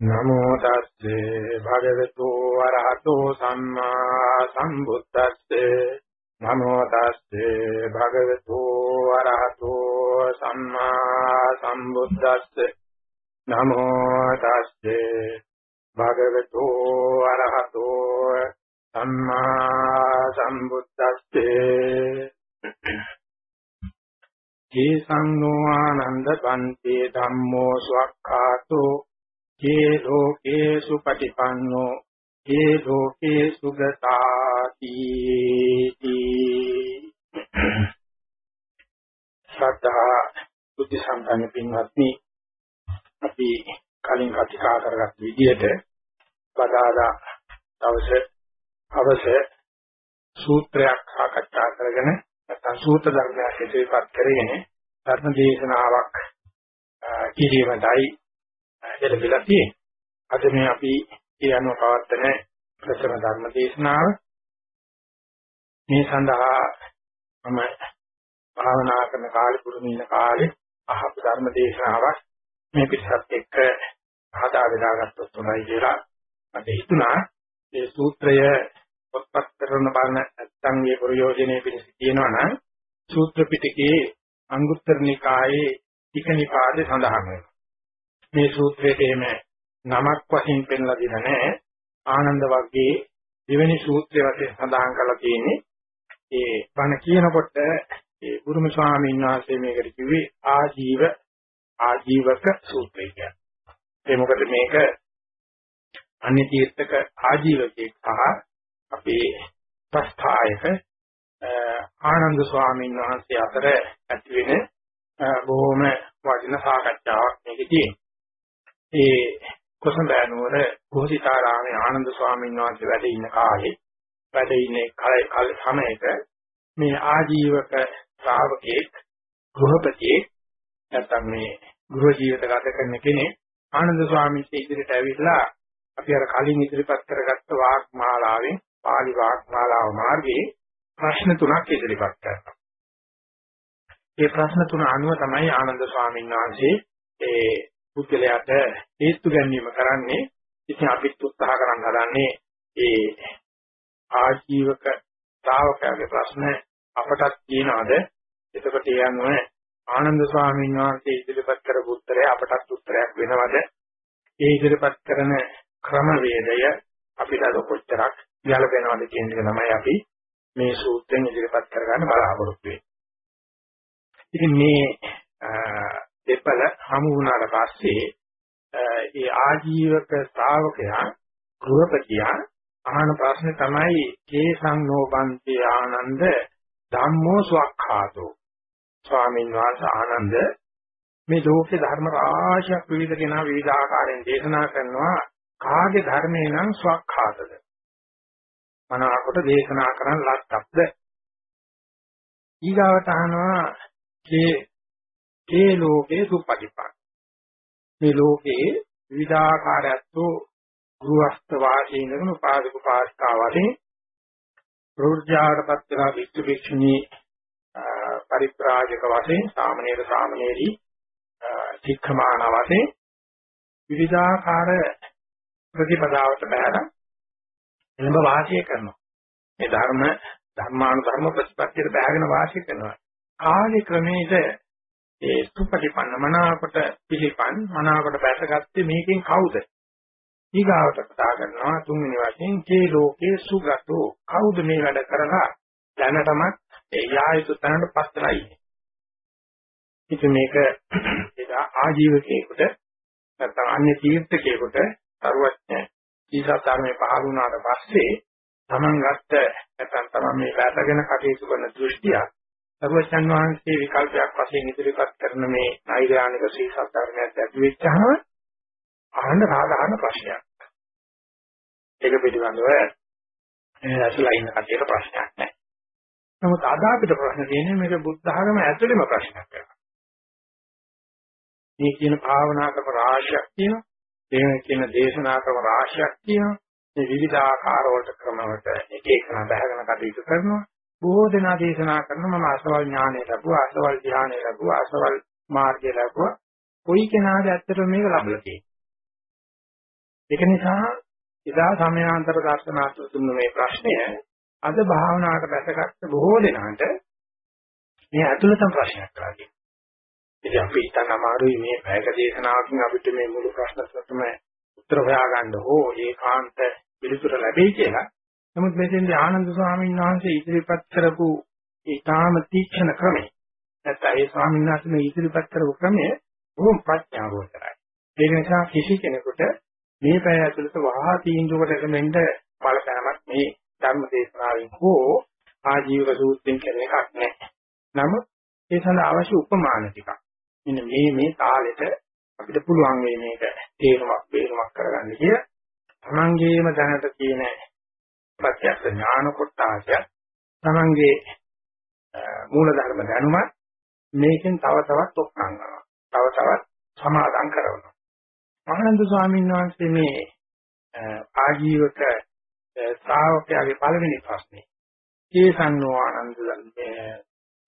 නමෝ තස්සේ භගවතු වරහතෝ සම්මා සම්බුද්දස්සේ. නමෝ තස්සේ භගවතු වරහතෝ සම්මා සම්බුද්දස්සේ. නමෝ තස්සේ භගවතු වරහතෝ සම්මා සම්බුද්දස්සේ. ජීසං ආනන්ද බන්තේ ධම්මෝ ස්වක්ඛාතෝ ඒ ලෝකේසු පටිපන්නෝ ඒ ලෝකේසු ගතාති. සද්ධා බුද්ධ සම්පන්න පින්වත්නි අපි කලින් කතා කරගත් විදිහට බදාදා දවසේ අවසේ සූත්‍රයක් සාකච්ඡා කරගෙන නැත්නම් සූත්‍ර ධර්මයක් ඉදිරිපත් කරගෙන ධර්ම දේශනාවක් කිරීමයි එළඹිලා තියෙන්නේ. අද මේ අපි ඒ අනුව පවත්වන ප්‍රථම ධර්ම දේශනාව මේ සඳහා මම භාවනා කරන කාලේ පුරුමින කාලේ අහපු ධර්ම දේශනාවක් මේ පිටසත් එක්ක හදා බෙදාගත්තොත් හොඳයි කියලා මට හිතුණා. මේ සූත්‍රය පොත්පත් කරන බලන නැත්නම් මේ ප්‍රයෝජනෙ පිණිස කියනවා නම් සූත්‍ර පිටකයේ අංගුත්තර නිකායේ ටික නිපාතේ සඳහන් වෙනවා. මේ සූත්‍රයේ එම නමක් වශයෙන් පෙන්ලා දෙන නැහැ. ආනන්ද වර්ගයේ දෙවෙනි සූත්‍රය වශයෙන් සඳහන් කරලා තියෙන්නේ ඒ බණ කියනකොට ඒ ගුරුම ස්වාමීන් වහන්සේ මේකට කිව්වේ ආජීව ආජීවක සූත්‍රය කියලා. ඒ මොකද මේක අන්‍ය තීර්ථක ආජීවකෙක් සහ අපේ ප්‍රස්ථායක ආනන්ද ස්වාමීන් වහන්සේ අතර ඇති වෙන බොහොම වටින සාකච්ඡාවක් මේකේ තියෙනවා. ඒ කොසඹෑ නුවර බෝධිසාරාමේ ආනන්ද ස්වාමීන් වහන්සේ වැඩ ඉන්න කාලේ වැඩ ඉන්නේ කල සමයක මේ ආජීවක ශ්‍රාවකෙක් ගෘහපතියෙක් නැත්නම් මේ ගෘහ ජීවිත ගත කරන කෙනෙක් ආනන්ද ස්වාමීන් වහන්සේ ඉදිරියට ඇවිල්ලා අපි අර කලින් ඉදිරිපත් කරගත්ත වාග්මාලාවෙන් පාලි වාග්මාලාව මාර්ගයේ ප්‍රශ්න තුනක් ඉදිරිපත් කරනවා. ඒ ප්‍රශ්න තුන අනුව තමයි ආනන්ද ස්වාමීන් වහන්සේ ඒ පුද්ගලයාට හේතු ගැනීම කරන්නේ ඉතින් අපිත් උත්සාහ කරන් හදන්නේ ඒ ආජීවක ශ්‍රාවකයාගේ ප්‍රශ්න අපටත් කියනවාද එතකොට ඒ අනුව ආනන්ද ස්වාමීන් වහන්සේ ඉදිරිපත් කරපු උත්තරය අපටත් උත්තරයක් වෙනවද ඒ ඉදිරිපත් කරන ක්‍රමවේදය අපිට අද කොච්චරක් ගැළපෙනවද කියන එක තමයි අපි මේ සූත්‍රයෙන් ඉදිරිපත් කරගන්න බලාපොරොත්තු වෙන්නේ. ඉතින් මේ දෙපළ හමු වුණාට පස්සේ ඒ ආජීවක ශ්‍රාවකයා ගෘහපතියා අහන ප්‍රශ්නේ තමයි කේසං නෝබන්ති ආනන්ද ධම්මෝ ස්වක්ඛාතෝ? ස්වාමීන් වහන්සේ ආනන්ද මේ ලෝකේ ධර්ම රාශියක් විවිධ කෙනා විවිධ ආකාරයෙන් දේශනා කරනවා. කාගේ ධර්මේ නම් ස්වක්ඛාතද? මනාකොට දේශනා කරන් ලක්ක්ද ඊගාවට අහනවා මේ ඒ ලෝකේ සුපටිපන්න. මේ ලෝකේ විවිධාකාරයත්ෝ ගෘහස්ත වාසී ඉඳගෙන උපාසක උපාසිකා වශයෙන් ප්‍රවෘත්‍යාවටපත් වෙනා වික්ෂු වික්ෂුණී පරිත්‍රාජක වශයෙන් සාමනීර සාමනීරි සික්ඛමාන වශයෙන් විවිධාකාර ප්‍රතිපදාවට බහැලා එළඹ වාසය කරනවා. මේ ධර්ම ධර්මානුධර්ම ප්‍රතිපත්තියට බහැගෙන වාසය කරනවා. කාලේ ක්‍රමයේ ඒ සුපටිපන්න මනාවකට පිළිපන් මනාවකට බැසගත්තේ මේකෙන් කවුද? ඊගාවට කතා කරනවා තුන්වෙනි වශයෙන් කේ ලෝකේ සුගතෝ කවුද මේ වැඩ කරලා දැනටමත් ඒ යායුතු තැනට පස්සලා ඉන්නේ. ඉතින් මේක ඒක ආජීවකයෙකුට නැත්නම් අන්‍ය තීර්ථකයෙකුට තරුවත්ඥ ඊසාතරමේ පහළ වුණාට පස්සේ තමන් ගත්ත නැත්නම් තමන් මේ වැටගෙන කටයුතු කරන දෘෂ්ටිය සර්වචන් වහන්සේ විකල්පයක් වශයෙන් ඉදිරිපත් කරන මේ නෛර්යානික ශ්‍රී සත්‍යඥයත් ඇති වෙච්චහම අහන්න සාධාරණ ප්‍රශ්නයක්. ඒක පිළිබඳව ඇසලා ඉන්න කටියට ප්‍රශ්නයක් නැහැ. නමුත් අද අපිට ප්‍රශ්න තියෙන්නේ මේක බුද්ධ ධර්ම ඇතුළේම ප්‍රශ්නයක් වෙනවා. මේ කියන භාවනා ක්‍රම රාශියක් තියෙනවා. මේ කියන දේශනා ක්‍රම රාශියක් තියෙනවා. මේ විවිධ ආකාර වලට ක්‍රම වලට එක එක බහගෙන කටයුතු කරනවා. බොහෝ දෙනා දේශනා කරන මම අසවල් ඥානය ලැබුවා අසවල් ධ්‍යානය ලැබුවා අසවල් මාර්ගය ලැබුවා. කොයි කෙනාද ඇත්තටම මේක ලබලා තියෙන්නේ? ඒක නිසා එදා සමයාන්තර දර්ශනාත්මක තුන මේ ප්‍රශ්නය අද භාවනාවට බැසගත්ත බොහෝ දෙනාට මේ අතුලතම ප්‍රශ්නයක් කරලා ඉතින් අපි හිතන්න අමාරුයි මේ පැයක දේශනාවකින් අපිට මේ මුළු ප්‍රශ්න සතම උත්තර හොයාගන්න හෝ ඒකාන්ත පිළිතුර ලැබෙයි කියලා. නමුත් මෙතෙන්දී ආනන්ද ස්වාමීන් වහන්සේ ඉදිරිපත් කරපු ඊටාම තීක්ෂණ ක්‍රමය නැත්නම් ඒ ස්වාමීන් වහන්සේ මේ ඉදිරිපත් කරපු ක්‍රමය බොහොම ප්‍රඥාවෝතරයි. ඒ නිසා කිසි කෙනෙකුට මේ පැය ඇතුළත වහා තීන්දුවකට එළඹෙන්න බලපෑමක් මේ ධර්ම දේශනාවෙන් හෝ ආජීවක සූත්‍රයෙන් කරන එකක් නැහැ. නමුත් ඒ සඳහා අවශ්‍ය උපමාන ටිකක්. මෙන්න මේ මේ තාලෙට අපිට පුළුවන් මේ මේක තේරුමක් බේරුමක් කරගන්න කිය. තමන්ගේම දැනට තියෙන ප්‍රත්‍යක්ෂ ඥාන කොටාසය තමන්ගේ මූල ධර්ම දැනුම මේකෙන් තව තවත් ඔක්කම් කරනවා. තව තවත් සමාදම් කරනවා. ආනන්ද ස්වාමීන් වහන්සේ මේ ආජීවක ශ්‍රාවකයාගේ පළවෙනි ප්‍රශ්නේ. කේසන්නෝ ආනන්ද මේ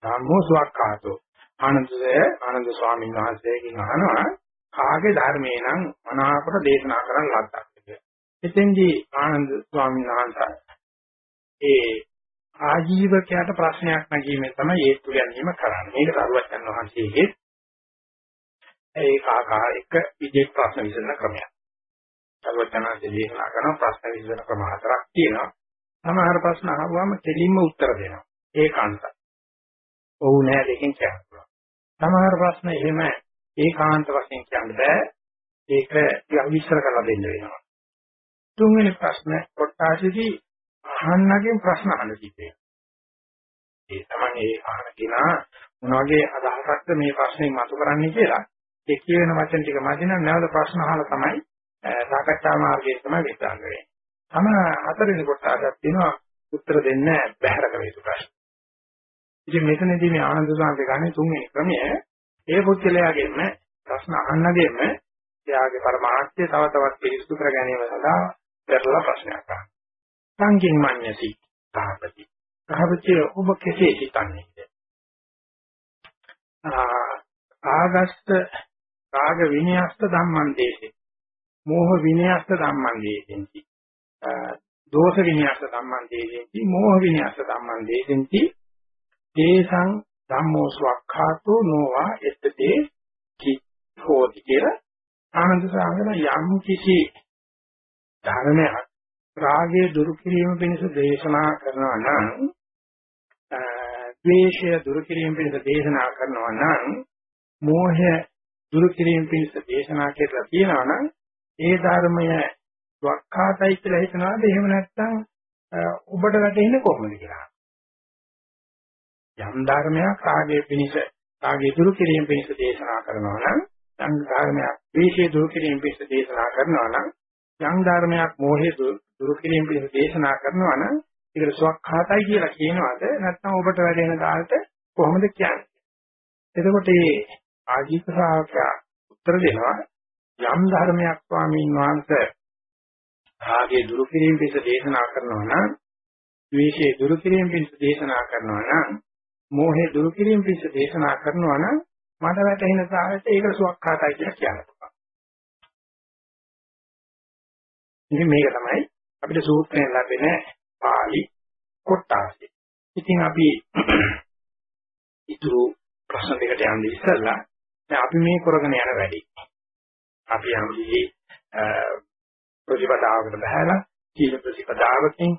ධම්මෝ සුවක්ඛාතෝ ආනන්දය ආනන්ද ස්වාමීන් වහන්සේගෙන් අහනවා කාගේ ධර්මේ නම් අනාකට දේශනා කරන්න ලද්දක් කියලා. එතෙන්දී ආනන්ද ස්වාමීන් වහන්සේ ඒ ආජීවකයාට ප්‍රශ්නයක් නැගීමෙන් තමයි ඒත්තු ගැනීම කරන්නේ. මේක සරුවචන් වහන්සේගේ ඒ කාකා එක විදේ ප්‍රශ්න විසඳන ක්‍රමයක්. සරුවචනාංශ දේශනා කරන ප්‍රශ්න විසඳන ක්‍රම හතරක් තියෙනවා. සමහර ප්‍රශ්න අහුවම දෙලින්ම උත්තර දෙනවා. ඒකාන්තයි. ඔව් නෑ දෙකෙන් කියන්න පුළුවන්. සමහර ප්‍රශ්න එහෙම ඒකාන්ත වශයෙන් කියන්න බෑ. ඒක ටිකක් විස්තර කරලා දෙන්න වෙනවා. තුන්වෙනි ප්‍රශ්න කොටාසිදී අහන්නගෙන් ප්‍රශ්න අහන්න සිද්ධ ඒ තමයි ඒ අහන කෙනා මොන වගේ අදහසක්ද මේ ප්‍රශ්නේ මතු කරන්නේ කියලා ඒ කියන වචන ටික මැදින් නැවත ප්‍රශ්න අහලා තමයි සාකච්ඡා මාර්ගයේ තමයි විස්තර කරන්නේ. තම හතරවෙනි කොටසක් තියෙනවා උත්තර දෙන්න බැහැර කළ යුතු ප්‍රශ්න. ඉතින් මෙතනදී මේ ආනන්ද සාන්තේ ගන්නේ තුන්වෙනි ක්‍රමය ඒ පුද්ගලයාගෙන්ම ප්‍රශ්න අහන්නගෙම එයාගේ පරමාර්ථය තව තවත් පිරිසුදු කර ගැනීම සඳහා පෙරලා ප්‍රශ්නයක් අහනවා. සංකින් මඤ්ඤසි තාපති. කහපති ඔබ කෙසේ සිතන්නේද? ආගස්ත රාග විනයස්ත ධම්මං දේශේ. මෝහ විනයස්ත ධම්මං දේශෙන්ති. දෝෂ විනයස්ත ධම්මං දේශෙන්ති. මෝහ විනයස්ත ධම්මං දේශෙන්ති. දේසං ධම්මෝ ස්වක්ඛාතෝ නොවා එත්තේ කිහෝති කියලා ආනන්ද සාගර යම් කිසි ධර්මයක් රාගය දුරු කිරීම පිණිස දේශනා කරනවා නම් ද්වේෂය දුරු කිරීම පිණිස දේශනා කරනවා නම් මෝහය දුරු කිරීම පිණිස දේශනා කරලා තියෙනවා නම් ඒ ධර්මය වක්ඛාතයි කියලා හිතනවාද? එහෙම නැත්නම් ඔබට වැටෙන්නේ කොහොමද කියලා? යම් ධර්මයක් රාගයේ පිණිස රාගයේ දුරු කිරීම පිණිස දේශනා කරනවා නම් යම් ධර්මයක් ද්වේෂයේ දුරු කිරීම පිණිස දේශනා කරනවා නම් යම් ධර්මයක් මෝහයේ දුරු කිරීම පිණිස දේශනා කරනවා නම් ඒකට සුවක්ඛාතයි කියලා කියනවාද? නැත්නම් ඔබට වැටෙන කාලට කොහොමද කියන්නේ? එතකොට මේ ආජීව ශ්‍රාවකයා උත්තර දෙනවා යම් ධර්මයක් ස්වාමීන් වහන්සේ රාගයේ දුරු කිරීම පිණිස දේශනා කරනවා නම් ද්වේෂයේ දුරු කිරීම පිණිස දේශනා කරනවා නම් මෝහය දුරු කිරීම පිණිස දේශනා කරනවා නම් මට වැටහෙන සාහසයට ඒක සුවක්ඛාතයි කියලා කියන්න ඉතින් මේක තමයි අපිට සූත්‍රයෙන් ලැබෙන පාළි කොටාසි. ඉතින් අපි ඊතුරු ප්‍රශ්න දෙකට යන්න ඉස්සෙල්ලා දැන් අපි මේ කරගෙන යන වැඩි. අපි යම්දී ප්‍රතිපදාවකට බහැලා සීල ප්‍රතිපදාවකින්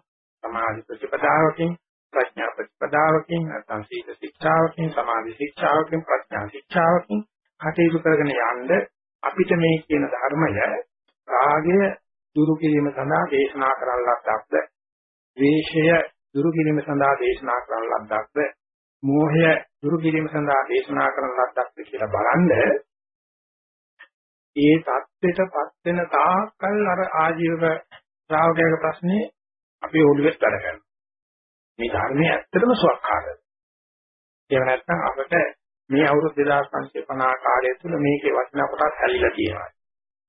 සමාධි ප්‍රතිපදාවකින් ප්‍රඥා ප්‍රතිපදාවකින් නැත්නම් සීල ශික්ෂාවකින් සමාධි ශික්ෂාවකින් ප්‍රඥා ශික්ෂාවකින් කටයුතු කරගෙන යන්න අපිට මේ කියන ධර්මය රාගය දුරු කිරීම සඳහා දේශනා කරන ලද්දක්ද ද්වේෂය දුරු කිරීම සඳහා දේශනා කරන ලද්දක්ද මෝහය දුරු කිරීම සඳහා දේශනා කරන ලද්දක්ද කියලා බලන්න ඒ தත්ත්වයටපත් වෙන තාක්කල් අර ආජීවක ශ්‍රාවකයාගේ ප්‍රශ්නේ අපි ඔළුවෙත් වැඩ කරනවා මේ ධර්මයේ ඇත්තටම සුවක්කාරයි. එහෙම නැත්නම් අපිට මේ අවුරුදු 2550 කාලය තුල මේකේ වටිනා කොටස් හැලිලා තියෙනවා.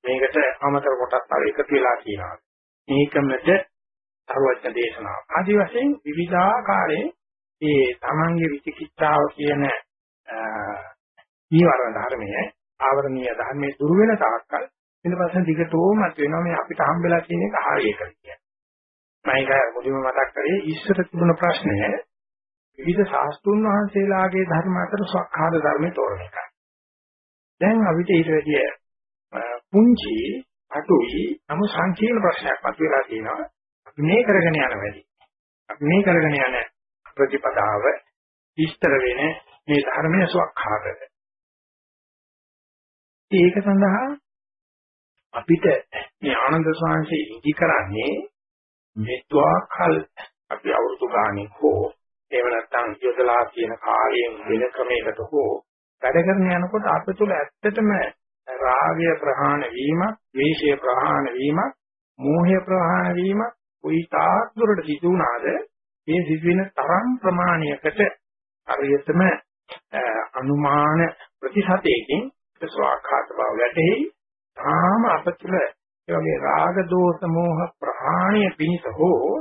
මේකට අමතර කොටස් තව එකතු වෙලා තියෙනවා. මේකමද සර්වඥ දේශනාව. ආදි වශයෙන් විවිධාකාරයේ ඒ තමන්ගේ විචිකිච්ඡාව කියන ඊවරණ ධර්මයේ ආවරණීය ධර්මයේ දුර වෙන තාක්කල් ඊට පස්සේ දිගටම වෙනවා මේ අපිට හම්බෙලා තියෙන එක හරියට කියන්නේ. මම ඒක මුලින්ම මතක් කරේ ඉස්සර තිබුණ ප්‍රශ්නය විවිධ ශාස්ත්‍රුන් වහන්සේලාගේ ධර්ම අතර සක්කාද ධර්මයේ තෝරන එකයි. දැන් අපිට ඊට වැඩිය පුංචි අටුයි නමු සංකීර්ණ ප්‍රශ්නයක් මතුවලා තියෙනවා. අපි මේ කරගෙන යන වැඩි. අපි මේ කරගෙන යන ප්‍රතිපදාව විස්තර වෙන මේ ධර්මයේ සුවක්ඛාතද. ඒක සඳහා අපිට මේ ආනන්ද ස්වාමීන් ඉදි කරන්නේ මෙත්වාකල් අපි අවුරුදු ගානේ හෝ එහෙම නැත්නම් යොදලා තියෙන කාලයෙන් වෙන ක්‍රමයකට හෝ වැඩ කරන යනකොට අප තුළ ඇත්තටම රාගය ප්‍රහාණ වීමක්, ද්වේෂය ප්‍රහාණ වීමක්, මෝහය ප්‍රහාණ වීමක් කොයි තාක් දුරට සිදු වුණාද මේ සිදුවෙන තරම් ප්‍රමාණයකට හරියටම අනුමාන ප්‍රතිශතයකින් ස්වාඛාත බව වැටෙහි තාම අපතුල ඒ වගේ රාග දෝෂ මෝහ ප්‍රහාණය පිණිස හෝ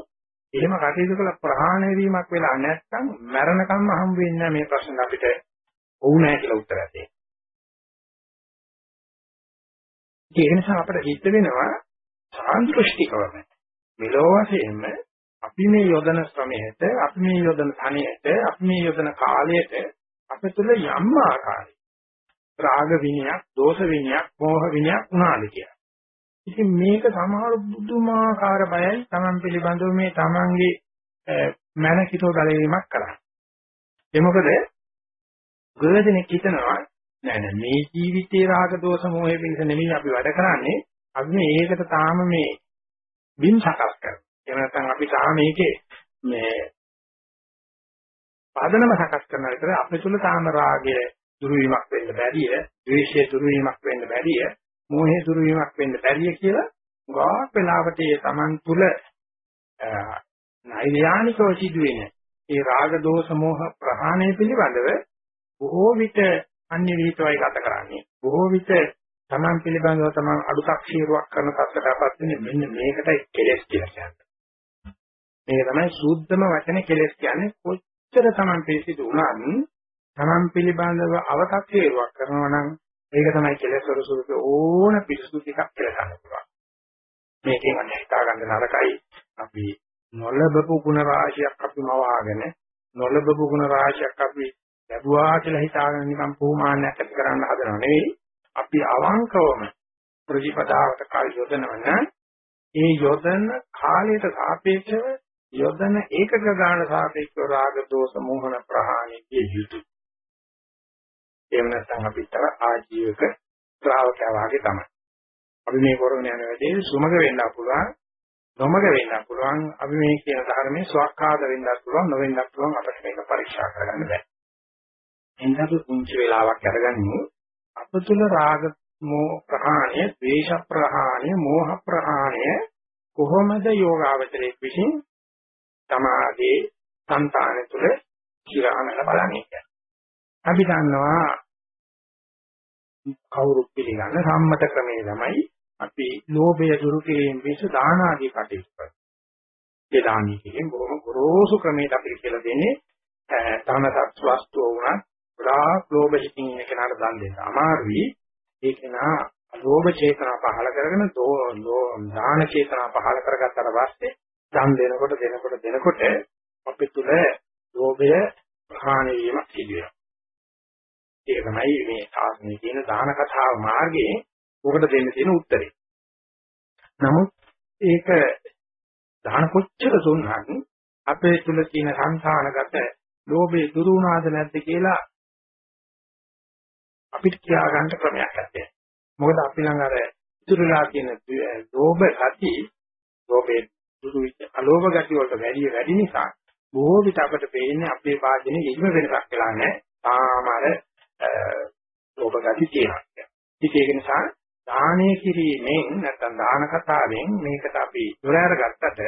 එහෙම කටයුතු කළ ප්‍රහාණය වීමක් වෙලා නැත්නම් මරණකම්ම හම් වෙන්නේ මේ ප්‍රශ්න අපිට ඔව් නැහැ කියලා උත්තරයක් දෙන්න. ඒ නිසා අපිට හිත වෙනවා සාන්දෘෂ්ටිකවම මෙලෝ වශයෙන්ම අපි මේ යොදන ශ්‍රමයට අපි මේ යොදන ධනයට අපි මේ යොදන කාලයට අප තුළ යම් ආකාරයක රාග විනයක්, දෝෂ විනයක්, මෝහ විනයක් උනාද කියලා. ඉතින් මේක සමහර බුදුමාකාර බයයි Taman පිළිබඳව මේ Tamanගේ මනසිතෝ බලවීමක් කරන්නේ. ඒ මොකද ගොඩදෙනෙක් හිතනවා නෑ නෑ මේ ජීවිතේ රාග දෝෂ මෝහය පිණිස නෙමෙයි අපි වැඩ කරන්නේ. අපි මේකට තාම මේ බින් සකස් කරනවා. එහෙම නැත්නම් අපි තාම මේකේ මේ පදනම සකස් කරන විතර අපේ තුල තාම රාගය දුරු වීමක් වෙන්න බැරිය, ද්වේෂය දුරු වීමක් වෙන්න බැරිය, මෝහය දුරු වීමක් වෙන්න බැරිය කියලා ගාක් වෙලාවට ඒ Taman තුල නෛර්යානිකව සිදුවෙන ඒ රාග දෝෂ මෝහ ප්‍රහාණය පිළිබඳව බොහෝ විට අන්‍ය විහිතවයි ගත කරන්නේ. බොහෝ විට Taman පිළිබඳව Taman අඩුක් ශීරුවක් කරන තත්ත්වයකටපත් වෙන්නේ මෙන්න මේකටයි කෙලෙස් කියලා කියන්නේ. මේක තමයි සූද්ධම වචනේ කෙලෙස් කියන්නේ කොච්චර Taman පිළිසිදු වුණත් තමන් පිළිබඳව අව탁ේරුවක් කරනවා නම් ඒක තමයි කෙලෙස් වල ස්වරූප ඕන පිසුදු ටිකක් කියලා ගන්න පුළුවන්. මේකෙන් අන්න හිතා ගන්න නරකයි අපි නොලබපු ගුණ රාශියක් අපි මවාගෙන නොලබපු ගුණ රාශියක් අපි ලැබුවා කියලා හිතාගෙන නිකන් පුහුමානයක් ඇති කරන්න හදනව නෙවෙයි. අපි අවංකවම ප්‍රතිපදාවට කාල යොදනවන ඒ යොදන කාලයට සාපේක්ෂව යොදන ඒකක ගාන සාපේක්ෂව රාග දෝෂ මෝහන ප්‍රහාණය කිය යුතුයි. එහෙම නැත්නම් අපිට ආජීවක ශ්‍රාවකයා වාගේ තමයි. අපි මේ කරගෙන යන වැඩේ සුමග වෙන්න පුළුවන්, නොමග වෙන්න පුළුවන්. අපි මේ කියන ධර්මයේ ස්වකහාද වෙන්නත් පුළුවන්, නොවෙන්නත් පුළුවන් අපිට මේක පරීක්ෂා කරගන්න බෑ. එන්නත් පුංචි වෙලාවක් අරගන්නේ අප තුල රාග මෝහ ප්‍රහාණය, ද්වේෂ ප්‍රහාණය, මෝහ ප්‍රහාණය කොහොමද යෝගාවචරයේ විසින් තමාගේ సంతාන තුළ කිරාමල බලන්නේ. අපි දන්නවා කවුරුත් පිළිගන්න සම්මත ක්‍රමය තමයි අපි ලෝභය දුරු කිරීම පිණිස දාන ආදී කටයුතු කරනවා. ඒ දානී කියන්නේ බොහොම ගොරෝසු ක්‍රමයකට අපි කියලා දෙන්නේ තම සත්වස්තුව වුණත් ගොඩාක් ලෝභ හිතින් ඉන්න කෙනාට දන් දෙන්න අමාරුයි. ඒ කෙනා ලෝභ චේතනා පහල කරගෙන දාන චේතනා පහල කරගත්තට පස්සේ දන් දෙනකොට දෙනකොට දෙනකොට අපි තුල ලෝභය ප්‍රහාණය වීමක් සිදු වෙනවා. ඒක තමයි මේ සාසනයේ කියන දාන කතාව මාර්ගයේ ඔකට දෙන්න තියෙන උත්තරේ. නමුත් ඒක දාන කොච්චර දුන්නත් අපේ තුල තියෙන සංසානගත ලෝභය දුරු වුණාද නැද්ද කියලා අපිට කියා ගන්න ක්‍රමයක් නැත්තේ. මොකද අපි ළඟ අර ඉතුරුලා තියෙන ලෝභ ගති ලෝභේ දුරු විච අලෝභ ගති වලට වැඩි වැඩි නිසා බොහෝ විට අපට පේන්නේ අපේ වාදනේ කිසිම වෙනසක් වෙලා නැහැ. තාම අර ලෝභ ගති තියෙනවා. ඉතින් ඒක නිසා දානය කිරීමෙන් නැත්නම් දාන කතාවෙන් මේකට අපි දොර අරගත්තට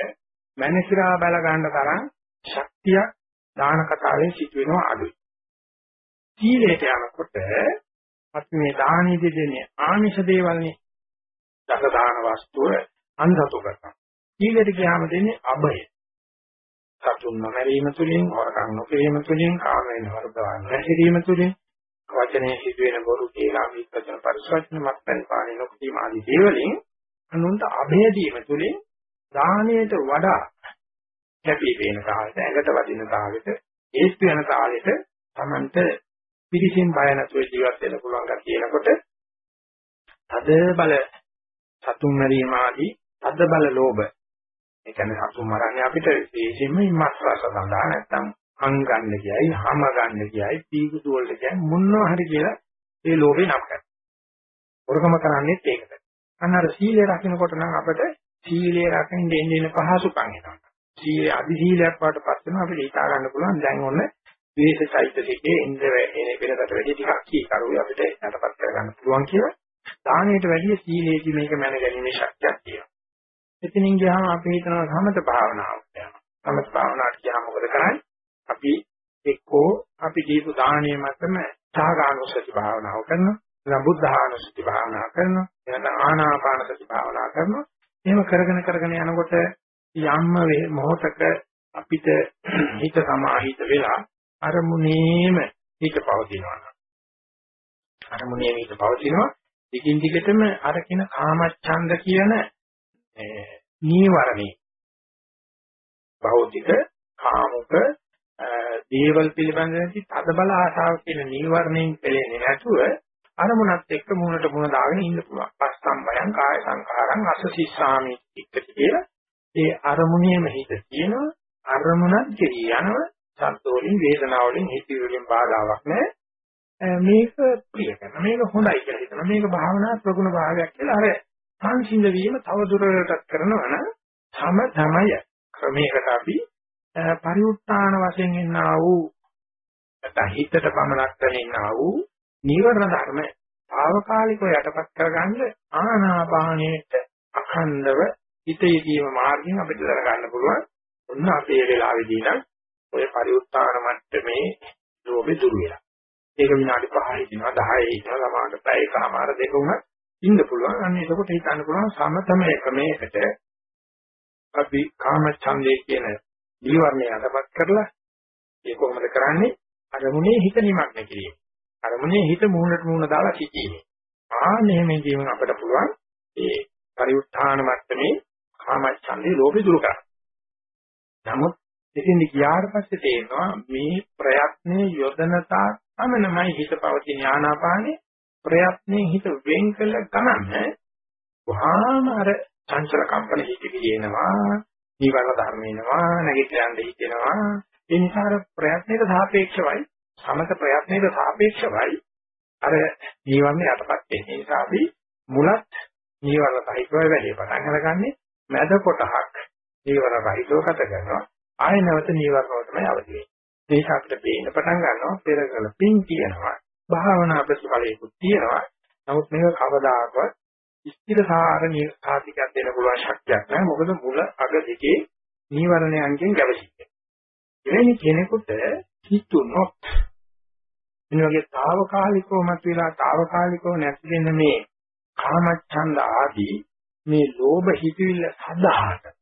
මනසිරා බල ගන්න තරම් ශක්තිය දාන කතාවෙන් සිදු වෙනවා අඩුයි. සීලයට යනකොට අපි මේ දානෙදි දෙන්නේ ආමිෂ දේවල්නේ. දස දාන වස්තුව අන්ධතු කරනවා. සීලයට ගියාම දෙන්නේ අබය. සතුන් නොමැරීම තුලින්, වරකම් නොකිරීම තුලින්, කාමයෙන් වර්ධවන්න හැසිරීම තුලින් වචනේ සිදුවෙන බොරු කියලා විස්තර පරිසවචන මත්පැන් පානේ නොකීම ආදී දේවලින් අනුන්ට අභය දීම තුළින් දානයට වඩා කැපී පෙනෙන කාලෙට ඇඟට වදින කාලෙට ඒස්තු යන කාලෙට Tamanට පිළිසින් බය නැතුව ජීවත් වෙන්න පුළුවන් ගැතියනකොට තද බල සතුන් මරීම ආදී තද බල ලෝභ ඒ කියන්නේ සතුන් මරන්නේ අපිට විශේෂයෙන්ම ඉමස් රස සඳහා නැත්තම් අං ගන්න කියයි, හම ගන්න කියයි, පීකුතු වලට කියයි මොනවා හරි කියලා ඒ ලෝභේ නම් කරනවා. වරකම කරන්නේත් ඒකට. අන්න අර සීලය රකින්නකොට නම් අපිට සීලය රකින්න දෙන්නේ පහසුකම් එනවා. සීලය අදි සීලයක් වඩපත් වෙනවා අපිට හිතා ගන්න පුළුවන් දැන් ඔන්න ද්වේෂයිතකේ ඉන්ද්‍ර එනේ වෙනකට වැඩි ටිකක් කී කරුවේ අපිට යටපත් කරගන්න පුළුවන් කියලා. දානයට වැඩිය සීලේදී මේක මැන ගැනීමේ ශක්තියක් තියෙනවා. එතනින් ගියාම අපි හිතනවා සමත භාවනාවට යනවා. සමත භාවනාවට ගියාම මොකද කරන්නේ? අපි එක්කෝ අපි දීපු දාණය මතම සාගානුසති භාවනාව කරනවා. නැත්නම් බුද්ධානුසති භාවනාව කරනවා. එහෙනම් ආනාපාන සති භාවනාව කරනවා. එහෙම කරගෙන කරගෙන යනකොට යම්ම මොහොතක අපිට හිත සමාහිත වෙලා අරමුණේම හිත පවතිනවා. අරමුණේම හිත පවතිනවා. දිගින් දිගටම අර කියන කාමච්ඡන්ද කියන නීවරණේ භෞතික කාමක දේවල් පිළිබඳ නැති තද බල ආශාව කියන නීවරණයෙන් පෙළෙන්නේ නැතුව අරමුණත් එක්ක මුහුණට මුහුණ දාගෙන ඉන්න පුළුවන්. පස්සම්බයං කාය සංඛාරං අසසිස්සාමි ඉක්කති කියලා. ඒ අරමුණේම හිත තියෙනවා. අරමුණක් කෙරී යනවා. සන්තෝලින් වේදනාවලින් හිතවිලින් බාධාවක් නැහැ. මේක ප්‍රිය කරන මේක හොඳයි කියලා හිතනවා. මේක භාවනා ප්‍රගුණ භාවයක් කියලා අර සංසිඳ වීම තව දුරටත් කරනවා නම් තම තමයි ක්‍රමයකට අපි පරිඋත්තාන වශයෙන් එන්නා වූ නැත්නම් හිතට පමණක් තනින්නා වූ නීවරණ ධර්ම తాවකාලිකව යටපත් කරගන්න ආනාපානයේට අඛණ්ඩව හිතේදීම මාර්ගයෙන් අපිට දරගන්න පුළුවන්. ඔන්න අපේ වෙලාවේදී නම් ඔය පරිඋත්තාන මට්ටමේ ලෝභය දුරු වෙනවා. ඒක විනාඩි 5 හිටිනවා 10 හිටිනවා සමාන පැයකමාර දෙක උනත් ඉන්න පුළුවන්. අන්න එතකොට හිතන්න පුළුවන් සමතම ක්‍රමයකට අපි කාම ඡන්දේ කියන දීවර්ණය අදපත් කරලා ඒ කොහොමද කරන්නේ? අරමුණේ හිත නිමග්න කිරීම. අරමුණේ හිත මූණට මූණ දාලා සිටීම. ආන්නේ මේ ජීවන අපිට පුළුවන් ඒ පරිඋත්ථාන මට්ටමේ කාමච්ඡන්දේ ලෝභය දුරු කරන්න. නමුත් ඉතින් ගියාට පස්සේ තේරෙනවා මේ ප්‍රයත්නයේ යොදනතා අමනමයි හිත පවතින ආනාපානේ ප්‍රයත්නයේ හිත වෙන් කළ ගමන් වහාම අර චංචල කම්පන හිතේ එනවා නිවන ධර්ම එනවා නැගිටලා යන්න හිතෙනවා ඒ නිසා ප්‍රයත්නයට සාපේක්ෂවයි සමත ප්‍රයත්නයට සාපේක්ෂවයි අර නිවන යටපත් වෙන්නේ. ඒ නිසා අපි මුලත් නිවන සහිතව වැඩි පටන් අරගන්නේ මැද කොටහක් නිවන රහිතව ගත කරනවා. ආය නැවත නිවනව තමයි අවදි වෙන්නේ ඒක අපිට පේන්න පටන් ගන්නවා පෙර කල පින් කියනවා භාවනා ප්‍රතිඵලයකුත් තියෙනවා නමුත් මේක කවදාකවත් ස්ථිරසාර නිර්ආතිකයක් දෙන්න පුළුවන් ශක්තියක් නැහැ. මොකද මුල අග දෙකේ නීවරණයන්ගෙන් ගැවසිච්ච. එවැනි කෙනෙකුට හිතුනොත් මේ වගේ తాවකාලිකව මතුවලා తాවකාලිකව නැති වෙන මේ කාමච්ඡන්ද ආදී මේ ලෝභ හිතවිල්ල සදාහට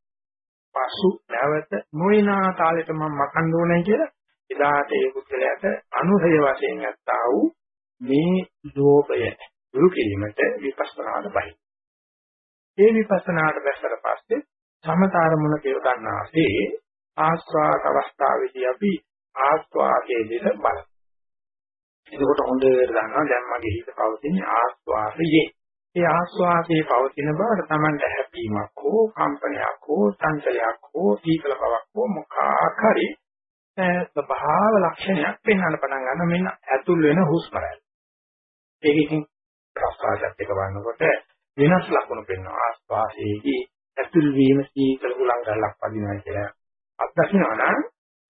පසු නැවත නොයනා තාලෙට මම මකන්න ඕනේ කියලා එදාට ඒ පුද්ගලයාට අනුසය වශයෙන් නැත්තා වූ මේ ලෝභය දුරු කිරීමට විපස්සනාද බයි. ඒ විපස්සනාට බැස්සට පස්සේ සමතරමුණ කියව ගන්නාසේ ආස්වාද අවස්ථාවේදී අපි ආස්වාදයේ දෙස බලමු. එතකොට හොඳට දන්නවා දැන් මගේ හිත පවතින ආස්වාදයේ. ඒ ආස්වාදයේ පවතින බවට Tamanට හැපීමක් හෝ කම්පනයක් හෝ සංචලයක් හෝ සීතල බවක් හෝ මොකක් හරි ස්වභාව ලක්ෂණයක් පෙන්වන්න පටන් ගන්නවා මෙන්න ඇතුල් වෙන හුස්ම රැල්ල. ඒකකින් ප්‍රස්වාසයත් එක වන්නකොට වෙනස් ලක්ෂණ පෙන්වනවා. ආස්වාසයේදී ඇතුල් වීම සීතල උලං ගලක් වදිනවා කියලා අත්දකින්නවා නම්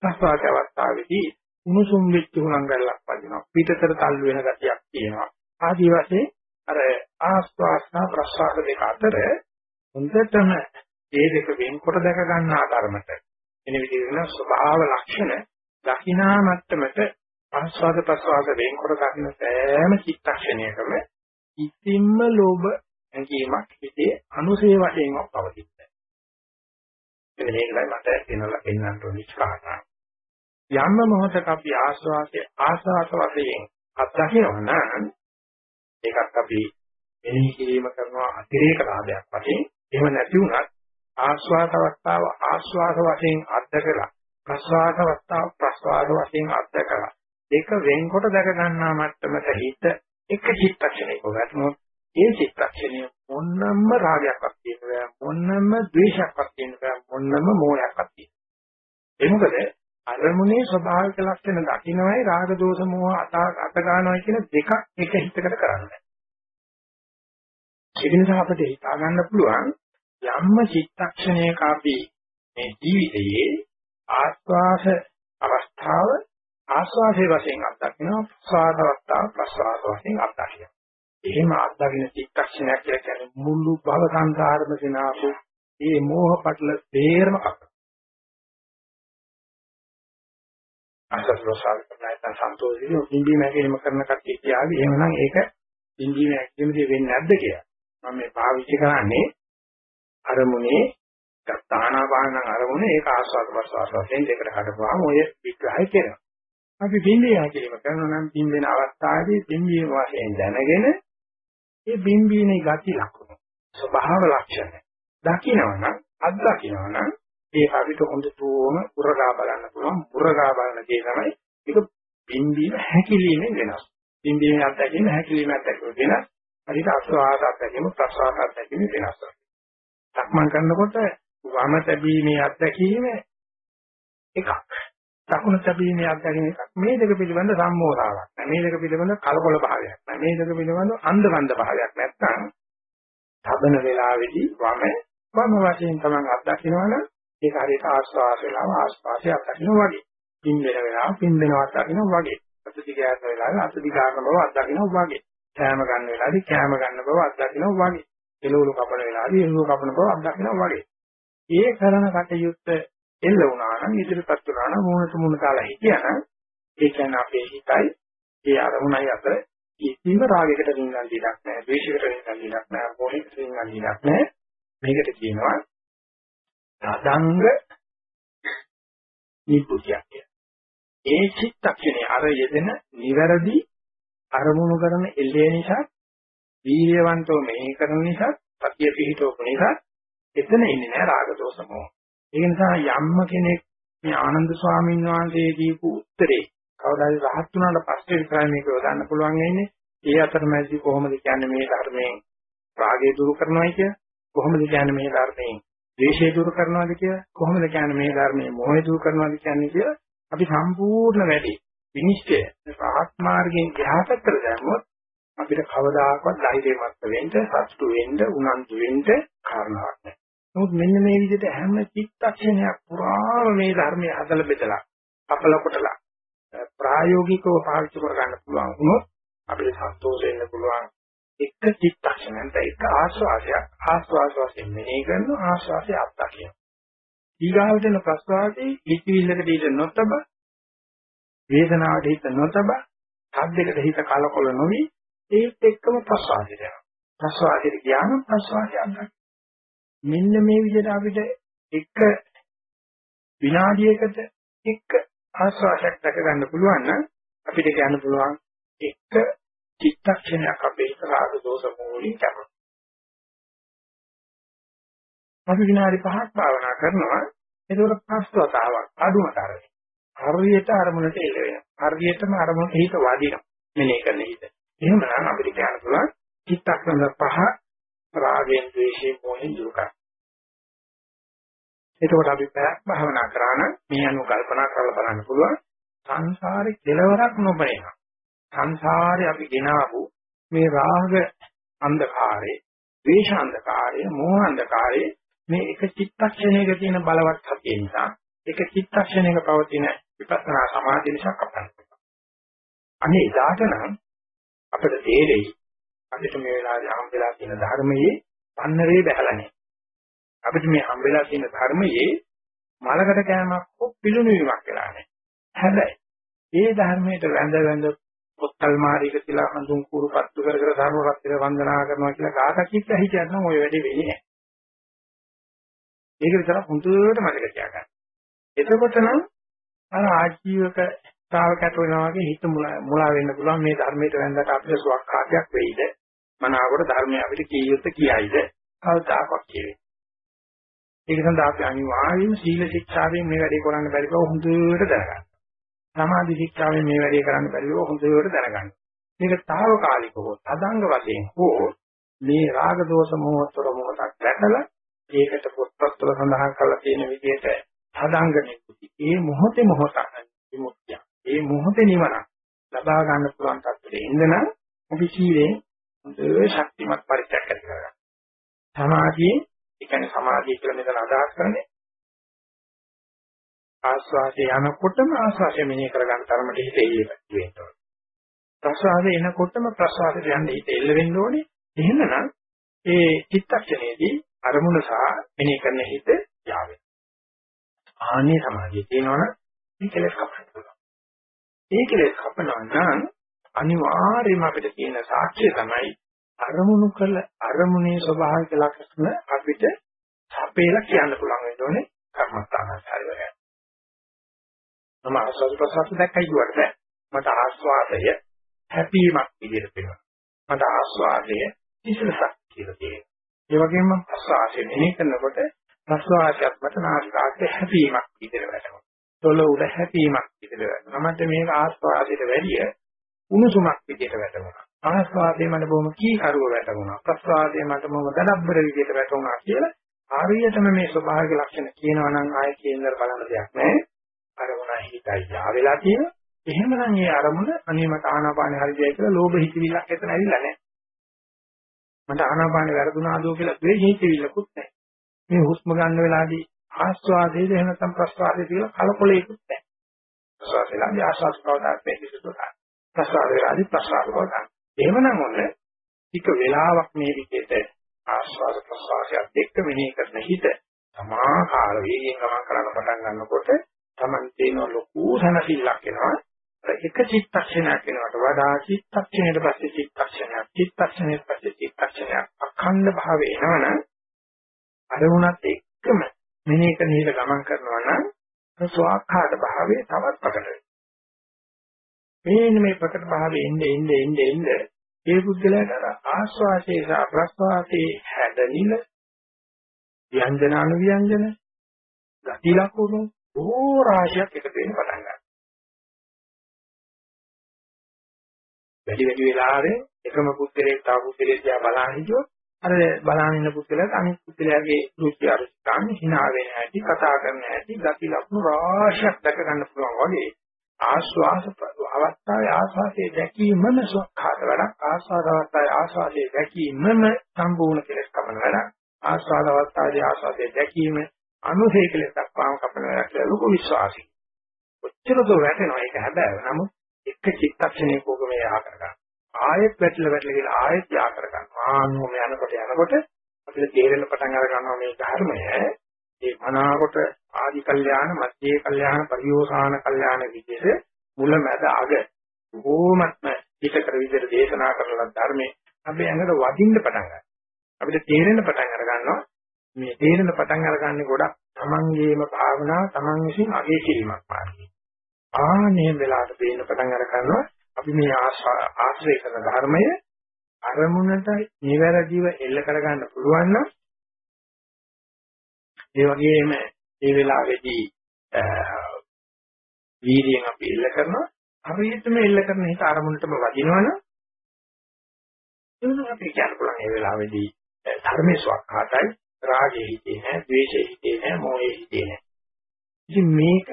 ප්‍රස්වාස අවස්ථාවේදී උණුසුම් වෙච්ච උලං ගලක් වදිනවා. පිටතට තල්ලු වෙන ගතියක් තියෙනවා. ආදී වශයෙන් අර ආස්වාස්නා ප්‍රස්වාස දෙක අතර හොඳටම ඒ දෙක වෙන්කොට දැක ගන්නා ධර්මත එන විදිහට ස්වභාව ලක්ෂණ දකිනා මට්ටමට ආස්වාද ප්‍රස්වාද වෙන්කොට දකින්න සෑම චිත්තක්ෂණයකම කිසිම ලෝභ ඇඟීමක් හිතේ අනුසේ වශයෙන්වත් පවතින්නේ නැහැ. මේකයි මට එනලා පෙන්වන්න ඕනේ කාරණා. යම්ම මොහොතක අපි ආස්වාදයේ ආස්වාද වශයෙන් අත්දකිනවා නම් ඒකත් අපි මෙනෙහි කිරීම කරනවා අතිරේක ලාභයක් වශයෙන් එහෙම නැති වුණත් ආස්වාද අවස්ථාව ආස්වාද වශයෙන් අත්දකලා ප්‍රස්වාද අවස්ථාව ප්‍රස්වාද වශයෙන් අත්දකලා ඒක වෙන්කොට දැක ගන්නා මට්ටමට හිත එක චිත්තක්ෂණයක වැටුණොත් ඒ චිත්තක්ෂණය මොන්නම්ම රාගයක්වත් තියෙන බෑ මොන්නම්ම ද්වේෂයක්වත් තියෙන බෑ මොන්නම්ම මෝහයක්වත් තියෙන. ඒ මොකද අරමුණේ ස්වභාවික ලක්ෂණ දකින්නයි රාග දෝෂ මෝහ අත අත ගන්නවා කියන දෙකක් එක හිතකට කරන්නේ. ඒ නිසා අපිට හිතා ගන්න පුළුවන් යම්ම චිත්තක්ෂණයක අපි මේ ජීවිතයේ ආස්වාස අවස්ථාව ආස්වාසේ වශයෙන් අත්දකිනවා ප්‍රසආද අවස්ථාව ප්‍රසආද වශයෙන් අත්දකිනවා. එහෙම අත්දකින චිත්තක්ෂණයක් කියලා කියන්නේ මුළු භව සංසාරම දිනාපු මේ මෝහ පටල තේරම අක. අසස්රසාර කරන සන්තෝෂී ඉන්දී මැකීම කරන කට්ටිය කියාවි එහෙමනම් ඒක ඉන්දී මැකීමදී වෙන්නේ නැද්ද කියලා. මම මේ පාවිච්චි කරන්නේ අරමුණේ ගත්තානාපාන අරමුණ ඒක ආස්වාද ප්‍රසවාස වශයෙන් දෙකට හදපුවාම ඔය විග්‍රහය කරනවා. අපි බින්දිය හැකීම කරනවා නම් බින්දෙන අවස්ථාවේදී බින්දිය වශයෙන් දැනගෙන ඒ බින්දීනේ ගති ලක්ෂණ ස්වභාව ලක්ෂණ දකින්නවනම් අත් දකින්නවනම් ඒ අපිට හොඳටම උරගා බලන්න පුළුවන් උරගා බලන දේ තමයි ඒක බින්දීම හැකිලීමෙන් වෙනස්. බින්දීමේ අත්දැකීම හැකිලීම අත්දැකීම වෙනස්. හරිද අස්වාද අත්දැකීම ප්‍රසවාස අත්දැකීම වෙනස්. සක්මන් කරනකොට වම තැබීමේ අත්දැකීම එකක්. දකුණු තැබීමේ අත්දැකීම එකක්. මේ දෙක පිළිබඳ සම්මෝධාවක්. මේ දෙක පිළිබඳ කලකොල භාවයක්. මේ දෙක පිළිබඳ අන්ධබන්ධ භාවයක් නැත්නම් තබන වෙලාවේදී වම වම වශයෙන් තමයි අත්දකින්නවනම් ඒක හරියට ආස්වාස වෙලාව ආස්වාසය අත්දකින්න වගේ. පින් වෙන වෙලාව පින් වෙනවා අත්දකින්න වගේ. අතදිගාන වෙලාව අතදිගාන බව අත්දකින්න වගේ. කෑම ගන්න වෙලාවේදී කෑම ගන්න බව අත්දකින්න වගේ. එළවලු කපන වෙලාවේදී එළවලු කපන බව අත්දකින්න වගේ. ඒ කරන කටයුත්ත එල්ල වුණා නම් ඉදිරිපත් වුණා නම් මොනට මොන කාලා හිටියනම් ඒ කියන්නේ අපේ හිතයි ඒ අරමුණයි අතර කිසිම රාගයකට රින්ගන් දෙයක් නැහැ ද්වේෂයකට රින්ගන් දෙයක් නැහැ මොහයකට රින්ගන් දෙයක් නැහැ මේකට කියනවා තදංග නිපුතියක් ඒ චිත්තක්ෂණේ අර යෙදෙන නිවැරදි අරමුණු කරන එල්ලේ නිසා වීර්යවන්තව මෙහි කරන නිසා සතිය පිහිටවපු නිසා එතන ඉන්නේ නැහැ රාග දෝෂ මොහ. ඒ නිසා යම්ම කෙනෙක් මේ ආනන්ද ස්වාමීන් වහන්සේ දීපු උත්තරේ කවදාද රහත් වුණාට පස්සේ විතරයි මේක යොදන්න පුළුවන් වෙන්නේ. ඒ අතරමැදි කොහොමද කියන්නේ මේ ධර්මයෙන් රාගය දුරු කරනවායි කිය? කොහොමද කියන්නේ මේ ධර්මයෙන් ද්වේෂය දුරු කරනවාද කිය? කොහොමද කියන්නේ මේ ධර්මයෙන් මොහය දුරු කරනවාද කියන්නේ කියලා අපි සම්පූර්ණ වැඩි විනිශ්චය රහත් මාර්ගයෙන් එහාට දැම්මොත් අපිට කවදාකවත් ධෛර්යමත් වෙන්න, සතුටු වෙන්න, උනන්දු වෙන්න කාරණාවක් නැහැ. නමුත් මෙන්න මේ විදිහට හැම චිත්තක්ෂණයක් පුරාම මේ ධර්මය හදලා බෙදලා අපල කොටලා ප්‍රායෝගිකව පාවිච්චි කර ගන්න පුළුවන් වුණොත් අපිට සතුටු වෙන්න පුළුවන් එක චිත්තක්ෂණයක් එක ආස්වාදයක් ආස්වාද වශයෙන් මෙහෙය කරන ආස්වාදය අත්දකින්න. ඊගාවට එන ප්‍රස්වාදයේ ඉතිවිල්ලකට ඉඳ නොතබ වේදනාවට හිත නොතබ සද්දයකට හිත කලකොල නොවි ඒත් එක්කම ප්‍රස්වාදයට යනවා. ප්‍රස්වාදයට ගියාම ප්‍රස්වාදය අත්දකින්න. මෙන්න මේ විදිහට අපිට එක විනාඩියකට එක ආස්වාදයක් දැක ගන්න පුළුවන් නම් අපිට කියන්න පුළුවන් එක චිත්තක්ෂණයක් අපේ රාග දෝෂ මූලික කරනවා. අපි විනාඩි 5ක් භාවනා කරනවා ඒකවල පස්වතාවක් අඩුම තරමේ. හරියට අරමුණට එළ වෙනවා. හරියටම අරමුණට හිත වදිනවා. මෙනේ කරන හිත. එහෙමනම් අපිට කියන්න පුළුවන් චිත්තක්ෂණ පහ රාගයෙන් ද්වේෂයෙන් මොහෙන් දුරු කරනවා. එතකොට අපි පැයක් භාවනා කරා නම් මේ අනුව කල්පනා කරලා බලන්න පුළුවන් සංසාරේ කෙලවරක් නොබැනවා. සංසාරේ අපි ගෙනාවු මේ රාග අන්ධකාරේ, ද්වේෂ අන්ධකාරේ, මෝහ අන්ධකාරේ මේ එක චිත්තක්ෂණයක තියෙන බලවත් සතිය නිසා, එක චිත්තක්ෂණයක පවතින විපස්සනා සමාධිය නිසා කපන්න. අනේ එදාට නම් අපිට තේරෙයි අපිට මේ වෙලාවේ හම්බෙලා තියෙන ධර්මයේ පන්නරේ බහැලා නැහැ. අපිට මේ හම්බෙලා තියෙන ධර්මයේ මලකට කෑමක් හෝ පිළුණු වීමක් වෙලා නැහැ. හැබැයි ඒ ධර්මයට වැඳ වැඳ පොත්තල් මාරීක තියලා හඳුන් කුරු පත්තු කර කර ධර්ම රත්නය වන්දනා කරනවා කියලා ගාථා කිව්ව හිතයක් නම් ওই වැඩේ වෙන්නේ නැහැ. ඒක විතර හොඳට මතක තියාගන්න. එතකොට නම් අර ආජීවක ශ්‍රාවකයට වෙනවා වගේ හිත මුලා වෙන්න පුළුවන් මේ ධර්මයට වැන්දට අපිට සුවක්ඛාතයක් වෙයිද මනාවකට ධර්මය අපිට කිය යුත්තේ කියයිද කවදාකවත් කියෙන්නේ ඒක සඳහා අපි අනිවාර්යයෙන්ම සීල ශික්ෂාවෙන් මේ වැඩේ කරන්න බැරි බව හොඳට දැනගන්න. සමාධි ශික්ෂාවෙන් මේ වැඩේ කරන්න බැරි බව හොඳට දැනගන්න. මේක తాවකාලිකව තදංග වශයෙන් හෝ මේ රාග දෝෂ මොහොතර මොහොතක් දැකලා ඒකට පොත්පත්වල සඳහන් කරලා තියෙන විදිහට තදංග නිකුති. ඒ මොහොතේ මොහොතක් විමුක්තිය. ඒ මොහොතේ නිවන ලබා ගන්න පුළුවන් තත්ත්වෙට එන්න නම් අපි සීලෙන් හොඳ ශක්තිමත් පරිත්‍යාග කරගන්න. සමාධියේ ඒ කියන්නේ සමාධිය කියලා මෙතන අදහස් කරන්නේ ආස්වාදේ යනකොටම ආස්වාදය මෙනෙහි කරගන්න තරමට හිත එල්ලෙපත් වෙන්න ඕනේ. ප්‍රසවාදේ එනකොටම ප්‍රසවාදයට යන්න හිත එල්ල වෙන්න ඕනේ. එහෙමනම් ඒ චිත්තක්ෂණයේදී අරමුණ සහ මෙනෙහි කරන හිත යාවේ. ආනේ සමාධිය තියෙනවනම් මේ කෙලෙස් කපන්න පුළුවන්. ඒ කෙලෙස් කපනවා නම් අනිවාර්යයෙන්ම අපිට තියෙන සාක්ෂිය තමයි අරමුණු කළ අරමුණේ ස්වභාවික ලක්ෂණ අපිට සපේලා කියන්න පුළුවන් වෙන්න ඕනේ කර්මස්ථානස්තරය වගේ. මම ආස්වාද ප්‍රසවාස දැක්කයි කියවට බෑ. මට ආස්වාදය හැපීමක් විදිහට පේනවා. මට ආස්වාදය කිසිලසක් කියලා තියෙනවා. ඒ වගේම ප්‍රසවාසය මෙහෙ කරනකොට ප්‍රසවාසයත් මට නාසිකාග්‍රේ හැපීමක් විදිහට වැටෙනවා. තොල උඩ හැපීමක් විදිහට වැටෙනවා. මට මේක ආස්වාදයට වැඩිය උණුසුමක් විදිහට වැටෙනවා. ආස්වාදයේ මට බොහොම කීකරුව වැටුණා. ප්‍රස්වාදයේ මට බොහොම දඩබ්බර විදිහට වැටුණා කියලා හරියටම මේ ස්වභාවික ලක්ෂණ කියනවා නම් ආයේ කේන්දර බලන්න දෙයක් නැහැ. අරමුණ හිතයි ආවෙලා තියෙන. එහෙමනම් මේ අරමුණ අනේ මට ආනාපානෙ හරියයි කියලා ලෝභ හිතවිල්ලක් එතන ඇවිල්ලා නැහැ. මට ආනාපානෙ වැරදුනාදෝ කියලා ද්වේෂ හිතවිල්ලකුත් නැහැ. මේ හුස්ම ගන්න වෙලාවේදී ආස්වාදයේද එහෙම නැත්නම් ප්‍රස්වාදයේ කියලා කලකොලයකුත් නැහැ. ප්‍රස්වාදයේදී ආස්වාද ප්‍රවදාත් මේ විසුදුනා. ප්‍රස්වාදයේදී ප්‍රස්වාද ප්‍රවදාත් එහෙමනම් ඔන්න ටික වෙලාවක් මේ විදිහට ආස්වාද ප්‍රසවාසයත් එක්ක මෙනෙහි කරන හිත සමාකාර වේගයෙන් ගමන් කරන්න පටන් ගන්නකොට Taman තේන ලොකු සනසිල්ලක් එනවා. එක චිත්තක්ෂණයක් වෙනවට වඩා චිත්තක්ෂණයට පස්සේ චිත්තක්ෂණයක් චිත්තක්ෂණයට පස්සේ චිත්තක්ෂණයක් අඛණ්ඩ භාවය එනවනම් අරමුණත් එක්කම මෙනෙහි කරන හිත ගමන් කරනවා නම් ස්වාඛාත භාවයේ තවත් ප්‍රකට වෙනවා. මේන්න මේ ප්‍රකට භාවයේ එන්නේ එන්නේ එන්නේ එන්නේ ඒ පුද්ගලයාට ආස්වාසේ සහ ප්‍රස්වාසේ හැදෙනින ව්‍යංජන අනු ව්‍යංජන ගති ලක්ෂණ බොහෝ රාශියක් එකතු වෙන්න පටන් ගන්නවා. වැඩි වැඩි වෙලාවෙ එකම පුද්ගලයෙක් තව පුද්ගලයෙක් දිහා බලන හිටියොත් අර බලන ඉන්න පුද්ගලයාට අනිත් පුද්ගලයාගේ රුචි අරුචිකම් hina වෙන හැටි කතා කරන හැටි ගති ලක්ෂණ රාශියක් දැක ගන්න පුළුවන් වගේ ආස්වාස අවස්ථාවේ ආස්වාදයේ දැකීමම සුඛාත වැඩක් ආස්වාද අවස්ථාවේ ආස්වාදයේ දැකීමම සම්පූර්ණ කෙලස් කපන වැඩක් ආස්වාද අවස්ථාවේ ආස්වාදයේ දැකීම අනුසේ කෙලස් දක්වාම කපන වැඩක් කියලා ලොකු විශ්වාසයි. ඔච්චර දෝ වැටෙනවා ඒක හැබැයි නමුත් එක චිත්තක්ෂණයක ඕක මේ යහ කරගන්න. ආයෙත් වැටල වැටල කියලා ආයෙත් යහ කරගන්න. ආන්නෝම යනකොට යනකොට අපිට තේරෙන්න පටන් අර ගන්නවා මේ ධර්මය ඒ මනාකොට ආදි කල්යාණ මධ්‍යේ කල්යාණ පරියෝසాన කල්යාණ විදිහට මුල මැද අග බොහෝමත්ම පිටකර විදිහට දේශනා කරලා ධර්මයේ අපි ඇඟට වදින්න පටන් ගන්නවා. අපිට තේරෙන්න පටන් අර ගන්නවා මේ තේරෙන පටන් අරගන්නේ ගොඩක් තමන්ගේම භාවනාව තමන් විසින් අගේ කිරීමක් මාර්ගය. ආනේ වෙලාවට පේන පටන් අර ගන්නවා අපි මේ ආශ්‍රය කරන ධර්මය අරමුණට නිවැරදිව එල්ල කරගන්න පුළුවන් නම් ඒ වගේම ඒ වෙලාවේදී වීර්යයෙන් අපි එල්ල කරනවා හරියටම එල්ල කරන හිත අරමුණටම වදිනවනම් එතන අපි කියන්න පුළුවන් ඒ වෙලාවේදී ධර්මයේ ස්වකහාතයි රාගයේ හිතේ නැහැ ද්වේෂයේ හිතේ නැහැ මොහයේ හිතේ නැහැ ඉතින් මේක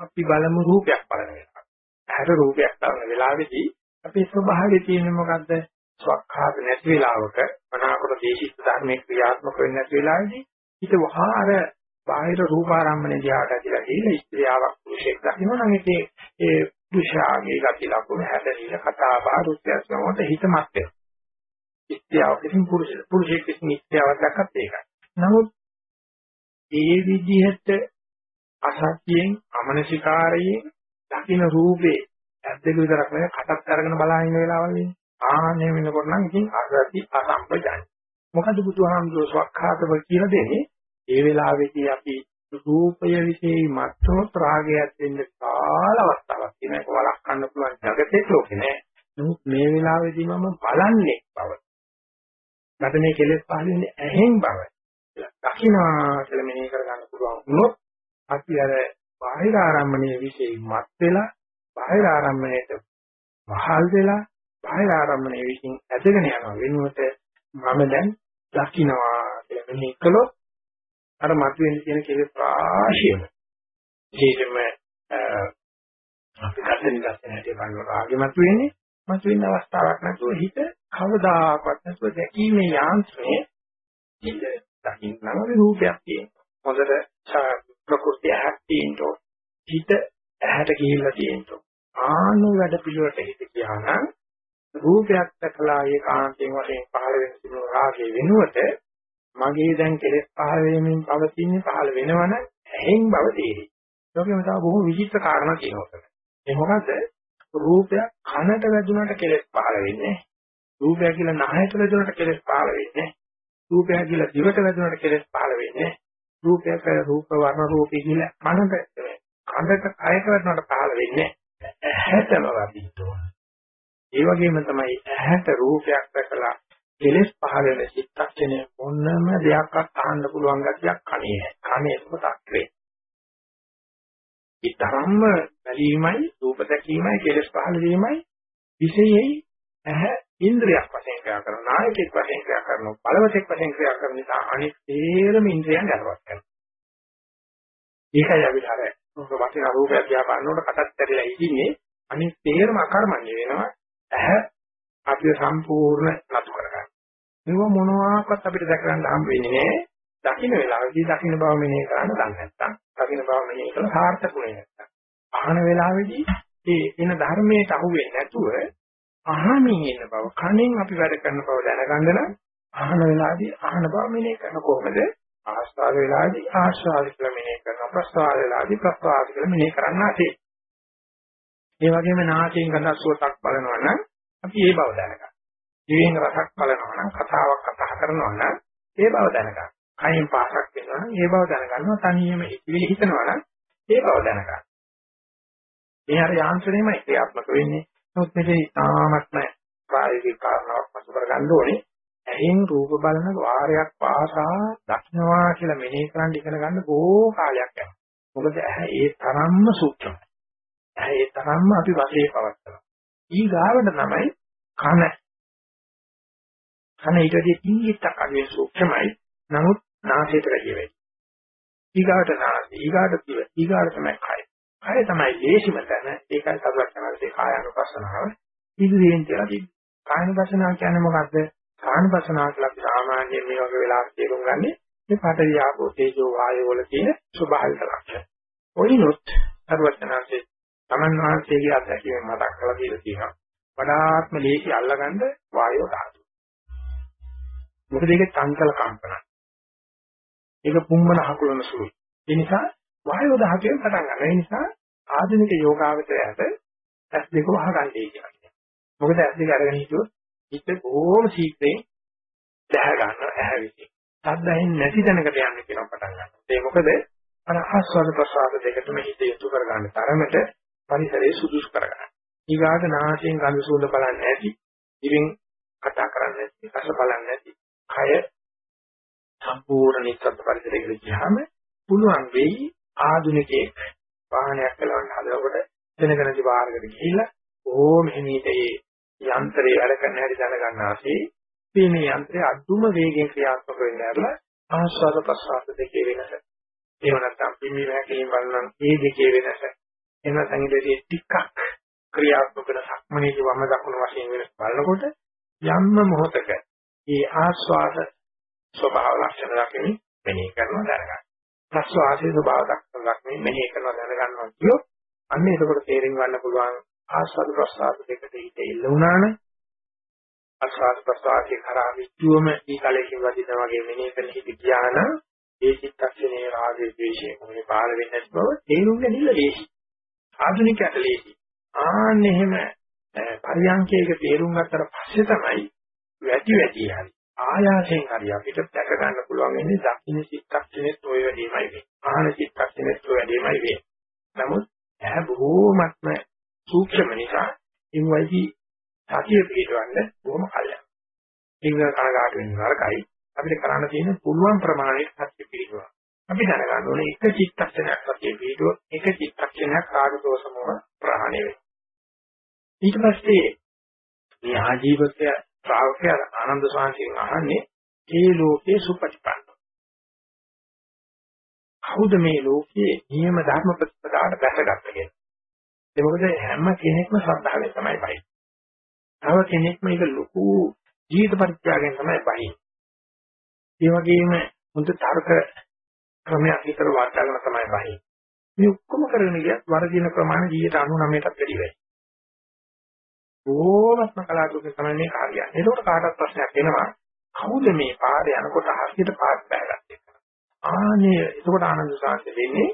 අපි බලමු රූපයක් බලන වෙලාවට ඇහැට රූපයක් බලන වෙලාවේදී අපේ ස්වභාවය තියෙන්නේ මොකද්ද ස්වකහාත නැති වෙලාවක මනාකොට දේශිත ධර්මයේ ක්‍රියාත්මක වෙන්නේ නැති වෙලාවේදී හිත වහා අර බාහිර රූපාරම්මණය දිහාට ඇදලා ගිහින් ස්ත්‍රියාවක් පුරුෂයෙක් දකින්න නම් ඒකේ ඒ පුරුෂයාගේ ගති ලක්ෂණ හැදෙන කතා බහ රුත්‍යස්මවට හිතමත් වෙනවා. ස්ත්‍රියාව කිසිම පුරුෂ පුරුෂයෙක් කිසිම ස්ත්‍රියාවක් දැක්කත් ඒකයි. නමුත් ඒ විදිහට අසත්‍යයෙන් අමනසිකාරයෙන් දකින්න රූපේ ඇද්දක විතරක් නෙවෙයි කටත් අරගෙන බලන ඉන්න වෙලාවල් ඉන්නේ. ආන්නේ වෙනකොට නම් ඉතින් අරති අසම්පජානයි. මොකද බුදුහාමුදුරුවෝ ස්වකහාතව කියලා දෙන්නේ ඒ වෙලාවේදී අපි රූපය විශේෂයි මත්තෝ රාගයක් දෙන්න කාල අවස්ථාවක් තියෙන එක වළක්වන්න පුළුවන් జగතේ ලෝකේ නෑ. නමුත් මේ වෙලාවේදී මම බලන්නේ බව. මට මේ කෙලෙස් පහළ වෙන්නේ ඇහෙන් බව. දකින්නවා කියලා මෙනෙහි කරගන්න පුළුවන් වුණොත් අපි අර බාහිර ආරම්මණයේ විශේෂ මත් වෙලා බාහිර ආරම්මණයට වහල් වෙලා බාහිර ආරම්මණයේ විසින් ඇදගෙන යන වෙනුවට මම දැන් දකින්නවා කියලා මෙනෙහි කළොත් අර මතුවෙන තියෙන කෙලෙස් රාශියම විශේෂයෙන්ම අපි දර්ශන දර්ශන හැටි බලන රාගෙ මතුවෙන්නේ මතුවෙන අවස්ථාවක් නැතුව හිත කවදාකවත් නැතුව දැකීමේ යාන්ත්‍රණය හිත දකින්නම රූපයක් තියෙනවා. හොඳට ප්‍රകൃතිය හැප්පීන්ටෝ හිත ඇහැට ගිහිල්ලා තියෙනවා. ආන වැඩ පිළිවෙලට හිත කියනනම් රූපයක් දැකලා ඒ කාන්තෙන් වශයෙන් පහළ වෙන සිනු රාගයේ වෙනුවට මගේ දැන් කෙලෙස් පහළ වෙමින් පවතින්නේ පහළ වෙනවන ඇහෙන් බව තේරෙයි. ඒකෙම තව බොහෝ විචිත්‍ර කාරණා තියෙනවා. ඒ මොකද රූපයක් කනට වැදුනට කෙලෙස් පහළ වෙන්නේ. රූපය කියලා නහයට වැදුනට කෙලෙස් පහළ වෙන්නේ. රූපය කියලා දිවට වැදුනට කෙලෙස් පහළ වෙන්නේ. රූපයක රූප වර්ණ රූපී කියලා කනට කනට කයට වැදුනට පහළ වෙන්නේ. ඇහැටම වදින්න ඒ වගේම තමයි ඇහැට රූපයක් දැකලා කෙලෙස් පහළ වෙන චිත්තක්ෂණය මොනම දෙයක්වත් අහන්න පුළුවන් ගතියක් කණේ නැහැ. කණේ කොටක් වේ. ඒ තරම්ම බැලීමයි රූප දැකීමයි කෙලෙස් පහළ වීමයි විශේෂයි ඇහැ ඉන්ද්‍රියක් වශයෙන් ක්‍රියා කරන නායකෙක් වශයෙන් ක්‍රියා කරන බලවතෙක් වශයෙන් ක්‍රියා කරන නිසා අනිත් තේරම ඉන්ද්‍රියන් ගලවත් කරනවා. ඒකයි අපි අර වටින රූපයක් දිහා බලනකොට කටත් ඇරිලා ඉන්නේ අනිත් තේරම අකර්මණ්‍ය වෙනවා ඇහැ අපිව සම්පූර්ණ නතු කරගන්න. මේව මොනවාක්වත් අපිට දැක ගන්න හම්බ වෙන්නේ නැහැ. දකින්න වෙලාවේදී දකින්න බව මෙනෙහි කරන්න දන්නේ නැත්නම් දකින්න බව මෙනෙහි කළ සාර්ථකුනේ නැත්නම් අහන වෙලාවේදී මේ එන ධර්මයට අහුවෙන්නේ නැතුව අහමින් ඉන්න බව කණෙන් අපි වැඩ කරන බව දැනගන්න නම් අහන වෙලාවේදී අහන බව මෙනෙහි කරන කොහොමද ආස්වාද වෙලාවේදී ආස්වාද කියලා මෙනෙහි කරනවා ප්‍රස්වාද වෙලාවේදී ප්‍රස්වාද කියලා මෙනෙහි කරන්න ඇති ඒ වගේම නාසයෙන් ගඳ සුවතක් බලනවා නම් අපි ඒ බව දැනගන්න. දිවෙන් රසක් බලනවා නම් කතාවක් කතා කරනවා නම් ඒ බව දැනගන්න. කයින් පාසක් වෙනවා නම් ඒ බව දැනගන්නවා. තනියම ඉතිවිලි හිතනවා නම් ඒ බව දැනගන්න. මේ හරිය යාන්ත්‍රණයම ක්‍රියාත්මක වෙන්නේ. නමුත් මේකේ තාමත්ම ප්‍රායෝගික කාරණාවක් මතු කරගන්න ඕනේ. ඇහෙන් රූප බලන වාරයක් පාසා දක්නවා කියලා මෙනෙහි කරන් ඉගෙන ගන්න බොහෝ කාලයක් යනවා. මොකද ඇහැ ඒ තරම්ම සූක්ෂමයි. ඇහැ ඒ තරම්ම අපි වශයෙන් පවත්නවා. ඊගාවට තමයි කන. කන ඊට වඩා කිංගිත්තක් අගේ සූක්ෂමයි. නමුත් නාසයට වැඩිය වැඩි. ඊගාවට නාසය, ඊගාට දිව, ඊගාට තමයි කය. කය තමයි දේශිම තැන. ඒකයි සර්වඥාන්සේ කායानुපස්සනාව ඉදිරියෙන් කියලා තිබෙන්නේ. කායानुපස්සනාව කියන්නේ මොකද්ද? කායानुපස්සනාව කියලා අපි සාමාන්‍යයෙන් මේ වගේ වෙලාවට තේරුම් ගන්නේ මේ පඨවි ආපෝ තේජෝ වායෝ වල තියෙන ස්වභාවික ලක්ෂණ. ඔයිනොත් සර්වඥාන්සේ තමන් වහන්සේගේ අත්දැකීම් මතක් කරලා දීලා තියෙනවා. වඩාත්ම ලේසි අල්ලගන්න වායෝ ධාතු. මොකද ඒක චංකල කම්පන. ඒක පුම්මන හකුලන සුළුයි. ඒ නිසා වායෝ ධාතුවෙන් පටන් ගන්න. ඒ නිසා ආධුනික යෝගාවචරයට ඇස් දෙක වහගන්නයි කියන්නේ. මොකද ඇස් දෙක අරගෙන හිටියොත් හිත බොහොම ශීක්‍රයෙන් දැහ ගන්නවා ඇහැ විසින්. සද්දයෙන් නැති දැනකට යන්න කියන පටන් ගන්නවා. ඒ මොකද අර ආස්වාද ප්‍රසආද දෙකටම හිත යොමු කර ගන්න තරමට පරිසරයේ සුදුසු කරගන්න. ඊගාට නාසයෙන් ගඳ සුවඳ බලන්නේ නැති, ඉතින් කතා කරන්නේ නැති, රස බලන්නේ නැති, කය සම්පූර්ණ නිස්සද්ද පරිසරයකට ගියාම පුළුවන් වෙයි ආධුනිකයෙක් වාහනයක් කලවන්න හදනකොට වෙනකනදි බාහිරකට ගිහිල්ලා ඕම හිමීට ඒ යන්ත්‍රය වැඩ කරන හැටි දැනගන්න ආසේ මේ යන්ත්‍රය අදුම වේගෙන් ක්‍රියාත්මක වෙන්න ඇරලා ආස්වාද ප්‍රසආස දෙකේ වෙනස. එහෙම නැත්නම් පිම්බි වැකිලින් බලන මේ දෙකේ වෙනස. එහෙම සංගීතයේ ටිකක් ක්‍රියාත්මක වෙන සක්මනේදී වම දකුණු වශයෙන් වෙනස් බලනකොට යම්ම මොහතක මේ ආස්වාද ස්වභාව ලක්ෂණ දකින්න මෙනෙහි කරනවා දැනගන්න. ප්‍රස්වාසයේ ස්වභාව දක්වන්න මෙනෙහි කරනවා දැනගන්නවා කියොත් අන්න එතකොට තේරුම් ගන්න පුළුවන් ආස්වාද ප්‍රස්වාද දෙකට හිත ඉල්ල වුණානේ ආස්වාද ප්‍රස්වාදයේ කරා විද්‍යුවම ඊ කලකින් වදිනා වගේ මෙනෙහි කරන හිත ගියාන ඒ චිත්තක්ෂණයේ රාගයේ ද්වේෂයේ මොනේ පාල වෙන්නේ නැති බව තේරුම් ගැනීම ලේසි. ආධුනිකයට ලේසි. ආන්න එහෙම පරියන්කයක තේරුම් ගත්තට පස්සේ තමයි වැඩි වැඩි හරි ආයාසයෙන් හරි අපිට දැක ගන්න පුළුවන් වෙන්නේ දක්ෂින චිත්තක්ෂණෙත් ඔය වැඩිමයි වෙන්නේ. ආහන චිත්තක්ෂණෙත් ඔය වැඩිමයි වෙන්නේ. නමුත් ඇහැ බොහෝමත්ම ඒ වයිදී සතිය පිටවන්න බොහොම කල්යන. ඒක කනගාටු වෙන්න නරකයි. අපිට කරන්න තියෙන පුළුවන් ප්‍රමාණයට සතිය පිටවනවා. අපි දැනගන්න ඕනේ එක චිත්තක්ෂණයක් සතිය පිටුව එක චිත්තක්ෂණයක් රාග දෝෂ මොහ ප්‍රහාණය වෙනවා. ඊට පස්සේ මේ ආජීවකය ශ්‍රාවකය ආනන්ද සාංශයෙන් අහන්නේ ඒ ලෝකේ සුපටිපන්න. කවුද මේ ලෝකයේ නියම ධර්ම ප්‍රතිපදාවට බැසගත්ත කෙනෙක්? ඒ මොකද හැම කෙනෙක්ම ශ්‍රද්ධාවෙන් තමයි බයි. තව කෙනෙක් මේක ලොකු ජීවිත පරිත්‍යාගයෙන් තමයි බයි. ඒ වගේම හොඳ තර්ක ක්‍රමයක් විතර වාර්තාගෙන තමයි බයි. මේ ඔක්කොම කරගෙන ගියත් වර්ධින ප්‍රමාණය 99%ටත් වැඩි වෙයි. ඕනත්ම කලාතුරකින් තමයි මේ කාර්යය. ඒකට කාටවත් ප්‍රශ්නයක් එනවා. කවුද මේ පාරේ යනකොට හරියට පාත් බෑගත්තේ? ආනේ එතකොට ආනන්ද සාන්ත වෙන්නේ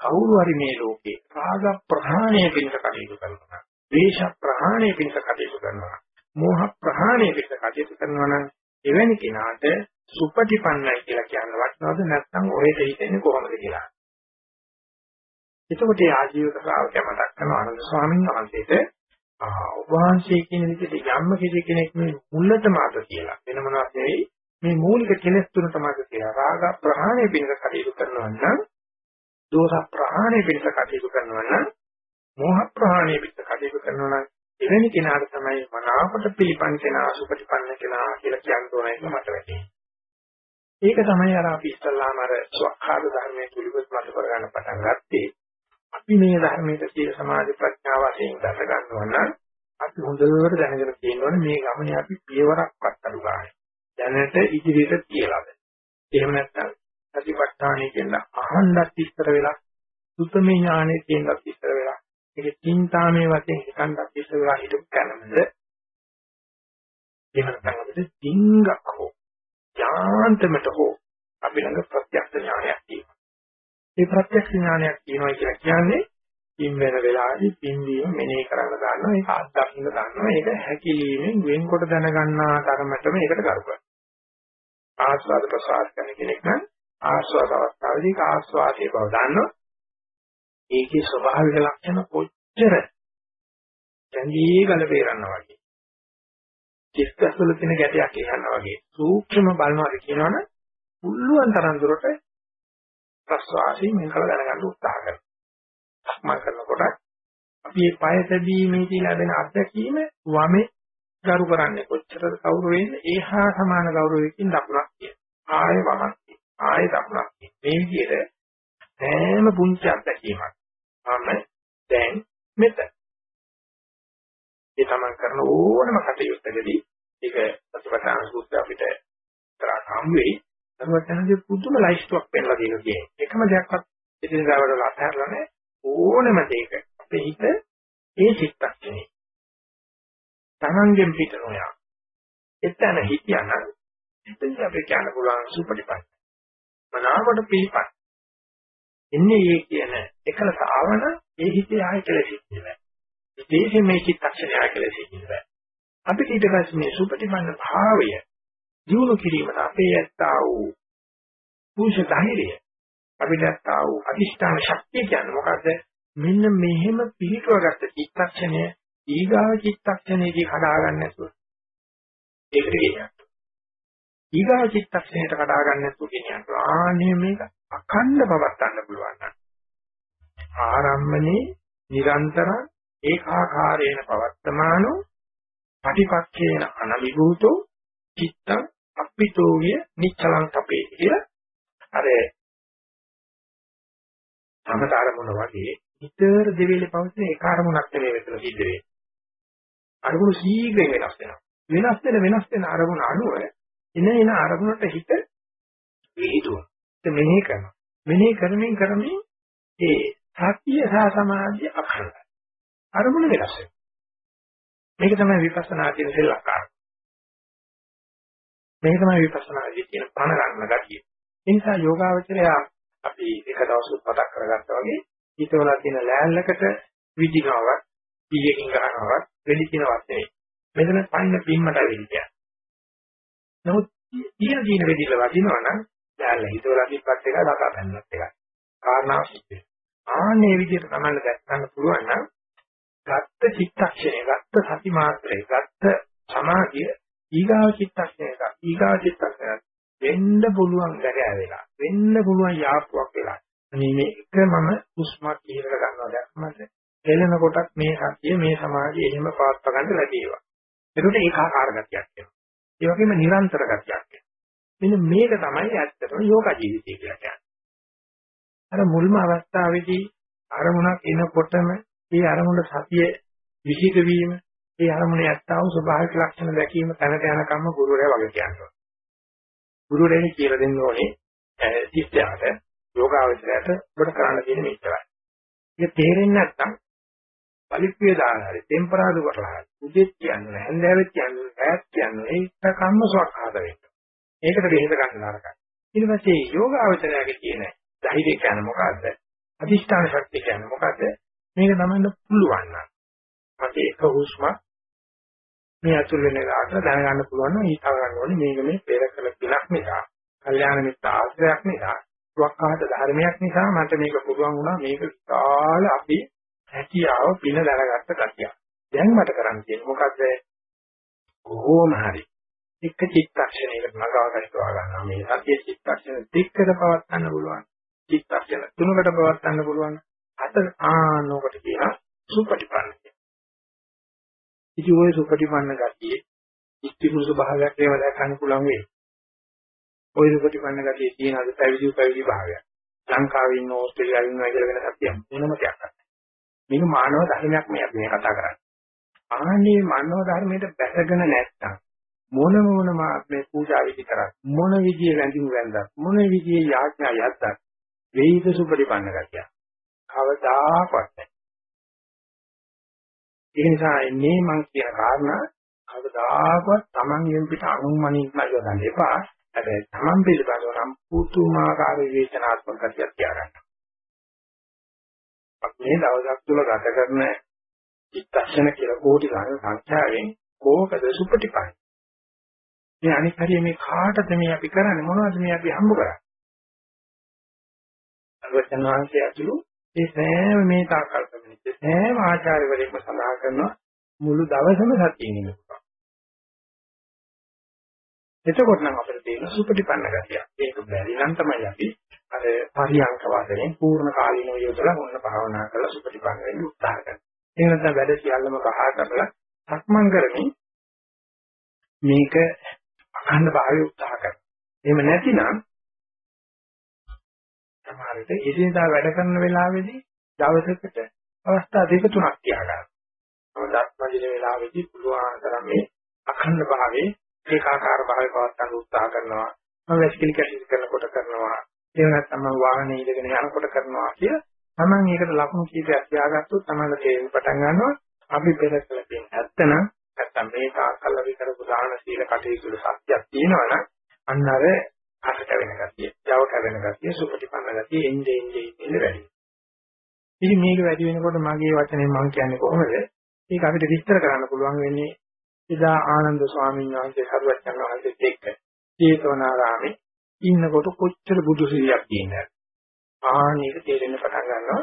කවුරු හරි මේ ලෝකේ රාග ප්‍රහාණය පිණිස කටයුතු කරනවා. ද්වේෂ ප්‍රහාණය පිණිස කටයුතු කරනවා. මෝහ ප්‍රහාණය පිණිස කටයුතු කරනවා නම් එවැනි කෙනාට සුපටිපන්නයි කියලා කියන්න වටනවද නැත්නම් ඔහෙට හිතෙන්නේ කොහොමද කියලා. එතකොට ඒ ආජීවක ශ්‍රාවකයා මතක් කරන ආනන්ද ස්වාමීන් වහන්සේට ඔබ වහන්සේ කියන විදිහට යම්ම කෙනෙක් මේ මුල්ලටම අත කියලා වෙන මොනවද නෙවෙයි මේ මූලික කෙලෙස් තුනටම අත කියලා රාග ප්‍රහාණය පිණිස කටයුතු කරනවා නම් දෝෂ ප්‍රහාණය පිණිස කටයුතු කරනවා නම් මෝහ ප්‍රහාණය පිණිස කටයුතු කරනවා නම් එවැනි කෙනාට තමයි මනාවට පිළිපන් කෙනා සුපටිපන්න කෙනා කියලා කියන්න ඕන එක මට වැටහෙන්නේ. ඒක තමයි අර අපි ඉස්සල්ලාම අර ස්වකහාර ධර්මයේ පිළිවෙත් මත කරගන්න පටන් ගත්තේ. අපි මේ ධර්මයේ සීල සමාධි ප්‍රඥා වශයෙන් දැක ගන්නවා නම් අපි හොඳට දැනගෙන තියෙනවනේ මේ ගමනේ අපි පියවරක්වත් අඩු ගන්න. දැනට ඉදිරියට කියලාද. එහෙම නැත්නම් සතිපට්ඨානයේ කියන අහන්නත් ඉස්සර වෙලා සුතමේ ඥානෙ කියනත් ඉස්සර වෙලා ඒක චින්තාමේ වශයෙන් හිතන්නත් ඉස්සර වෙලා හිතු කරනද එහෙම නැත්නම් අපිට ඩිංගක් හෝ යාන්තමට හෝ අපි ළඟ ප්‍රත්‍යක්ෂ ඥානයක් තියෙනවා. ඒ ප්‍රත්‍යක්ෂ ඥානයක් තියෙනවා කියලා කියන්නේ පින් වෙන වෙලාවේදී පින්වීම මෙනෙහි කරන්න ගන්නවා ඒක අත්දකින්න ගන්නවා ඒක හැකිලීමෙන් වෙන්කොට දැනගන්නා තරමටම ඒකට කරු කරනවා ආස්වාද ප්‍රසආද කරන කෙනෙක් නම් ආස්වාද අවස්ථාවේදී ආස්වාදයේ බව දන්නවා. ඒකේ ස්වභාවික ලක්ෂණ කොච්චර දැන්දී ගල බේරනවා වගේ චිත්තස්වල තියෙන ගැටයක් එහනවා වගේ සූක්ෂම බලනවා කියනවනේ පුළුවන් තරම් දුරට ප්‍රස්වාසයෙන් මේක දැනගන්න උත්සාහ කරනවා. සක්මන් කරනකොට අපි මේ පය තැබීමේ කියලා දෙන අත්දැකීම වමේ ගරු කරන්නේ කොච්චරද කවුරු වෙන්නේ ඒහා සමාන ගෞරවයකින් දක්ුණක් කියන. ආයෙ වමක් ආයෙ දක්ුණක් මේ විදිහට හැම පුංචි අත්දැකීමක් මම දැන් මෙතන. ඒ තමයි කරන ඕනම කටයුත්තකදී ඒක ප්‍රතිපදාන සූත්‍රය අපිට තරහ හම් වෙයි. සර්වඥාගේ පුදුම ලයිස්ට්ුවක් පෙන්නලා දෙනවා කියන්නේ. එකම දෙයක්වත් එදිනදා වල අත්හැරලා නැහැ. ඕනම දෙයක අපේ හිත ඒ චිත්තක්ෂණේ. තමන්ගෙන් පිට නොයා. එතන හිතියනම් එතන අපි කියන්න පුළුවන් සුපටිපන්න. මනාවට පිළිපන්. එන්නේ මේ කියන එකලස ආවන ඒ හිතේ ආය කියලා සිද්ධ වෙනවා. විශේෂයෙන් මේ චිත්තක්ෂණය ආය කියලා සිද්ධ වෙනවා. අපිට ඊට පස්සේ මේ සුපටිපන්න භාවය දිනු කිරීමට අපේ ඇත්තා වූ පුරුෂ ධෛර්යය අපිට ඇත්තා වූ අදිෂ්ඨාන ශක්තිය කියන්නේ මොකද්ද? මෙන්න මෙහෙම පිළිටුවගත්ත චිත්තක්ෂණය ඊගාව චිත්තක්ෂණයේදී හදාගන්න නැතුව. ඒකට කියනවා ඊගාව චිත්තක්ෂණයට කඩාගන්න නැතුව කියනවා ආනේ මේක අඛණ්ඩ පවත්වන්න පුළුවන් නම්. ආරම්මනේ නිරන්තර ඒකාකාරේන පවත්තමානෝ පටිපක්ඛේන අනවිභූතෝ චිත්තං අප්පිතෝවිය නිච්චලං තපේ කියලා අර සමත අරමුණ වගේ විතර දෙවිලේ පවතින ඒ අරමුණක් නෙවෙයි මෙතන සිද්ධ වෙන්නේ. අරමුණු ශීඝ්‍රයෙන් වෙනස් වෙනවා. වෙනස් වෙන වෙනස් වෙන අරමුණ අනුව එන එන අරමුණට හිත විහිදුවන. ඒක මෙනෙහි කරනවා. මෙනෙහි කරමින් කරමින් ඒ සත්‍ය සහ සමාධිය අඛණ්ඩයි. අරමුණ වෙනස් වෙනවා. මේක තමයි විපස්සනා කියන සෙල්ලක්කාරය. මේක තමයි විපස්සනාදී කියන පණ ගන්න ගතිය. ඒ නිසා යෝගාවචරය අපි එක දවසක් මතක් කරගත්තා වගේ හිතවල තියෙන ලෑල්ලකට විදිනවක්, පීයකින් ගන්නවක්, වෙලි කියනවත් නෙවෙයි. මෙතන පයින් පින්මට වෙන්නේ. නමුත් ඊන දින වෙදිල වදිනවා නම් ලෑල්ල හිතවල තිබ්බත් එක දකා ගන්නත් එකයි. කාරණාව සිද්ධ වෙනවා. ආන්නේ විදිහට තමයි දැක් ගන්න පුළුවන් නම් ගත්ත චිත්තක්ෂණය, ගත්ත සති මාත්‍රේ, ගත්ත සමාධිය ඊගාව චිත්තක්ෂණයක ඊගාව චිත්තක්ෂණයක් වෙන්න පුළුවන් ගැරෑ වෙලා වෙන්න පුළුවන් යාප්පුවක් වෙලා. අනේ මේ එක මම උස්මක් ඉහළට ගන්නවා දැක්මද එළෙන කොටත් මේ සතිය මේ සමාධිය එහෙම පවත්වා ගන්න ලැබේවා. ඒකට ඒකාකාර ගතියක් එනවා. ඒ වගේම නිරන්තර ගතියක් එනවා. මෙන්න මේක තමයි ඇත්තටම යෝග ජීවිතය කියලා කියන්නේ. අර මුල්ම අවස්ථාවේදී අරමුණක් එනකොටම ඒ අරමුණ සතිය විහිද වීම ඒ අරමුණේ ඇත්තා වූ ස්වභාවික ලක්ෂණ දැකීම තැනට යනකම්ම ගුරුවරයා වගේ කියනවා. ගුරුවරයා කියලා දෙන්න ඕනේ ශිෂ්‍යයාට යෝගාවචරයට ඔබට කරන්න තියෙන මෙච්චරයි. ඒක තේරෙන්නේ නැත්නම් පරිප්පිය දානහරි ටෙම්පරාදු කරලා හරි උදෙත් කියන්නේ හැන්දෑවෙත් කියන්නේ ඈත් කියන්නේ ඒක කම්මසක් ආද වෙන්න. ඒකට බෙහෙත ගන්න නරකයි. ඊට පස්සේ යෝගාවචරයගේ තියෙන ධෛර්යය කියන්නේ මොකද්ද? අධිෂ්ඨාන ශක්තිය කියන්නේ මොකද්ද? මේක තමයි පුළුවන් නම්. අපි එක හුස්මක් මේ අතුල් වෙන දාට දැනගන්න පුළුවන් නම් ඊට ගන්න ඕනේ මේක මේ පෙර කළ පිනක් නිසා, කල්යාණ මිත්‍ර ආශ්‍රයක් නිසා, වක්කාත ධර්මයක් නිසා මට මේක පුළුවන් වුණා මේක විශාල අපි හැකියාව පින දැනගත්ත කතියක්. දැන් මට කරන්න තියෙන්නේ මොකද්ද? කොහොම හරි එක චිත්තක්ෂණයකට නගාගන්නවා ගන්නවා මේ සතිය චිත්තක්ෂණ දෙකකට පවත් ගන්න පුළුවන්. චිත්තක්ෂණ තුනකට පවත් ගන්න පුළුවන්. හතර ආනෝකට කියන සුපටිපන්න. ඉතින් ওই සුපටිපන්න ගතිය ඉස්තිපුරුෂ භාවයක් ඒව දැක්කන්න පුළුවන් වෙයි. ওই සුපටිපන්න ගතිය තියෙන අද පැවිදි පැවිදි භාවයක්. ලංකාවේ ඉන්න ඕස්ට්‍රේලියාවේ ඉන්නවා කියලා වෙන සත්‍යයක් වෙනම දෙයක් නැහැ. මේක මානව ධර්මයක් මේ අපි මේ කතා කරන්නේ. ආන්නේ මානව ධර්මයට බැසගෙන නැත්තම් මොන මොන මේ පූජා විදි කරත් මොන විදියෙ වැඳිමු වැඳත් මොන විදියෙ යාඥා යද්දත් වේිත සුපටිපන්න ගතිය. කවදාකවත් නැහැ. ඒ නිසා මේ මං කියන කාරණා කවදාකවත් Taman යෙන් පිට අනුමනින් නයොදන්න එපා. හැබැයි Taman පිළිබඳව නම් පුතුමාකාර විවේචනාත්මක ගතියක් තියාගන්න. අපි මේ දවසක් තුල ගත කරන චිත්තක්ෂණ කියලා කෝටි ගණන් සංඛ්‍යාවෙන් කෝකද සුපටිපන්න. මේ අනිත් හරිය මේ කාටද මේ අපි කරන්නේ මොනවද මේ අපි හම්බ කරන්නේ? අගතන් වහන්සේ ඇතුළු ඒ සෑම මේ තාකල්පෙන්නේ සෑම ආචාර්යවරයෙක්ම සඳහන් කරනවා මුළු දවසම සතියින් ඉන්නවා. එතකොට නම් අපිට තියෙන සුපටිපන්න ගතිය. ඒක බැරි නම් තමයි අපි අර පරියංක වශයෙන් පූර්ණ කාලීනව යොදලා මොන භාවනා කරලා සුපටිපන්න වෙන්න උත්සාහ කරනවා. ඒ නැත්නම් වැඩ සියල්ලම කහා කරලා සක්මන් කරමින් මේක අඛණ්ඩ භාවය උත්සාහ කරනවා. එහෙම නැතිනම් සමහරවිට එදිනදා වැඩ කරන වෙලාවේදී දවසකට අවස්ථා දෙක තුනක් තියාගන්න. අවදාත්මජින වෙලාවේදී පුළුවන් තරම් මේ අඛණ්ඩ භාවයේ ඒකාකාර භාවය පවත්වන්න උත්සාහ කරනවා. මම වැසිකිලි කැටි කරනකොට කරනවා. එහෙම නැත්නම් මම වාහනේ ඉඳගෙන යනකොට කරනවා කිය. Taman ඒකට ලකුණු කීපයක් තියාගත්තොත් Taman තේරුම් පටන් ගන්නවා. අපි පෙර කළ දෙයක් නැත්තනම් නැත්තම් මේ තාක්කල් අපි කරපු දාන සීල කටයුතු සත්‍යයක් තියෙනවනම් අන්න අර අට කැවෙන ගතිය, Java කැවෙන ගතිය, සුපටිපන්න ගතිය එන්නේ එන්නේ එන්නේ වැඩි. ඉතින් මේක වැඩි වෙනකොට මගේ වචනේ මම කියන්නේ කොහොමද? ඒක අපිට විස්තර කරන්න පුළුවන් වෙන්නේ එදා ආනන්ද ස්වාමීන් වහන්සේ සරුවච්චන් වහන්සේත් එක්ක ජේතවනාරාමේ ඉන්නකොට කොච්චර බුදු සිරියක් තියෙනවද? ආනේක තේරෙන්න පටන් ගන්නවා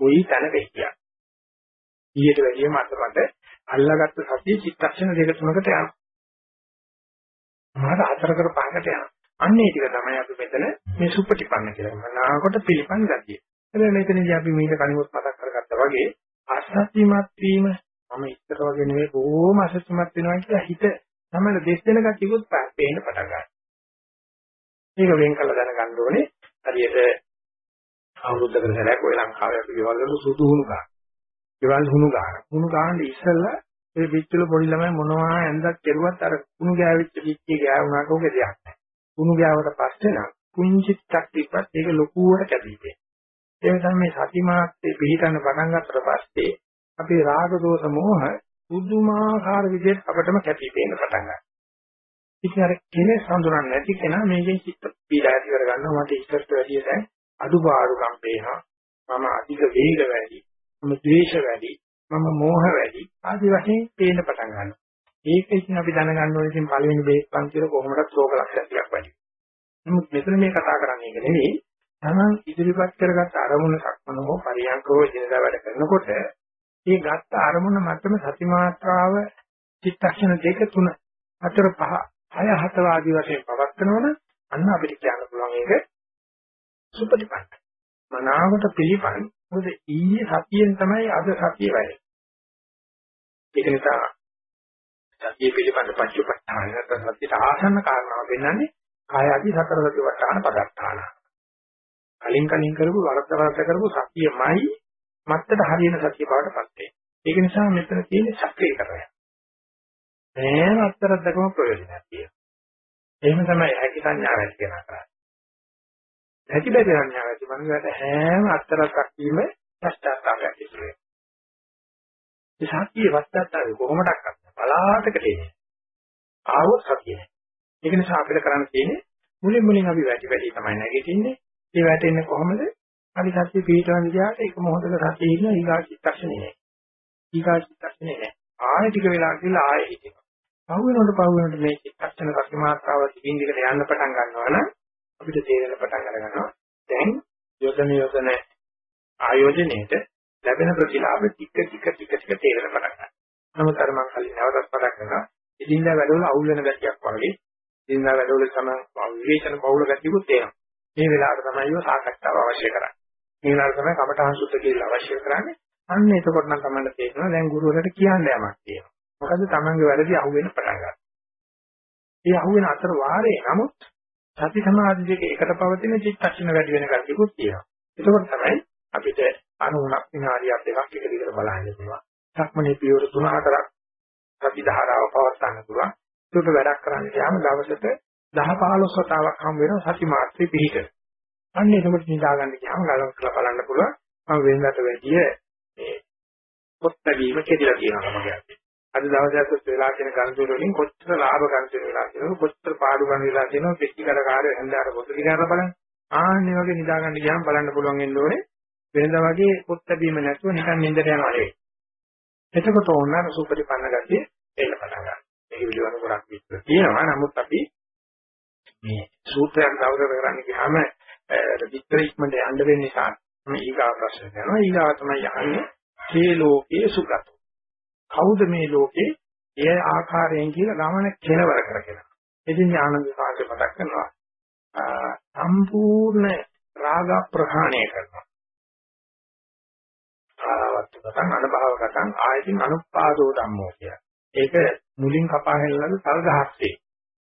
කොයි තැනක හිටියා. ඊට වැඩිය මට මට අල්ලාගත්ත සතිය චිත්තක්ෂණ දෙක තුනකට යනවා. මාත හතරකට පහකට යනවා. අන්න ඒ ටික තමයි අපි මෙතන මේ සුපටිපන්න කියලා මනාකොට පිළිපන් ගතිය. හැබැයි මෙතනදී අපි මීට කණිමුත් මතක් කරගත්තා වගේ අසත්‍යමත් වීම මම ඉස්සර වගේ නෙවෙයි බොහොම අසත්‍යමත් වෙනවා කියලා හිත තමයි දෙස් දෙන ගැටිකුත් පේන්න පටන් ගන්නවා. මේක වෙන් කළා දැනගන්න ඕනේ. හරියට අවුරුද්දකට සැරයක් ඔය ලංකාවේ අපි ගෙවල් වල සුදු හුණු ගන්න. ගෙවල් හුණු ගන්න. හුණු ගන්න ඉස්සෙල්ලා ඒ පිටුල පොඩි ළමයි මොනවා ඇඳක් කෙරුවත් අර කුණු ගෑවිච්ච පිටියේ ගෑවුනාට ඔක දෙයක් නැහැ. කුණු ගෑවට පස්සේ නම් කුංචි ටක්ටිපත් ඒක ලොකුවට කැපිපේ. ඒ නිසා මේ සති මාත්‍රේ පිළිතන්න පටන් ගත්තට පස්සේ අපේ රාග දෝෂ මෝහ පුදුමාකාර විදිහට අපටම කැපිපේන්න පටන් ගන්නවා. ඉතින් අර කෙලෙස් හඳුනන්නේ නැති කෙනා මේකෙන් චිත්ත පීඩා ඇති කරගන්නවා මට ඉස්සරට වැඩිය දැන් අඩුපාඩුකම් පේනවා. මම අධික වේග වැඩි. මම ද්වේෂ වැඩි. මම මෝහ වැඩි. ආදි වශයෙන් පේන්න පටන් ගන්නවා. ඒක ඉතින් අපි දැනගන්න ඕනේ ඉතින් පළවෙනි බේස් පන්තිල කොහොමද ශෝක ලක්ෂණයක් වැඩි. නමුත් මෙතන මේ කතා කරන්නේ ඒක නෙවෙයි. තමන් ඉදිරිපත් කරගත් අරමුණ සක්මන හෝ පරියන්කෝ දිනදා වැඩ කරනකොට ඒ ගත්ත අරමුණ මතම සති මාත්‍රාව චිත්තක්ෂණ දෙක තුන හතර පහ හය හත ආදී වශයෙන් පවත්නවන අන්න අපිට කියන්න පුළුවන් ඒක සුපටිපන්න. මනාවට පිළිපන් මොකද ඊයේ සතියෙන් තමයි අද සතිය වෙන්නේ. ඒක නිසා සතිය පිළිබඳ පච්චුපට්ඨාන නැත්නම් සතියට ආසන්න කාරණාව වෙන්නන්නේ කාය ආදී සතර සති වට්ටාන පදත්තාන. කලින් කලින් කරපු වරද්ද වරද්ද කරපු සතියමයි මත්තට හරියන සතිය බවට පත් වෙන්නේ. ඒක නිසා මෙතන තියෙන්නේ සක්‍රීයකරණය. නෑම අත්තරද්දකම ප්‍රයෝජනයක් තියෙනවා. එහෙම තමයි හැකි සංඥාව ඇති කරන කරන්නේ. හැකි බැරි සංඥාව ඇති මනුස්සයට හැම අත්තරක් වීම පශ්චාත්තාපයක් ඉතුරු වෙනවා. ඒ සතියේ පශ්චාත්තාපය කොහොමඩක්වත් බලාටකට එන්නේ. ආවොත් සතිය. ඒක නිසා අපිට කරන්න තියෙන්නේ මුලින් මුලින් අපි වැටි වැටි තමයි නැගිටින්නේ. ඒ වැටෙන්නේ කොහොමද? අපි සතිය පිටවන් ගියාට ඒක මොහොතක සතිය ඉන්න ඊගා චිත්තක්ෂණේ නෑ. ඊගා චිත්තක්ෂණේ නෑ. ආයෙ ටික වෙලා ගිහලා ආයෙ හිටිනවා. පහු වෙනකොට පහු වෙනකොට මේ චිත්තක්ෂණ රති මාත්‍රාව දිගින් දිගට යන්න පටන් ගන්නවා නම් අපිට තේරෙන පටන් අර ගන්නවා. දැන් යොදන යොදන ආයෝජනයේට ලැබෙන ප්‍රතිලාභ ටික ටික ටික ටික තේරෙන පටන් ගන්නවා. නමුත් අර මම කලින් නැවතත් මතක් කරනවා. ඉදින්දා වැඩවල අවුල් වෙන ගැටියක් වගේ ඉදින්දා වැඩවල තමයි විවේචන බහුල ගැටියකුත් තියෙනවා. මේ වෙලාවට තමයි ඔය සාකච්ඡාව අවශ්‍ය කරන්නේ. මේ වෙලාවට තමයි කමඨාන් සුද්ධ කියලා අවශ්‍ය කරන්නේ. අන්න එතකොට නම් තමයි තේරෙනවා දැන් ගුරුවරට කියන්න යමක් තියෙනවා. මොකද තමන්ගේ වැඩදි අහුවෙන්න පටන් ගන්නවා. ඒ අහුවෙන අතර වාරේ නමුත් සති සමාධි දෙක එකට පවතින චිත්තක්ෂණ වැඩි වෙන කතියකුත් තියෙනවා. එතකොට තමයි අපිට අනුණක් විනාඩියක් දෙකක් එක දිගට බලන්න පුළුවන්. සක්මණේ පියවර 3-4ක් සති ධාරාව පවත්වන්න පුළුවන්. ඒකට වැඩක් කරන්න යාම දවසට 10-15 වතාවක් හම් වෙනවා සති මාත්‍රි පිහිට. අන්න එතකොට නිදා ගන්න ගියාම ගලන් කරලා බලන්න පුළුවන්. මම වෙනකට වැඩිය මේ පොත් බැලීම කෙදිලා තියෙනවා මගේ අතේ. අද දවසට වෙලා තියෙන ගණතුර වලින් කොච්චර ලාභ ගණතුර වෙලා තියෙනවද කොච්චර පාඩු ගන්න වෙලා තියෙනවද පිටිකර කාර්ය හන්දාර පොත් දිගාර බලන්න. ආන්නේ වගේ නිදා ගන්න ගියාම බලන්න පුළුවන් වෙන්න ඕනේ. වෙනදා වගේ පොත් බැලීම නැතුව නිකන් නින්දට යනවා නෙවෙයි. එතකොට ඕනනම් සුපරිපන්න ගතිය එන්න පටන් ගන්නවා. මේක පිළිවෙල ගොඩක් විස්තර තියෙනවා. නමුත් අපි මේ සූත්‍රයක් දවසකට කරන්න ගියාම විස්තර ඉක්මනට යන්න වෙන නිසා මේ ඊගා ප්‍රශ්න කරනවා. ඊගා තමයි යන්නේ මේ ලෝකයේ සුගත. කවුද මේ ලෝකේ ඒ ආකාරයෙන් කියලා ගමන කෙලවර කරගෙන. ඉතින් ආනන්ද සාංශ මතක් කරනවා. සම්පූර්ණ රාග ප්‍රහාණය කරනවා. ආවත්තුකතං අනුභවකතං ආයතින් අනුපාදෝ ධම්මෝ කිය. ඒක මුලින් කපා හැල්ලන තල් ගහක්සේ.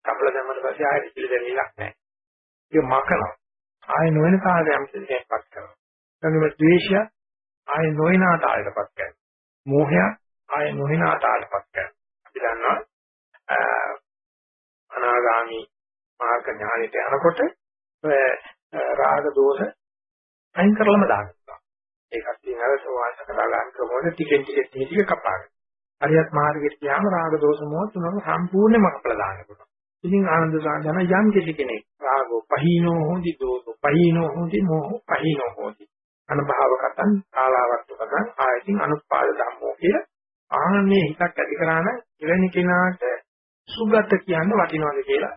කපල දැම්මම පස්සේ ආයෙත් ඉතිරි දෙන්නේක් නැහැ. ඒක මකනවා. ආයෙ නොවන කාර්යයන් දෙකක්පත් කරනවා. ඊළඟට ද්වේෂය ආයෙ නොවන ආතාවයටපත් කරනවා. මෝහය ආයෙ නොවන ආතාවයටපත් කරනවා. අපි දන්නවා අනාගාමි මාර්ග ඥානෙට යනකොට රාග දෝෂ අයින් කරලම දානවා. ඒකත් තියෙනවා සෝවාන් සකදාගාමි ක්‍රමවල ටිකෙන් ටික ටික ටික කපාගෙන. හරියට මාර්ගයට ගියාම රාග දෝෂ මොහ තුනම සම්පූර්ණයෙන්ම කපලා දාන්න පුළුවන්. ඉතින් ආනන්ද සාධන යම් කිසි කෙනෙක් රාගෝ පහීනෝ හොඳි දෝසෝ පහීනෝ හොඳි මොහ පහීනෝ හොඳි අනුභව කතං කාලාවත්තු කතං ආයතින් අනුපාද ධම්මෝ කියලා ආනන්නේ හිතක් ඇති කරාන එවැනි කෙනාට සුගත කියන්න වටිනවද කියලා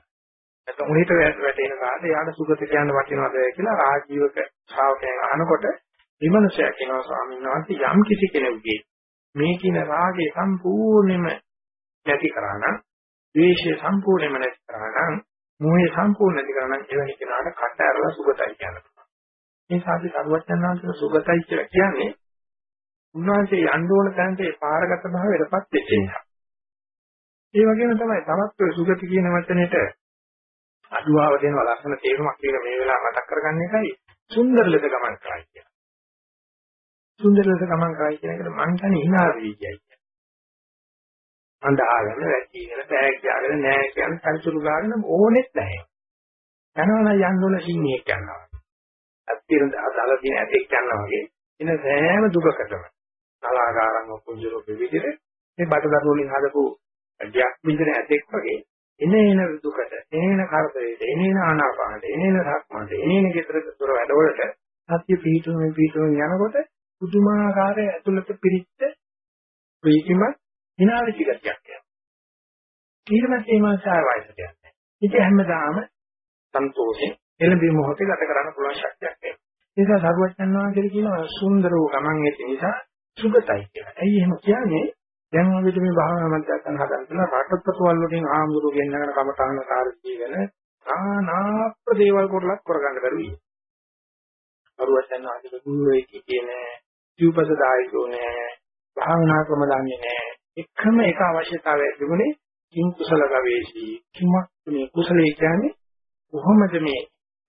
නැත්නම් උහිට වැටෙන කාලේ යාට සුගත කියන්න වටිනවද කියලා රාජීවක ශ්‍රාවකයන් අහනකොට විමර්ශය කියනවා ස්වාමීන් වහන්සේ යම් කිසි කෙනෙකුගේ මේ කියන රාගය සම්පූර්ණයෙන්ම නැති කරා නම්, ද්වේෂය සම්පූර්ණයෙන්ම නැති කරා නම්, මෝහය සම්පූර්ණ නැති කරා නම් එවැනි කෙනාට කට ඇරලා සුගතයි කියනවා. මේ සාධි සරුවචනාංශ සුගතයි කියලා කියන්නේ උන්වහන්සේ යන්න ඕන තැනට ඒ පාරගත භාවයටපත් වෙච්ච නිසා. ඒ වගේම තමයි තවත් ඔය සුගති කියන වචනේට අදුවාව දෙනවා ලස්සන තේරුමක් කියන මේ වෙලාව මතක් කරගන්න එකයි සුන්දර ලෙස ගමන් කරයි කියලා. සුන්දර ලෙස ගමන් කරයි කියන එකට මං කියන්නේ hina වෙයි කියයි. අඳාගෙන වැටිගෙන බෑග් දාගෙන නෑ කියන පරිසුළු ගාගෙන ඕනෙත් නැහැ. යනවා නම් යන්න ඕන සිංහයක් යනවා. අත්තිරඳ අදාළ දින ඇතෙක් යනවා වගේ එන සෑම දුකකටම කලාකාරන් ඔක්කොජරෝ විවිධේ මේ බටදරු වලින් හදපු ජයක් බින්දර ඇතෙක් වගේ එන එන දුකට එන කරදරේට එන ආනාපානට එන රක්මන්ට එන ගෙදර දොර වැඩවලට සත්‍ය පිහිටුමේ පිහිටුමේ යනකොට පුදුමාකාර ඇතුළත පිරිච්ච ප්‍රීතිම විනාශී ගතියක් යනවා. ඊට පස්සේ මේ මාසාර වයසට යනවා. ඉතින් හැමදාම සන්තෝෂයෙන් එළඹි මොහොතේ ගත කරන්න පුළුවන් ශක්තියක් එනවා. ඒ නිසා සරුවචන් වහන්සේ කියනවා සුන්දරව ගමන් ඇති නිසා සුගතයි කියලා. ඇයි එහෙම කියන්නේ? දැන් අපිට මේ භාවනා මධ්‍යස්ථාන හදන්න කියලා රටත්පවල වලින් ආම්දුරු ගෙන්නගෙන කමඨාන කාර්යී වෙන ආනාප්ප දේවල් කරලක් කරගන්න බැරුවයි. අරුවචන ආදික දුරේ කියන ජීවපද දායකෝ නෑ. භාවනා ක්‍රම දන්නේ නෑ. එකම එක අවශ්‍යතාවයක් තිබුණේ කිං කුසල ගවේෂී කිමක් මේ කුසලයේ කියන්නේ කොහොමද මේ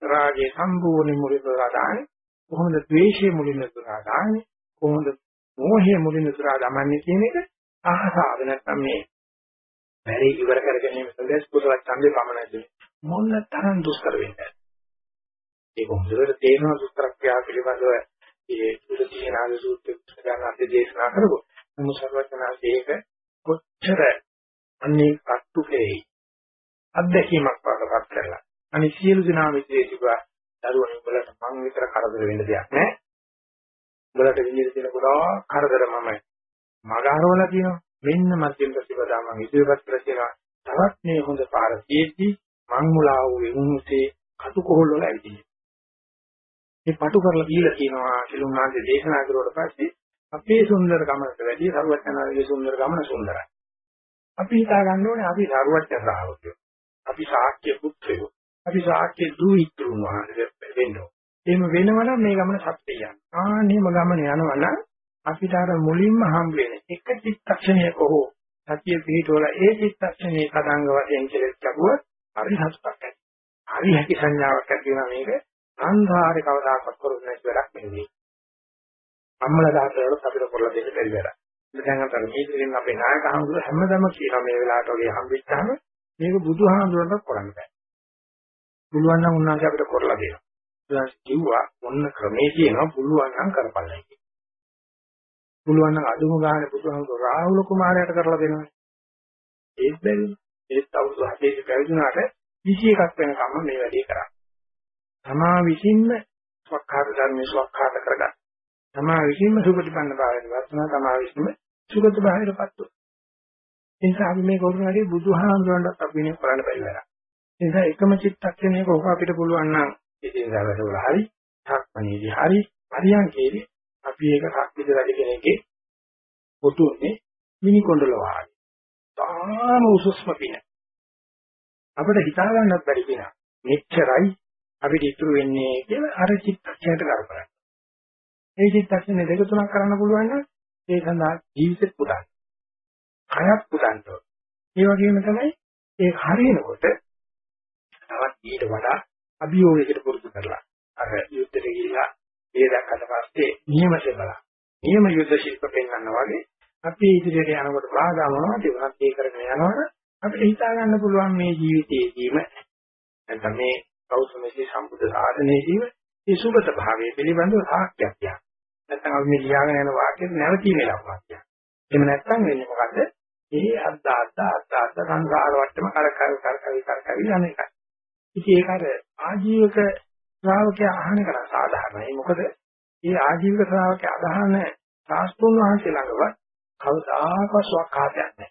රාගයේ සම්පූර්ණ මුලින් දාන්නේ? කොහොමද ද්වේෂයේ මුලින් දාන්නේ? කොහොමද මෝහයේ මුලින් දාන්නේ කියන එක ආසාව නැත්නම් මේ බැරි ඉවර කරගැනීම සඳහා කුසල ඡන්දේ පමණයි මොන තරම් දුෂ්කර වෙන්නේ ඒක හොඳට තේරෙන දුෂ්කර ක්‍රියා පිළිබඳව ඒ සුදු තීනාද සූත්‍රය ගන්න අපි දේශනා කරගො. නමුත් සර්වඥාන්සේ ඒක කොච්චර අන්නේ අත්ුකේ අත්දැකීමක් වඩපත් කරලා අනිත් සියලු දෙනා විශ්ේ තිබා දරුවන් උඹලට මං විතර කරදර වෙන්න දෙයක් නැහැ. උඹලට විඳින තියෙන ගොඩාක් කරදර මම මගහරවලා තියෙනවා. මෙන්න මධ්‍යම ප්‍රතිපදා මම ඉදිරිපත් කරලා තියෙනවා. තවත් මේ හොඳ පාර තියෙද්දි මං මුලා වූ එමුසේ කටු කොහොල්ල වල ඇවිදින්නේ. මේ පටු කරලා දීලා කියනවා කිලුණාන්සේ දේශනා කරුවට පස්සේ අපේ සුන්දර ගමනට වැඩිය සරුවචනාගේ සුන්දර ගමන සුන්දරයි. අපි හිතා ගන්න ඕනේ අපි සරුවචන ශ්‍රාවකයෝ. අපි ශාක්‍ය පුත්‍රයෝ. අපි ශාක්‍ය දූහිතරුන් වහන්සේ වෙන්න ඕනේ. එහෙම වෙනවනම් මේ ගමන සත්‍යය. ආන්නේම ගමන යනවනම් අපිට අර මුලින්ම හම් වෙන එක චිත්තක්ෂණයක හෝ සතිය පිහිටවල ඒ චිත්තක්ෂණයේ කදාංග වශයෙන් කෙලෙස් ලැබුව හරි හසුපක් ඇති. හරි හැකි සංඥාවක් ඇති වෙනවා මේක සංසාරේ කවදාකවත් කරුනේ නැති වැඩක් නෙවෙයි. අම්මලා දාතවලත් අපිට කරලා දෙන්න බැරි වැඩක්. දැන් අතන මේ දෙකින් අපේ නායක හඳුර හැමදම කියනවා මේ වෙලාවට වගේ හම්බෙච්චාම මේක බුදුහාමුදුරන්ට කරන්න බෑ. පුළුවන් නම් උන්වහන්සේ අපිට කරලා දෙනවා. ඊට කිව්වා මොන්න ක්‍රමේ කියනවා පුළුවන් නම් කරපළයි කියලා. පුළුවන් නම් අදුම ගානේ බුදුහාමුදුර රාහුල කුමාරයාට කරලා දෙනවා. ඒත් බැරි. ඒත් අවුරුදු 7 පැවිදුණාට 21ක් වෙනකම් මේ වැඩේ කරා. තමා විසින්ම ස්වකහාත ධර්මයේ ස්වකහාත කරගන්න. තමා විසින්ම සුගතිපන්න භාවයට වස්නා තමා විසින්ම සුගත භාවයටපත් වෙනවා. ඒ නිසා අපි මේ කරුණ වැඩි බුදුහාමුදුරන්ට අපි මේ කරන්න බැරි වෙලා. ඒ නිසා එකම චිත්තක්ෂණයක ඔක අපිට පුළුවන් නම් ඉතින් දවසවල හරි, සක්මණේදී හරි, පරියන්කේදී අපි ඒක සක්විත රජ කෙනෙක්ගේ පොතුනේ මිනි කොණ්ඩල වහයි. තාම උසස්ම පින. අපිට හිතා ගන්නත් බැරි පින. මෙච්චරයි අපිට ඉතුරු වෙන්නේ කියලා අර චිත්තක්ෂණයට කරපරයි. මේ චිත්තක්ෂණ දෙක තුනක් කරන්න පුළුවන් නම් ඒ සඳහා ජීවිතේ පුදන්න. කයත් පුදන්න. ඒ වගේම තමයි ඒ හරියනකොට තවත් ඊට වඩා අභියෝගයකට පුරුදු කරලා අර යුද්ධෙට ගිහිලා ඒ දැක්කට පස්සේ නියම සෙබලා නියම යුද්ධ ශිල්ප පෙන්වනවා වගේ අපි ඉදිරියට යනකොට බාධා මොනවද ඒවත් ඒ කරගෙන යනවනේ අපිට හිතා ගන්න පුළුවන් මේ ජීවිතයේදීම නැත්නම් මේ ගෞතමයේ සම්බුද්ධ සාධනයේදීම මේ සුගත භාවයේ පිළිබඳව සාක්ෂියක් කියනවා. නැත්නම් අපි මේ ලියාගෙන යන වාක්‍යෙ නැවතීමේ ලක්ෂණයක් කියනවා. එහෙම නැත්නම් වෙන්නේ මොකද? මේ අද්දාද්ද අද්දාද්ද සංසාර වට්ටම කර කර කර කර කර කර යන එකයි. ඉතින් ඒක අර ආජීවක ශ්‍රාවකයා අහන කරා සාධාරණයි. මොකද මේ ආජීවක ශ්‍රාවකයා අදහන සාස්තුන් වහන්සේ ළඟව කවදාකවත් ස්වකහාතයක් නැහැ.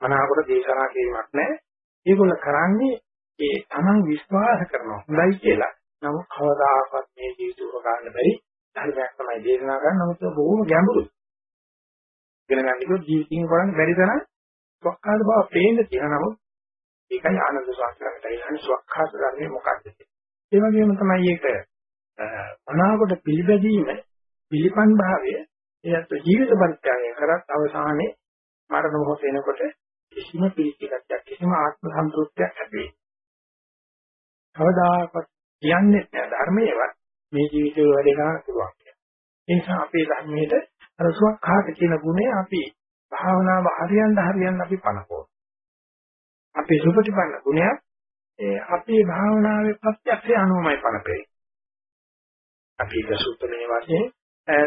මනාවකට දේශනා කිරීමක් නැහැ. ඒගොල්ල කරන්නේ ඒ තමන් විශ්වාස කරනවා හොඳයි කියලා. නමුත් කවදාකවත් මේ ජීවිත උර ගන්න බැරි ධර්මයක් තමයි දේශනා කරන්නේ. නමුත් බොහොම ගැඹුරුයි. ඉගෙන ගන්න කිව්වොත් ජීවිතින් කරන්න බැරි තරම් ස්වකහාත බව පේන්න තියෙන නමුත් ඒකයි ආනන්ද සාස්ත්‍රයට කියන්නේ ස්වකහාත ධර්මයේ මොකක්ද ඒ වගේම තමයි ඒක අනාගත පිළිබැදීම පිළිපන් භාවය එයත් ජීවිත පරිත්‍යාගය කරත් අවසානයේ මරණ මොහොත එනකොට කිසිම පිළිච්චයක් කිසිම ආත්ම සම්පූර්ණයක් ඇති වෙන්නේ කවදාකවත් කියන්නේ නැහැ ධර්මයේවත් මේ ජීවිතේ වැඩ ගන්න පුළුවන් කියලා. ඒ නිසා අපේ ධර්මයේද අර සුවක්ඛාත කියන ගුණය අපි භාවනාව හරියන්න හරියන්න අපි පනකෝ. අපේ සුපටිපන්න ගුණය ඒ අපේ භාවනාවේ ප්‍රත්‍යක්ෂය අනුමයි පනපේ. අපි දසුත්තමේ වශයෙන්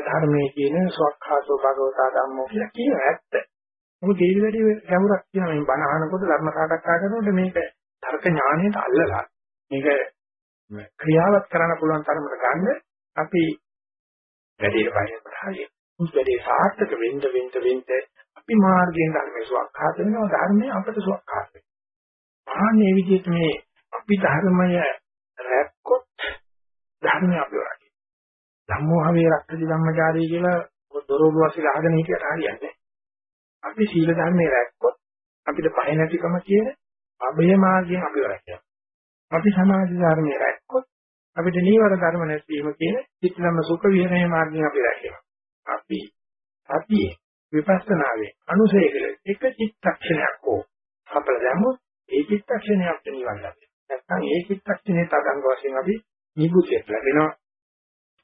ධර්මයේ කියන සුවක්ඛාතෝ භගවතා ධම්මෝ කියලා කියන ඇත්ත. මොකද ඒ වැඩි ගැඹුරක් කියන මේ බණ අහනකොට ධර්ම සාකච්ඡා කරනකොට මේක තර්ක ඥාණයට අල්ලලා මේක ක්‍රියාවත් කරන්න පුළුවන් තරමට ගන්න අපි වැඩේට බහිනකොට හරිය. මුත් වැඩේ සාර්ථක වෙන්න වෙන්න වෙන්න අපි මාර්ගයෙන් ධර්මයේ සුවක්ඛාත වෙනවා ධර්මයේ අපට සුවක්ඛාත වෙනවා. ආන්නේ විදිහට මේ අපි ධර්මය රැක්කොත් ධර්මය අපි වරකි. ධම්මෝ හවේ රක්කති ධම්මචාරී කියලා දොරවල් වශයෙන් අහගෙන හිටියට හරියන්නේ අපි සීල ධර්මයේ රැක්කොත් අපිට පහ නැතිකම කියන අභය මාර්ගයෙන් අපි රැකෙනවා. අපි සමාධි ධර්මයේ රැක්කොත් අපිට නීවර ධර්ම නැතිවීම කියන චිත්තනම සුඛ විහරණය මාර්ගයෙන් අපි රැකෙනවා. අපි සතියේ විපස්සනාවේ අනුසය කියලා එක චිත්තක්ෂණයක් හෝ අපල දැම්මොත් ඒ චිත්තක්ෂණය අපිට නිවන් ලැබෙනවා. නැත්නම් ඒ චිත්තක්ෂණේ තදංග වශයෙන් අපි නිබුතියක් ලැබෙනවා.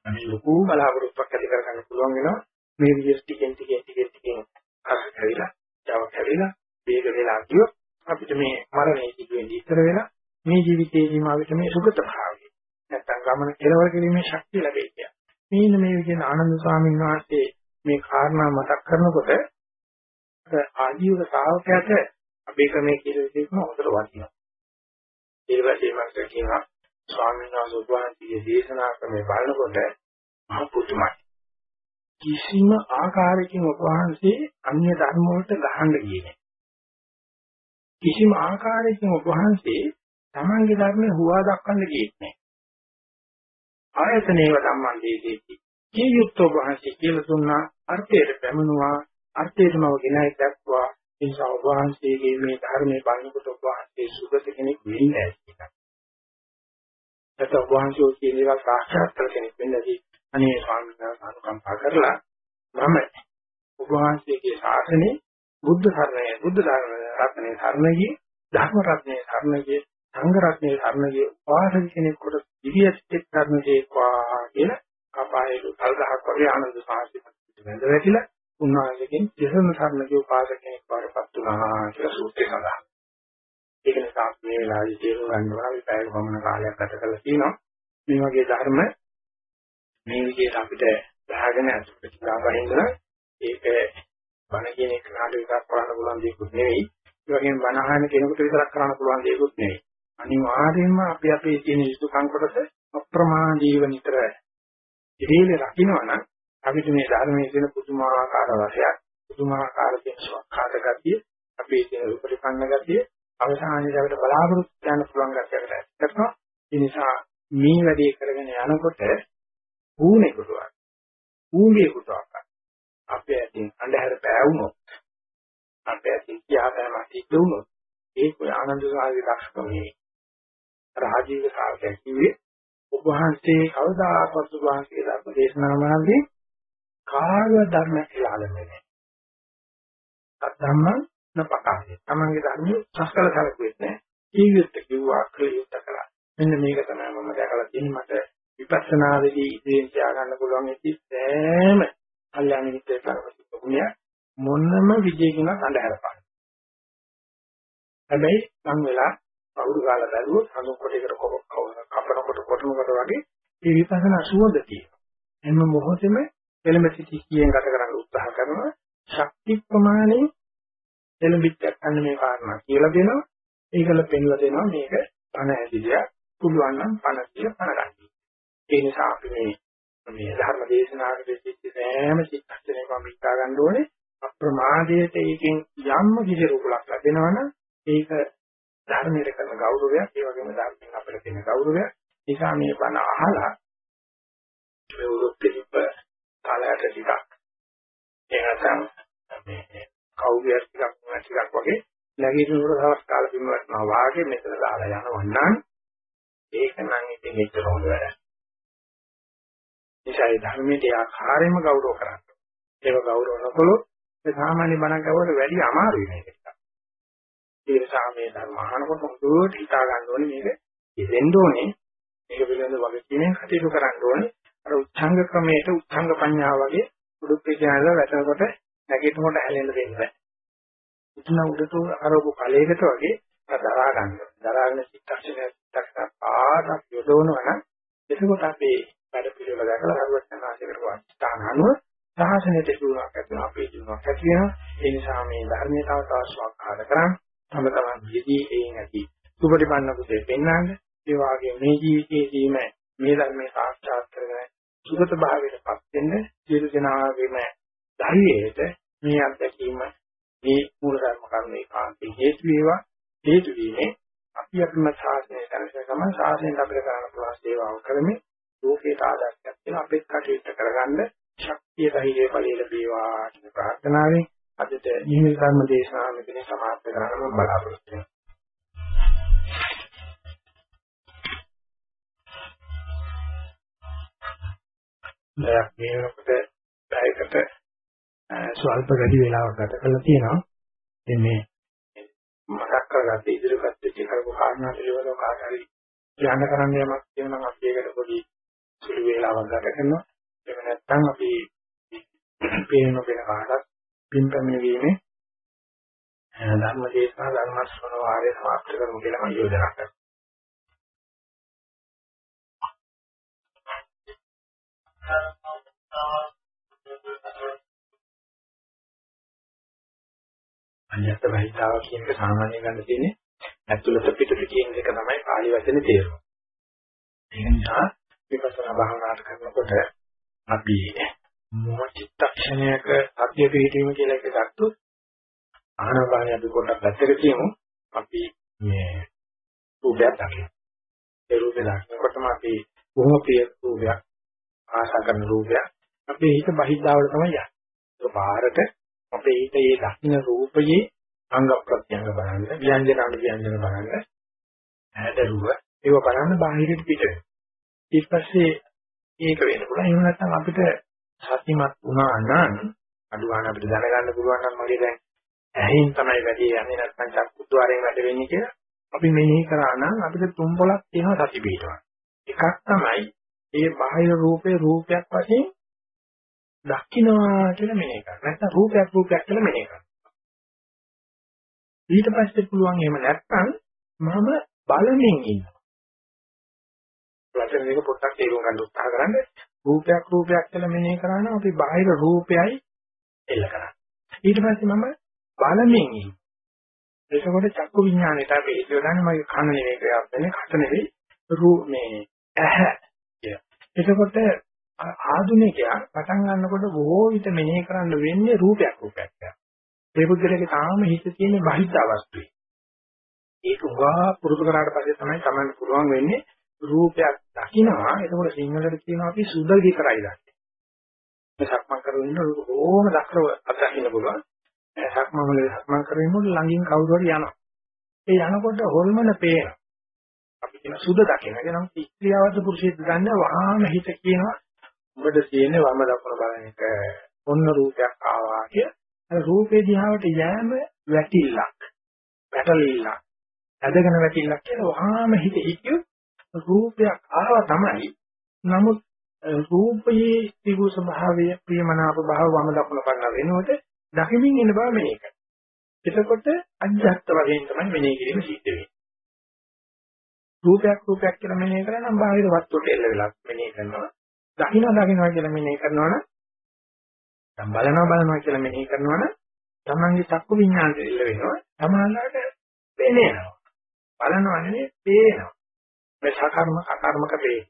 අපි ලොකු බලාපොරොත්තුවක් ඇති කරගන්න පුළුවන් වෙනවා. මේ විදිහට ටිකෙන් ටිකෙන් ටිකෙන් ටිකෙන් අර හැරිලා, ජව හැරිලා, වේග වෙලා කියොත් අපිට මේ මරණය සිදුවෙන්නේ ඉතර වෙලා මේ ජීවිතයේදීම අපිට මේ සුගත භාවය නැත්නම් ගමන කෙලවර කිරීමේ ශක්තිය ලැබෙයි කියලා. මේන මේ විදිහට ආනන්ද ස්වාමීන් වහන්සේ මේ කාරණා මතක් කරනකොට ආජීවක ශ්‍රාවකයාට අපේ ක්‍රමයේ කියලා විදිහටම හොඳට වටිනවා. ඊට පස්සේ මම කියනවා ස්වාමීන් වහන්සේ උපවාසයේ දේශනා ක්‍රමේ බලනකොට මහ පුදුමයි. කිසිම ආකාරයකින් උපවාසයේ අන්‍ය ධර්ම වලට ගහන්න ගියේ නැහැ. කිසිම ආකාරයකින් උපවාසයේ තමන්ගේ ධර්මය හුවා දක්වන්න ගියේ නැහැ. ආයතනේව සම්බන්ධයේදී මේ යුක්තව වහන්සේ කියලා දුන්නා අර්ථයට පැමිණුවා අර්ථයටම ගෙනයි දක්වා ඒ නිසා වහන්සේගේ මේ ධර්මයේ බලනකොට වහන්සේ සුගත කෙනෙක් වෙන්නේ නැහැ. නැත්නම් වහන්සේ කියන ඒවා සාක්ෂාත් කර කෙනෙක් වෙන්නදී අනේ ස්වාමීන් වහන්සේ අනුකම්පා කරලා මම ඔබ වහන්සේගේ ශාසනයේ බුද්ධ ධර්මයේ බුද්ධ ධර්ම රත්නයේ ධර්මයේ ධර්ම රත්නයේ ධර්මයේ සංඝ රත්නයේ ධර්මයේ වාසක කෙනෙක් කොට දිවියත් ධර්මයේ කවා කියලා අපායේ කල් ගහක් වගේ ආනන්ද සාහිත්‍ය වැඳ වැටිලා උන්වහන්සේගෙන් දෙසන ධර්මයේ උපාසක කෙනෙක් වඩපත් වුණා කියලා සූත්‍රය සඳහන්. ඒක නිසා මේ වෙලාවේ තේරුම් ගන්නවා අපි පැය කොමන කාලයක් ගත කරලා තියෙනවා. මේ වගේ ධර්ම මේ විදිහට අපිට දාගෙන ප්‍රතිපදාව බහින්දන ඒක බණ කියන එක නාට විතරක් කරන්න පුළුවන් දෙයක් නෙවෙයි. ඒ වගේම බණ අහන කෙනෙකුට විතරක් කරන්න පුළුවන් දෙයක් නෙවෙයි. අනිවාර්යයෙන්ම අපි අපේ තියෙන යුතුයකම් කොටස අප්‍රමාදීව නිතර ඉතිරිලේ රකින්නවා නම් අපිට මේ ධර්මයේ තියෙන පුදුමාකාර රසයක් පුදුමාකාර තියෙන සක්කාත ගතිය අපේ තියෙන උපරිපන්න ගතිය අවසානයේදී අපිට බලාපොරොත්තු ගන්න පුළුවන් ගැටයකට ඇත්තටම ඒ නිසා මේ වැඩේ කරගෙන යනකොට ඌණේකටවත් ඌඹේකටවත් අපේ ඇතින් අන්ධහැර පෑවුනොත් අපේ ඇතින් කියාපෑම සිද්ධ වුණොත් ඒක ආනන්ද සාහිත්‍ය දක්ෂකමේ රාජීව සාහිත්‍ය කිව්වේ ඔබ වහන්සේ කවදාකවත් ඔබ වහන්සේ ධර්ම දේශනා මාර්ගයේ කාර්ය ධර්ම කියලා අල්ලන්නේ නැහැ. අත්ධම්මං නපකාරේ. තමන්ගේ ධර්මයේ සස්කල කරකුවෙත් නැහැ. ජීවිත කිව්වා ක්‍රියුත් කළා. මෙන්න මේක තමයි මම දැකලා තියෙන්නේ මට විපස්සනාවේදී ඉතින් තියාගන්න පුළුවන් ඉති සෑම කල්යාණ මිත්‍රයෙක් කරපු ගුණය මොනම විජයකින්වත් අඳහැරපන්න. හැබැයි මං වෙලා අවුරු කාලා බැලුවොත් අනු කොටයකට කපනකොට කොටනකොට වගේ මේ විපස්සනා සුවඳ තියෙනවා. එන්න මොහොතේම එළඹ සිටි කියෙන් ගත කරන්න උත්සාහ කරනවා. ශක්ති ප්‍රමාණය එළඹිච්ච ගන්න මේ කාරණා කියලා දෙනවා. ඒකල පෙන්ලා දෙනවා මේක පණ ඇදිලිය පුළුවන් නම් පණ කිය පණ ගන්න. ඒ නිසා අපි මේ මේ ධර්ම දේශනාවකදී සිද්ධ සෑම චිත්තක්ෂණයකම මිත්‍යා ගන්න ඕනේ අප්‍රමාදයට ඒකෙන් යම් කිසි රූපලක් ලැබෙනවනම් ඒක ධර්මයට කරන ගෞරවයක් ඒ වගේම ධර්මයෙන් අපිට තියෙන ගෞරවයක් නිසා මේ බණ අහලා මේ උරුප්පෙලිප කාලයට ටිකක් එහෙනම් මේ කවුරුයක් ටිකක් ටිකක් වගේ නැගිටිනකොට දවස් කාල බිමවටනවා වාගේ මෙතන දාලා යනවා නම් ඒක නම් ඉතින් එච්චර හොඳ වැඩක්. නිසා ඒ ධර්මයේ ආකාරයෙන්ම ගෞරව කරන්න. ඒක ගෞරව නොකළොත් ඒ සාමාන්‍ය බණ ගෞරව වැඩි අමාරු වෙන එක. ඒ නිසා මේ ධර්ම අහනකොට හොඳට හිතා ගන්න ඕනේ මේක ඉදෙන්න ඕනේ. මේක පිළිබඳව වගේ කියන කටයුතු කරන්න ඕනේ. අර උච්ඡංග ක්‍රමයට උච්ඡංග පඤ්ඤාව වගේ උඩුක් පිටියනලා වැටෙනකොට නැගිටිනකොට හැලෙන්න දෙන්න බෑ. උතුන උඩට අරපු කලයකට වගේ දරා ගන්න. දරාගෙන චිත්තක්ෂණය චිත්තක්ෂණ පාඩක් යොදවනවා නම් එතකොට අපේ වැඩ පිළිවෙල දැකලා හරුවචනාංශයකට වාස්තාන අනුව සාසනයට දුරක් ඇතුළත අපේ ජීවනයක් ඇති වෙනවා. ඒ නිසා මේ ධර්මයේ තව තවත් ස්වකහාර කරන් තම තමන් යෙදී ඒ නැති සුපටිපන්න කුසේ පෙන්වන්න. ඒ වාගේ මේ ජීවිතයේදීම මේ ධර්මයේ සාක්ෂාත් කරගෙන සුගත භාවයටපත් වෙන්න සියලු දෙනාගේම ධෛර්යයට මේ අත්දැකීම මේ මූල ධර්ම කර්මේ කාන්තේ හේතු වේවා හේතු වීමේ අපි අපිම ශාසනය කරන ගමන් ශාසනයෙන් අපිට කරන්න පුළුවන් සේවාව කරමින් ලෝකයට ආදර්ශයක් වෙන අපිට කටයුතු කරගන්න ශක්තිය ඊටහිගේ ඵලයේ ලැබේවා කියන ප්‍රාර්ථනාවෙන් අදට නිහිත ධර්ම දේශනාව මෙතන සමාප්ත කරන්න මම බලාපොරොත්තු වෙනවා. දැන් මේ වෙනකොට පැයකට ස්වල්ප වැඩි වෙලාවක් ගත කරලා තියෙනවා. ඉතින් මේ මතක් කරගත්ත ඉදිරිපත් වෙච්ච කරපු කාරණා පිළිවෙලව කාට හරි කියන්න කරන්න යමක් තියෙනවා නම් අපි ඒකට පොඩි සුළු වේලාවක් ගත කරනවා. එහෙම නැත්නම් අපි පේන වෙන කාටත් පින්පැමිණ වීමේ ධර්ම දේශනා ධර්ම ශ්‍රවණ වාරය සමාප්ත කරමු කියලා මම යෝජනා කරනවා. අඤ්ඤත් බහිතාව කියන එක සාමාන්‍ය ගන්න තියෙන්නේ ඇතුළත පිටත කියන එක තමයි පාලි වචනේ තේරුම. ඒ නිසා විපස්සනා භාවනාවට කරනකොට අපි මොන චිත්තක්ෂණයක සත්‍ය පිළිවීම කියලා එක ගත්තොත් ආනාපානිය අපි පොඩ්ඩක් පැත්තට තියමු. අපි මේ රූපයක් දකිනවා. ඒ රූපය දකිනකොටම අපි බොහොම ප්‍රිය රූපයක් ආශා කරන රූපයක් අපේ හිත බහිද්දාවට තමයි යන්නේ. ඒක පාරට අපේ හිත මේ දකින්න රූපයේ අංග ප්‍රත්‍යංග බලන්න, ව්‍යංජන අනු ව්‍යංජන බලන්න, හැදරුව ඒව බලන්න බාහිරට පිට වෙනවා. ඊට පස්සේ ඒක වෙන්න පුළුවන්. එහෙම නැත්නම් අපිට සතිමත් වුණා නම් අඩුවාන අපිට දැනගන්න පුළුවන් නම් මගේ දැන් ඇහෙන් තමයි වැඩි යන්නේ නැත්නම් චක්කුද්්වාරයෙන් වැඩ වෙන්නේ කියලා අපි මෙනෙහි කරා නම් අපිට තුන් පොලක් තියෙනවා සති පිටවන. එකක් තමයි ඒ බාහිර රූපේ රූපයක් වශයෙන් දකින්නවා කියලා මෙනෙහි කරනවා. නැත්නම් රූපයක් රූපයක් කියලා මෙනෙහි කරනවා. ඊට පස්සේ පුළුවන් එහෙම නැත්නම් මම බලමින් ඉන්නවා. වචන දෙක පොඩ්ඩක් තේරුම් ගන්න උත්සාහ කරන්න. රූපයක් රූපයක් කියලා මෙනෙහි කරා නම් අපි බාහිර රූපයයි එල්ල කරන්නේ. ඊට පස්සේ මම බලමින් ඉන්නවා. එතකොට චක්කු විඥාණයට අපි හිතුවදාන්නේ මගේ කන නෙවෙයි ක්‍රියාවක් වෙන්නේ කට නෙවෙයි රූ මේ ඇහැ කිය. එතකොට ආධුනිකයා පටන් ගන්නකොට බොහෝ විට මෙනෙහි කරන්න වෙන්නේ රූපයක් රූපයක් කියලා. ඒ පුද්ගලයාගේ තාම හිත තියෙන බහිද්ධ අවස්ථුවේ. ඒක උගා පුරුදු කරාට පස්සේ තමයි Taman පුළුවන් වෙන්නේ රූපයක් දකිනවා. එතකොට සිංහලට කියනවා අපි සුදල් විතරයි දන්නේ. මේ සක්මන් කරගෙන ඉන්න ඕම දක්රව අත්දකින්න පුළුවන්. සක්මන් වල සක්මන් කරගෙන ඉන්නකොට ළඟින් කවුරු හරි යනවා. ඒ යනකොට හොල්මන පේනවා. අපි කියන සුද දකින. ඒ නම් ස්ත්‍රියවද පුරුෂයෙක්ද ගන්න වහාම හිත කියනවා උඹට තියෙන්නේ වම දකුණ බලන එක. ඔන්න රූපයක් ආවා කිය. අර රූපේ දිහාවට යෑම වැටිල්ලක්. පැටලිල්ලක්. ඇදගෙන වැටිල්ලක් කියලා වහාම හිත හිතියොත් රූපයක් ආවා තමයි. නමුත් රූපයේ තිබු ස්වභාවය ප්‍රියමනාප භාව වම දකුණ බලන වෙනකොට දකිමින් ඉන්න බව මෙනෙහි කරනවා. එතකොට අජ්ජත් වශයෙන් තමයි මෙනෙහි කිරීම සිද්ධ වෙන්නේ. රූපයක් රූපයක් කියලා මෙනෙහි කරා නම් බාහිර වස්තුවට එල්ල වෙලා මෙනෙහි කරනවා. දකින්න දකින්නවා කියලා මෙනෙහි කරනවා නම් දැන් බලනවා බලනවා කියලා මෙනෙහි කරනවා නම් තමන්ගේ චක්කු විඤ්ඤාණය එල්ල වෙනවා. සමානලාට පේනවා. බලනවා නෙවෙයි පේනවා. මේ සකර්ම අකර්මක වේ.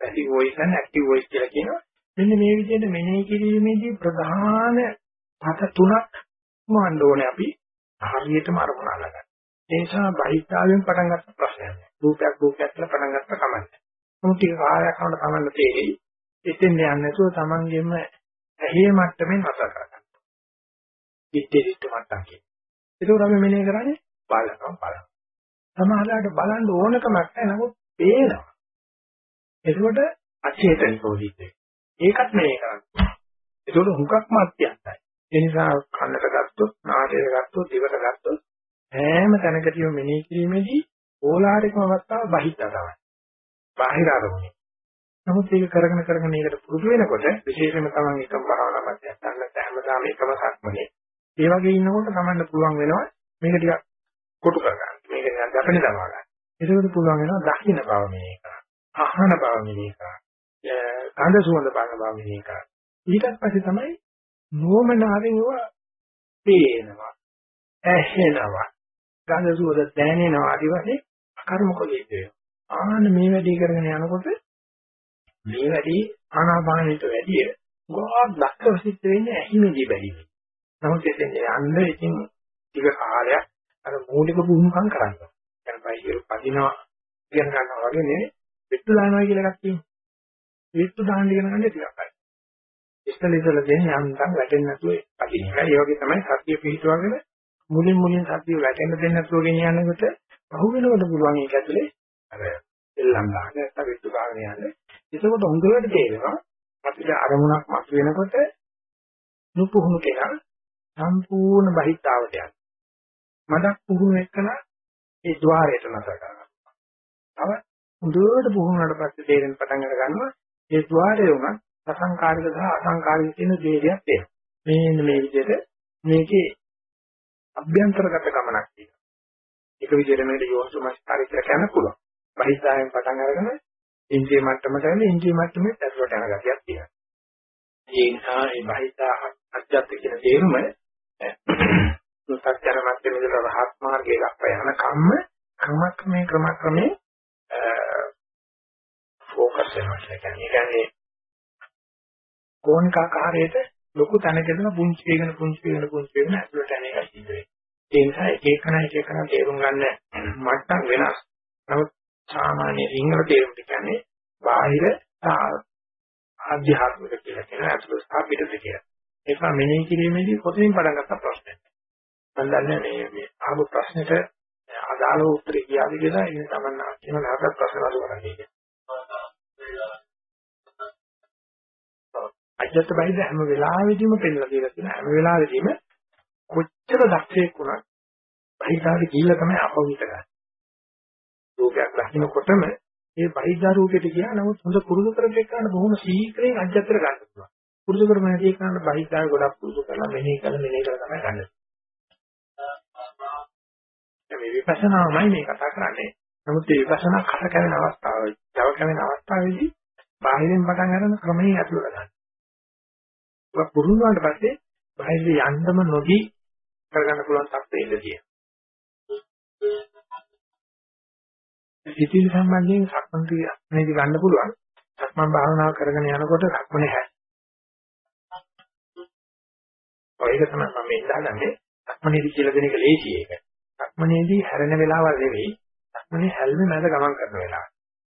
Passive voice and active voice කියලා කියනවා. මෙන්න මේ විදිහට මෙනෙහි කිරීමේදී ප්‍රධාන පද තුනක් මවන්න ඕනේ අපි හරියටම අරමුණ අල්ලගන්න. ඒ නිසා බහිස්තාවෙන් පටන් ගත්ත ප්‍රශ්නයක්. රූපයක් රූපයක් කියලා පටන් ගත්ත කමන්නේ. මොකද ටික කාලයක් යනකොට තමන්න තේරෙයි. එතෙන් යන්නේ නැතුව තමන්ගෙම ඇහි මට්ටමින් නතර කරගන්න. ඉත්තේ ඉත්ත මට්ටම් කියන්නේ. ඒක අපි මෙනෙහි කරන්නේ බලනවා බලනවා. සමහරවිට බලන්න ඕනකමක් නැහැ නමුත් පේනවා. එතකොට අචේතනිකව හිතේ. ඒකත් මෙනෙහි කරන්න. ඒකට හුඟක්ම අත්‍යන්තයි. ඒ නිසා කන්නට ගත්තොත්, නාසයට ගත්තොත්, දිවට ගත්තොත් හැම තැනකදීම මෙනෙහි කිරීමේදී ඕලාරිකම අවස්ථාව බහිද්දා තමයි. බාහිර අරමුණේ. නමුත් ඒක කරගෙන කරගෙන ඒකට පුරුදු වෙනකොට විශේෂයෙන්ම තමන් එකම භාවනා මධ්‍යස්ථානකට හැමදාම එකම සක්මනේ. ඒ වගේ ඉන්නකොට තමන්ට පුළුවන් වෙනවා මේක ටිකක් කොටු කරගන්න. මේක නිකන් දැපෙන දමා ගන්න. ඒකවල පුළුවන් වෙනවා දකින්න බව මෙහෙ කරා. අහන බව මෙහෙ කරා. ගඳ සුවඳ බලන බව මෙහෙ කරා. ඊට පස්සේ තමයි නෝමනාවෙන් ඒවා පේනවා. ඇහෙනවා. ගඳ සුවඳ දැනෙනවා. ඊට පස්සේ කර්මකෝලී වෙනවා. ආන මේ වැඩේ කරගෙන යනකොට මේ වැඩේ ආනාපානෙට වැඩිය ගොඩක් දක්ෂව සිද්ධ වෙන්නේ ඇහිමේදී බැරිමේ. නමුත් එතෙන් යන්න ඉතින් ටික කාලයක් අර මූලික පුහුණුකම් කරන්න. දැන් බයිසිකල් පදිනවා ඉගෙන ගන්නවා වගේ නෙවෙයි පිටු දානවා කියලා එකක් තියෙනවා. පිටු දාන්න ඉගෙන ගන්න ටිකක් අය. ඉස්සල ඉස්සල දෙන්නේ යන්තම් වැටෙන්නේ නැතුව අදින එක. ඒ වගේ තමයි සත්‍ය පිහිටුවගෙන මුලින් මුලින් සත්‍ය වැටෙන්න දෙන්නේ නැතුව ගෙනියනකොට පහු වෙනකොට පුළුවන් ඒක ඇතුලේ අර එල්ලම් ගන්න නැත්නම් විතු ගන්න යන්නේ. ඒකකොට හොඳට තේරෙනවා අපිට අරමුණක් මත වෙනකොට නුපුහුණු කෙනා සම්පූර්ණ බහිත්තාවට යනවා. මඩක් පුහුණු එක්කන ඒ ద్వාරයට නතර කරගන්නවා. තව මුදුවට පුහුණුවට පස්සේ තේරෙන පටන් අර ගන්නවා ඒ ద్వාරය උනත් අසංකාරික සහ අසංකාරික කියන දෙයක් තියෙනවා. මේ මේ විදිහට මේකේ අභ්‍යන්තරගත ගමනක් තියෙනවා. ඒක විදිහට මේකට යෝනිසමස්කාරය කියලා කියන්න පුළුවන්. බහිස්සාවෙන් පටන් අරගෙන ඉන්ද්‍රිය මට්ටමට එන්නේ ඉන්ද්‍රිය මට්ටමේ ඇතුළට යන ගතියක් තියෙනවා. ඒ නිසා මේ බහිස්සා අධ්‍යාත්ම කියන තේරුම සත්‍යන මට්ටමේ රහත් මාර්ගයේ දක්වා යන කම්ම ක්‍රමක්‍රමේ ක්‍රමක්‍රමේ ફોකස් වෙනවා කියන්නේ කෝණික ආකාරයට ලොකු තැනකදම පුංචි වෙන පුංචි වෙන පුංචි වෙන ඇතුළට යන එක සිද්ධ වෙනවා. ඒ නිසා එක එකන එක එකන තේරුම් ගන්න මට්ටම් වෙනස්. නමුත් සාමාන්‍ය සිංහල තේරුම් කියන්නේ බාහිර ආධ්‍යාත්මික කියලා කියන ඇතුළත ස්ථාපිතද කියලා. ඒක මෙනෙහි කිරීමේදී කොතනින් පටන් ගත්ත ප්‍රශ්නයක්. මම දන්නේ මේ මේ ආපු ප්‍රශ්නෙට අදාළ උත්තරේ කියාවි කියලා ඉතින් තමන් කියන නැවතත් ප්‍රශ්න අහලා කරන්නේ කියලා. අජත්ත බයිද හැම වෙලාවෙදීම පෙන්නලා දීලා තියෙන හැම වෙලාවෙදීම කොච්චර දක්ෂයෙක් වුණත් බයිදාට ගිහිල්ලා තමයි අපවිත ගන්න. රූපයක් දකින්නකොටම මේ බයිදා රූපෙට ගියා නමුත් හොඳ පුරුදු කරගෙන ගන්න බොහොම ශීඝ්‍රයෙන් අජත්තර ගන්න පුළුවන්. පුරුදු කරගෙන නැති එකනට බයිදා ගොඩක් පුරුදු කරලා මෙනෙහි කරලා මෙනෙහි කරලා තමයි ගන්න. මේ විපස්සනාමයි මේ කතා කරන්නේ. නමුත් මේ විපස්සනා කර කැවෙන අවස්ථාවයි, ජව කැවෙන අවස්ථාවේදී බාහිරින් පටන් ගන්න ක්‍රමයෙන් ඇතුළට ගන්න. ඒක පුරුදු වුණාට පස්සේ බාහිර යන්නම නොදී කරගන්න පුළුවන් තත්ත්වෙ ඉඳී. සිතිවිලි සම්බන්ධයෙන් සක්මන් ක්‍රියාවේදී ගන්න පුළුවන්. සක්මන් භාවනාව කරගෙන යනකොට සක්මනේ හැ. ඔය එක තමයි මම ඉඳහගන්නේ. සක්මනේදී කියලා දෙන එක ලේසි ඒක. සක්මනේදී හැරෙන වෙලාවල් නෙවෙයි. සක්මනේ හැල්මේ මැද ගමන් කරන වෙලාව.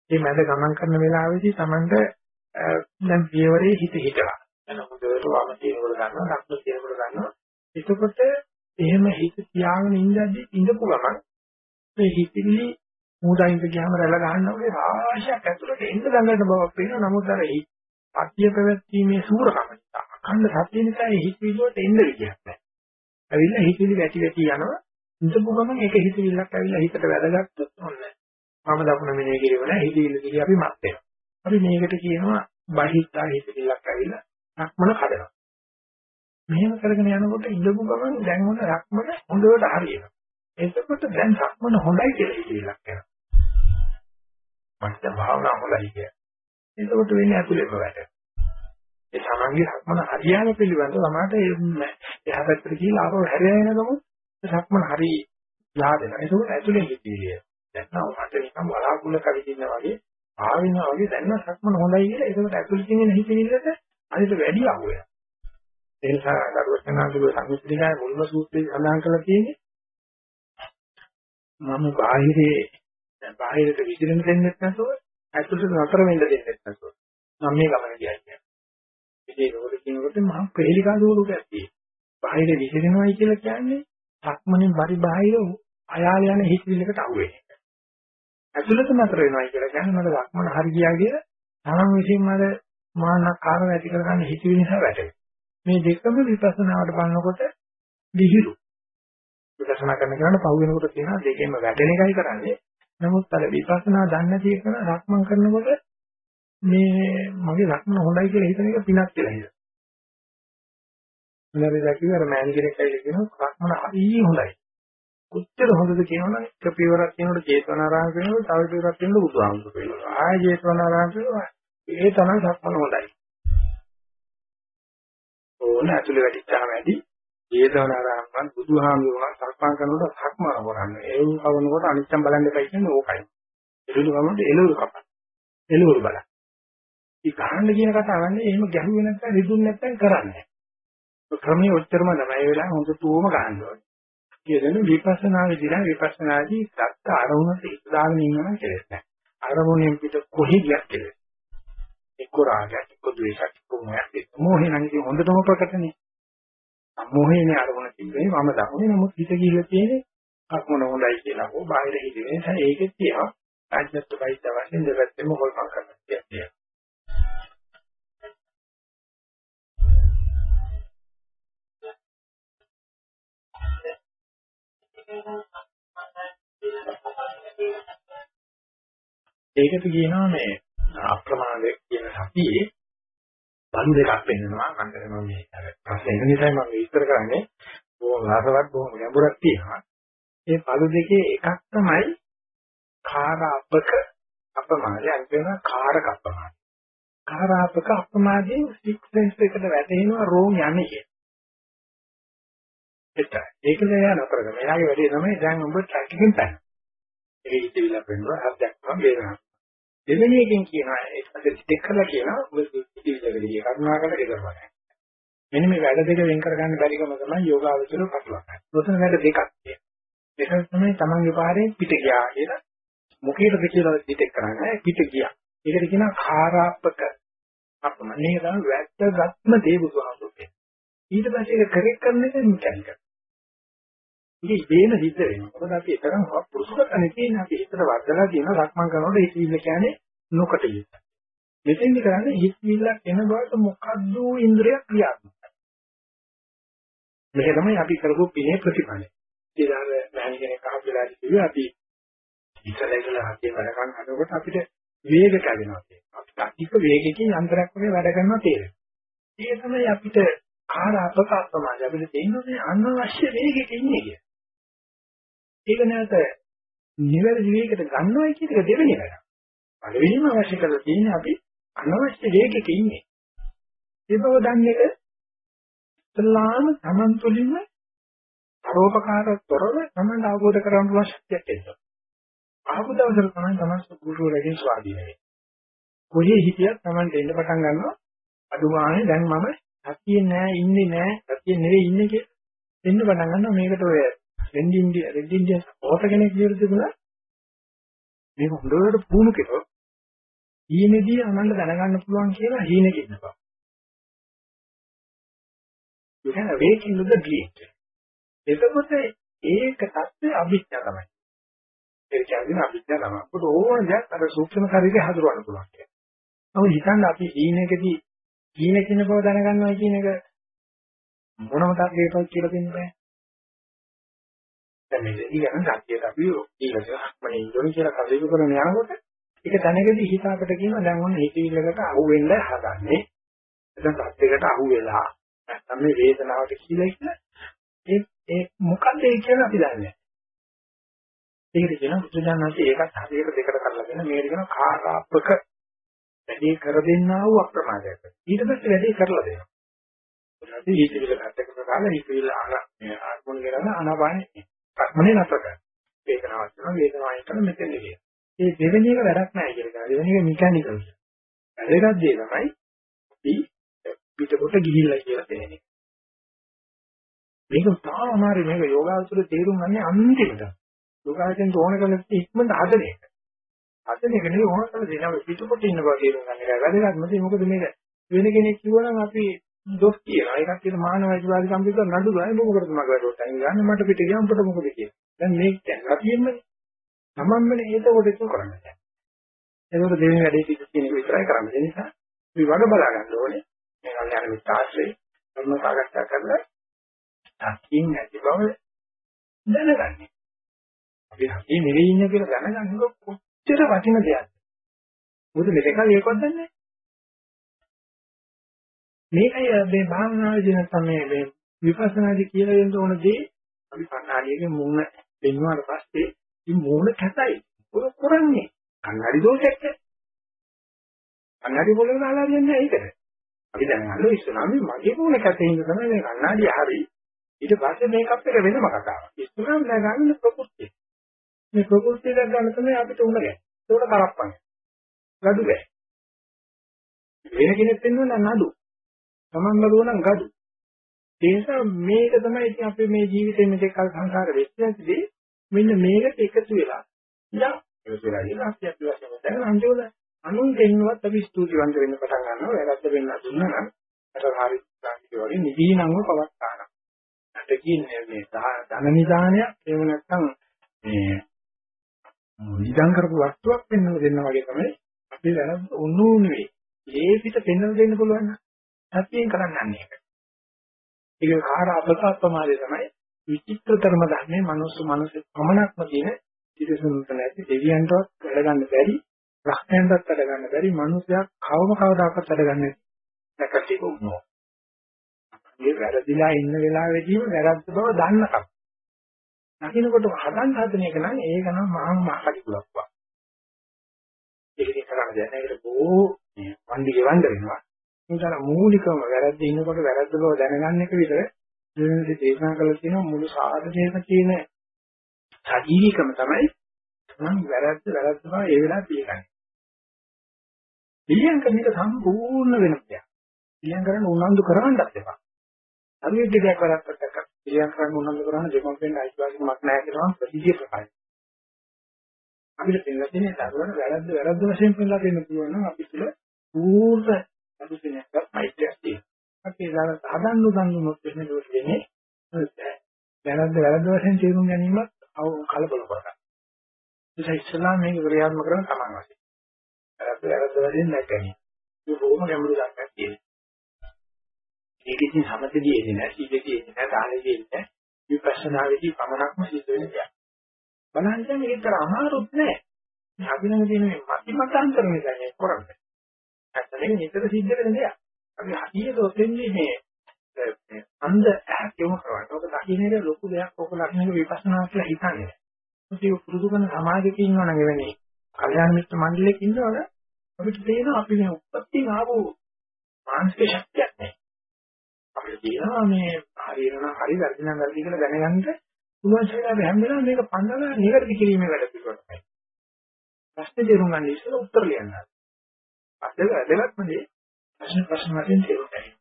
මේ මැද ගමන් කරන වෙලාවේදී Tamanට දැන් පියවරේ හිත හිටලා. එන හොඳට වම තියෙනකොට ගන්නවා, දකුණු තියෙනකොට ගන්නවා. එතකොට එහෙම හිත තියාගෙන ඉඳද්දි ඉඳපු ගමන් මේ හිතිලි මූදායින්ද ගියාම රැළ ගහනවා වගේ රාශියක් ඇතුළට එන්න දඟලන බවක් පේනවා. නමුත් අර සත්‍ය පැවැත්ීමේ සූරකම නිසා අඛණ්ඩ සත්‍ය නිසා ඒ හිතවිල්ලට එන්න විදියක් නැහැ. ඇවිල්ලා හිතවිලි වැටි වැටි යනවා. ඉඳපු ගමන් ඒක හිතවිල්ලක් ඇවිල්ලා හිතට වැදගත්තොත් ඕනේ. මම දකුණ මෙනේ කිරීම නැහැ. හිතවිල්ල දිගේ අපි මත් වෙනවා. අපි මේකට කියනවා බහිත්තා හිතවිල්ලක් ඇවිල්ලා රක්මන කඩනවා. මෙහෙම කරගෙන යනකොට ඉඳපු ගමන් දැන් මොන රක්මන හොඳට හරියනවා. එතකොට දැන් රක්මන හොඳයි කියලා හිතවිල්ලක් එනවා. මට භාවනා හොඳයි කියලා. එතකොට වෙන්නේ ඇතුළේම වැඩ. ඒ සමන්ගේ රක්මන හරියාම පිළිබඳව තමයි එහා පැත්තට ගිහිල්ලා ආපහු හැරෙන ගමන් රක්මන හරි යාදෙනවා. ඒකෝට ඇතුලේ හිතවිලිය. දැන් නම් මට නිකන් බලාකුළු කවිදින්න වගේ ආවිනා වගේ දැන් නම් රක්මන හොඳයි කියලා ඒකෝට ඇතුලේ තියෙන හිතවිල්ලට අනිත් වැඩි අහුවෙනවා. ඒ නිසා දරුවචනාංශයේ සංස්කෘතිකය මුල්ම සූත්‍රයේ සඳහන් කරලා තියෙන්නේ මම බාහිරේ දැන් බාහිරට විසිරෙන්න දෙන්නේ නැතුව ඇතුළට නතර වෙන්න දෙන්නේ නැතුව මම මේ ගමන කියන්නේ. ඉතින් ඒකට කියනකොට මම ප්‍රේලිකා ස්වරූපයක් තියෙනවා. බාහිර විසිරෙනවයි කියලා කියන්නේ සක්මනේ පරිබාහිර අයාල යන හිතවිල්ලකට අහු වෙන එක. ඇතුළත නතර වෙනවයි කියලා කියන්නේ මට සක්මන හරි ගියා කියලා තමන් විසින් මට මානකාරව ඇති කරගන්න හිතවිලි නිසා වැටෙනවා. මේ දෙකම විපස්සනාවට බලනකොට දිහිරු. විපස්සනා කරන කෙනාට පහු වෙනකොට කියනවා දෙකෙන්ම වැටෙන එකයි කරන්නේ. නමුත් අර විපස්සනා දන්නේ නැති එකන රක්මන් කරනකොට මේ මගේ රක්මන හොඳයි කියලා හිතන එක පිනක් කියලා හිතනවා. මොනවාද දැකිව අර මෑන් කෙනෙක් ඇවිල්ලා කියනවා රක්මන හරිය හොඳයි. කොච්චර හොඳද කියනවනම් එක පියවරක් කියනකොට චේතනාරාම කියනකොට තව පියවරක් කියනකොට බුදුහාමුදුරු කියනවා. ආය චේතනාරාම කියනවා ඒ තරම් සක්මන හොඳයි. ඕන ඇතුලේ වැටිච්චාම ඇති ජේතවනාරාමයන් බුදුහාමුදුරුවෝ සක්මන් කරනකොට සක්මන කරන්නේ. ඒ වුණකොට අනිච්චම් බලන්න එපා කියන්නේ ඕකයි. එළුණු ගමන්ට එළුණු කපන. එළුණු බලන්න. මේ ගහන්න කියන කතාවන්නේ එහෙම ගැහුවේ නැත්නම් රිදුන්නේ නැත්නම් කරන්නේ. ක්‍රමයේ උත්තරම තමයි ඒ වෙලාවේ හොඳටම ගහන්න ඕනේ. කියන විපස්සනාවේදී විපස්සනාදී සත්‍ය අරමුණට ඉස්සදාගෙන ඉන්නවා කියලා නෑ. අරමුණෙන් පිට කොහෙ ගියක් කියලා. එක්ක රාගයක්, එක්ක පොදු එකක් කොහොමද මොහේ නම් ඉතින් හොඳටම ප්‍රකටනේ මොහේනේ අරමුණ තිබෙන්නේ මම දන්නේ නමුත් හිත ගිහිල්ලා තියෙන්නේ අක්මන හොඳයි කියලා හෝ බාහිර හිතේ නිසා ඒකෙත් තියෙනවා රාජ්‍යත්ව බයිත වශයෙන් දෙපැත්තෙම හොල්මන් කරනවා කියන්නේ ඒකට කියනවා මේ අප්‍රමාද කියන සතියේ බලු දෙකක් වෙනවා මම කරනවා මේ අර ප්‍රශ්න නිසා මම විස්තර කරන්නේ. බොහොම රසවත් බොහොම ගැඹුරක් තියෙනවා. ඒ බලු දෙකේ එකක් තමයි කාරාපක අප්‍රමාදය. අනිත් වෙනවා කාරක අප්‍රමාදය. කාරාපක අප්‍රමාදයෙන් සික්සෙන්ස් එකට වැටෙනවා රෝම යන්නේ කියන එතන ඒකද එයා නතර කරනවා එයාගේ වැඩේ තමයි දැන් ඔබ ට්‍රැක් එකෙන් පැන ඒක ඉතිවිලා පෙන්නවා හත්යක් තමයි වේදනාවක් දෙවෙනි එකෙන් කියනවා ඒක දෙක කරලා කියනවා ඔබ ඉතිවිලකදී කරුණාකරලා ඒක කරපන්. මෙන්න මේ වැඩ දෙක වෙන් කරගන්න බැරිකම තමයි යෝගාවචර පටලවා ගන්න. ඔතන වැඩ දෙකක් තියෙනවා. ඒක තමයි තමන්ගේ පාරේ පිට ගියා කියලා මුඛයටද කියලා පිට කරන්නේ පිට ගියා. ඒකට කියනවා කාරාපක අපමණේ තමයි වැත්තගත්ම දේ බුදුහාමුදුරුවෝ. ඊට පස්සේ ඒක කරෙක් කරන එක නිකන්. ඉතින් ඉබේම සිද්ධ වෙනවා. මොකද අපි ඒතරම් පුරුෂකතනේ තියෙන අපි හිතට වර්ධලා තියෙන ලක්මන් කරනකොට ඒ කීල කියන්නේ නොකට යුක්ත. මෙතෙන්දි කරන්නේ හිතවිල්ලක් එන බවට මොකද්ද ඉන්ද්‍රිය ක්‍රියාත්මක. මේක තමයි අපි කරපු පිනේ ප්‍රතිඵලය. ඉතින් මහණි කෙනෙක් අහපලා කිව්වා අපි ඉස්සරහට හදිය වැඩ කරන හදකොට අපිට වේග කැදෙනවා කියනවා. අපිට අධික වේගකින් යන්ත්‍රයක් වගේ වැඩ කරනවා තේරෙනවා. ඒක තමයි අපිට කාල අපකාප්පමාද අපිට තේින්නේ අනවශ්‍ය වේගයක ඉන්නේ කියලා. ඒක නැවත නිවැරදි වේගයකට ගන්නවයි කියන එක දෙවෙනි වැඩ. පළවෙනිම අවශ්‍ය කරලා තියෙන්නේ අපි අනවශ්‍ය වේගයක ඉන්නේ. ඒ බව දන්නේ ඉස්ලාම තමන් තුළින්ම පරෝපකාරතරව තමන් අවබෝධ කරගන්න පුළුවන් ශක්තියක් එනවා. ආපු දවසට තමයි තමන් ගුරුවරයාගෙන් ස්වාධීන වෙන්නේ. කොහේ හිටියත් තමන් දෙන්න පටන් ගන්නවා අදුමානේ දැන් මම සතියේ නෑ ඉන්නේ නෑ සතියේ නෙවෙයි ඉන්නේ කියලා දෙන්න පටන් ගන්නවා මේකට ඔය රෙඩ් ඉන්දියා රෙඩ් ඉන්දියා ඕත කෙනෙක් කියලා තිබුණා මේක හොඳට පුහුණු කෙරුවොත් ඊනේදී අනන්න දැනගන්න පුළුවන් කියලා හීනෙක ඉන්නවා. You can awaken to the dream. එතකොට ඒක தත්ත්වය අභිඥා තමයි. ඒ කියන්නේ අභිඥා තමයි. අපිට ඕන දෙයක් අර සූක්ෂම ශරීරය හඳුරවන්න පුළුවන් කියන්නේ. නමුත් හිතන්න අපි හීනෙකදී හීනෙ කියන බව දැනගන්නවා කියන එක මොනම තාක්ෂයකට කියලා දෙන්න බෑ. දැන් මේ ඉගෙන සත්‍යයට අපි ඊළඟට ඉන්දෝනි කියලා කටයුතු කරන යනකොට ඒක දැනගෙදි හිත අපිට කියනවා දැන් ඔන්න හිතවිල්ලකට අහු වෙන්න හදන්නේ. එතන සත්‍යයකට අහු වෙලා නැත්නම් මේ වේදනාවට කියලා ඉන්න ඒ ඒ මොකද ඒ කියලා අපි දන්නේ නැහැ. ඒකට කියන බුදුදහමේ ඒකත් හරියට දෙකට කරලාගෙන මේකට කියන කාරාපක වැඩි කර දෙන්නා වූ අප්‍රමාදයක්. ඊට පස්සේ වැඩි කරලා දෙනවා. ඊට හිතවිල්ල ගන්නකොට කාලා හිතවිල්ල ආන මේ ආත්මෝන කරන අනාපානේ අක්මනේ නැතක. වේදනාවක් කරනවා වේදනාවෙන් කරන මෙතෙන් දෙවිය. මේ දෙවෙනි එක වැඩක් නැහැ කියලා. දෙවෙනි එක මෙකැනිකල්. වැදගත් දේ තමයි අපි පිටකොට ගිහිල්ලා කියලා තේරෙන්නේ. මේක තාම අමාරු මේක යෝගාවචර තේරුම් ගන්න අන්තිමට. යෝගාවචරෙන් ඕන කරලා ඉක්මනට හදන එක. හදන එක නෙවෙයි ඕන කරලා දෙනවා පිටකොට ඉන්න බව තේරුම් ගන්න එක. වැදගත් මොකද මොකද මේක වෙන කෙනෙක් කිව්වනම් අපි දොස් කියනවා. ඒකත් කියන මානවයිකවාදී කම්පියුටර් නඩු ගානේ මොකටද මගේ වැඩට අයින් ගන්න මට පිට ගියා උඹට මොකද කියන්නේ. දැන් මේක කියන්නේ රතියෙන්නේ. තමන්මනේ ඒකකොට ඒක කරන්නේ. ඒකෝට දෙවෙනි වැඩේ පිට කියන එක විතරයි කරන්නේ. ඒ නිසා අපි වග බලා ගන්න ඕනේ. මේ වගේ අර මිත්‍යාශ්‍රේ ධර්ම සාකච්ඡා කරලා සත්‍යයෙන් ඇති බව දැනගන්නේ. අපි හරි නෙවෙයි ඉන්නේ කියලා දැනගන්න කොච්චර වටින දෙයක්ද. මොකද මෙතකල් ඒකවත් දන්නේ නැහැ. මේකයි මේ භාවනාවේදී නැත්නම් මේ මේ විපස්සනාදී කියලා දෙන්න ඕන දේ අපි කණ්ණාඩියගේ මූණ දෙන්නාට පස්සේ මේ මූණ කැතයි. මොකද කරන්නේ? කණ්ණාඩි දෝෂයක්. කණ්ණාඩි වල දාලා දෙන්නේ ඒකද? අපි දැන් අහලා ඉස්සරහා මේ මගේ මූණ කැතේ ඉඳ තමයි මේ කණ්ණාඩිය හරි. ඊට පස්සේ මේකප් එක වෙනම කතාවක්. ඉස්සරහා නගන්න ප්‍රකෘතිය. මේ ප්‍රකෘතිය දැක් ගන්න තමයි අපිට උණ ගැන්නේ. ඒකට කරප්පන්නේ. gadu බෑ. වෙන කෙනෙක් වෙන්න නඩු. Taman ලබුව නම් gadu. ඒ නිසා මේක තමයි ඉතින් අපි මේ ජීවිතේ මෙතෙක් කල සංසාර වෙච්ච නැතිදී මෙන්න මේකට එකතු වෙලා. ඉතින් ඒක වෙලා ඉතින් අපි අපි වශයෙන් දැන් අන්තිමට අනුන් දෙන්නවත් අපි ස්තුතිවන්ත වෙන්න පටන් ගන්නවා. වැරද්ද වෙන්න දුන්නා නම් අර හරි සාහිත්‍ය වගේ නිදීනංව පවත්තාන. අද කියන්නේ මේ ධන නිදානයක් එහෙම නැත්නම් මේ නිදාන් කරපු වස්තුවක් පෙන්වන්න දෙන්න වගේ තමයි අපි වැරද්ද උණු නෙවෙයි. ඒ පිට පෙන්වන්න දෙන්න පුළුවන් නම් සත්‍යයෙන් කරන්නන්නේ ඒක. ඒක කාර අපසත්පමාදේ තමයි විචිත්‍රතරම ධර්මයේ මනුස්ස මනස පමණක්ම තියෙන ඉතිසුන්ත නැති දෙවියන්ටවත් වැඩ ගන්න බැරි රහතන්ටවත් වැඩ ගන්න බැරි මිනිසයා කවම කවදාකවත් වැඩ ගන්න නැකටි වුණා. මේ වැරදිලා ඉන්න වෙලාවෙදීම වැරද්ද බව දන්නකම්. නැකිනකොට හදන්න හදන එක නම් ඒක නම් මහා මහකටි කුලක් වා. ඒක ඉතින් කරන්න දෙයක් නෑ ඒකට බොහෝ වන්දි ගෙවන්න වෙනවා. ඒතර මූලිකම වැරද්ද ඉන්නකොට වැරද්ද බව දැනගන්න එක විතර දෙවෙනි දේශනා කළ තියෙන මුළු සාධනයක තියෙන සජීවිකම තමයි මම වැරද්ද වැරද්ද බව ඒ වෙලාවට පිළිගන්නේ. පිළියම් කරන්නේ සම්පූර්ණ වෙන දෙයක්. පිළියම් කරන්න උනන්දු කරවන්නත් එපා. හරියට දෙයක් වැරද්දක් පිළියම් කරන්න උනන්දු කරන දෙකෙන් අයිතිවාසිකමක් නැහැ කියනවා ප්‍රතිජීව ප්‍රකාශය. අපිට පෙන්නලා තියෙන දරුවන වැරද්ද වැරද්ද වශයෙන් පෙන්නලා දෙන්න පුළුවන් නම් අපි තුල පූර්ණ අනුසනයක් මෛත්‍රියක් තියෙනවා. අපි ඊළඟ හදන්න උදන්නුනොත් වෙන්නේ දෝෂ වෙන්නේ වැරද්ද වැරද්ද වශයෙන් තේරුම් ගැනීමත් කලබල කරගන්න. ඒක ඉස්ලාම මේක ක්‍රියාත්මක කරන සමාන වශයෙන්. වැරද්ද වැරද්ද වශයෙන් නැගන්නේ. ඒක බොහොම ගැඹුරු ධර්මයක් තියෙනවා. ඒක ඉතින් සමතදී එන්නේ නැහැ, සීලදී එන්නේ නැහැ, දානෙදී එන්නේ නැහැ. විපස්සනාවේදී පමණක්ම සිද්ධ වෙන දෙයක්. බලන්න මේක තර අමාරුත් නෑ. මේ අපි ළඟ තියෙන මේ මතිමතාන්තර නිසා මේ කරන්නේ. ඇත්තටම නිතර සිද්ධ වෙන දෙයක්. අපි හදිසියේ ඔතෙන්දී මේ අන්ධ ඇහ යොමු කරන්නේ. ඔක දකින්නේ ලොකු දෙයක් ඔක ලක්ෂණක විපස්සනා කියලා හිතන්නේ. ඒක පුරුදු කරන සමාජයක ඉන්නවා නම් එවැනි කල්යාණ මිත්‍ර මණ්ඩලයක ඉන්නවද අපිට තේරෙනවා අපි මේ උපත්ති ආපු මානසික ශක්තියක් නැහැ. අපිට තියෙනවා මේ හරියන හරි වැරදි නම් වැරදි කියලා දැනගන්න පුළුවන් ශෛලාවේ හැම වෙලාවෙම මේක පන්නලා නිවැරදි කිරීමේ වැඩ පිළිවෙලයි. ප්‍රශ්න දෙරුම් ගන්න ඉස්සෙල්ලා උත්තර ලියන්න. අද වැදගත්ම දේ ප්‍රශ්න ප්‍රශ්න වලින් තේරුම් ගන්න.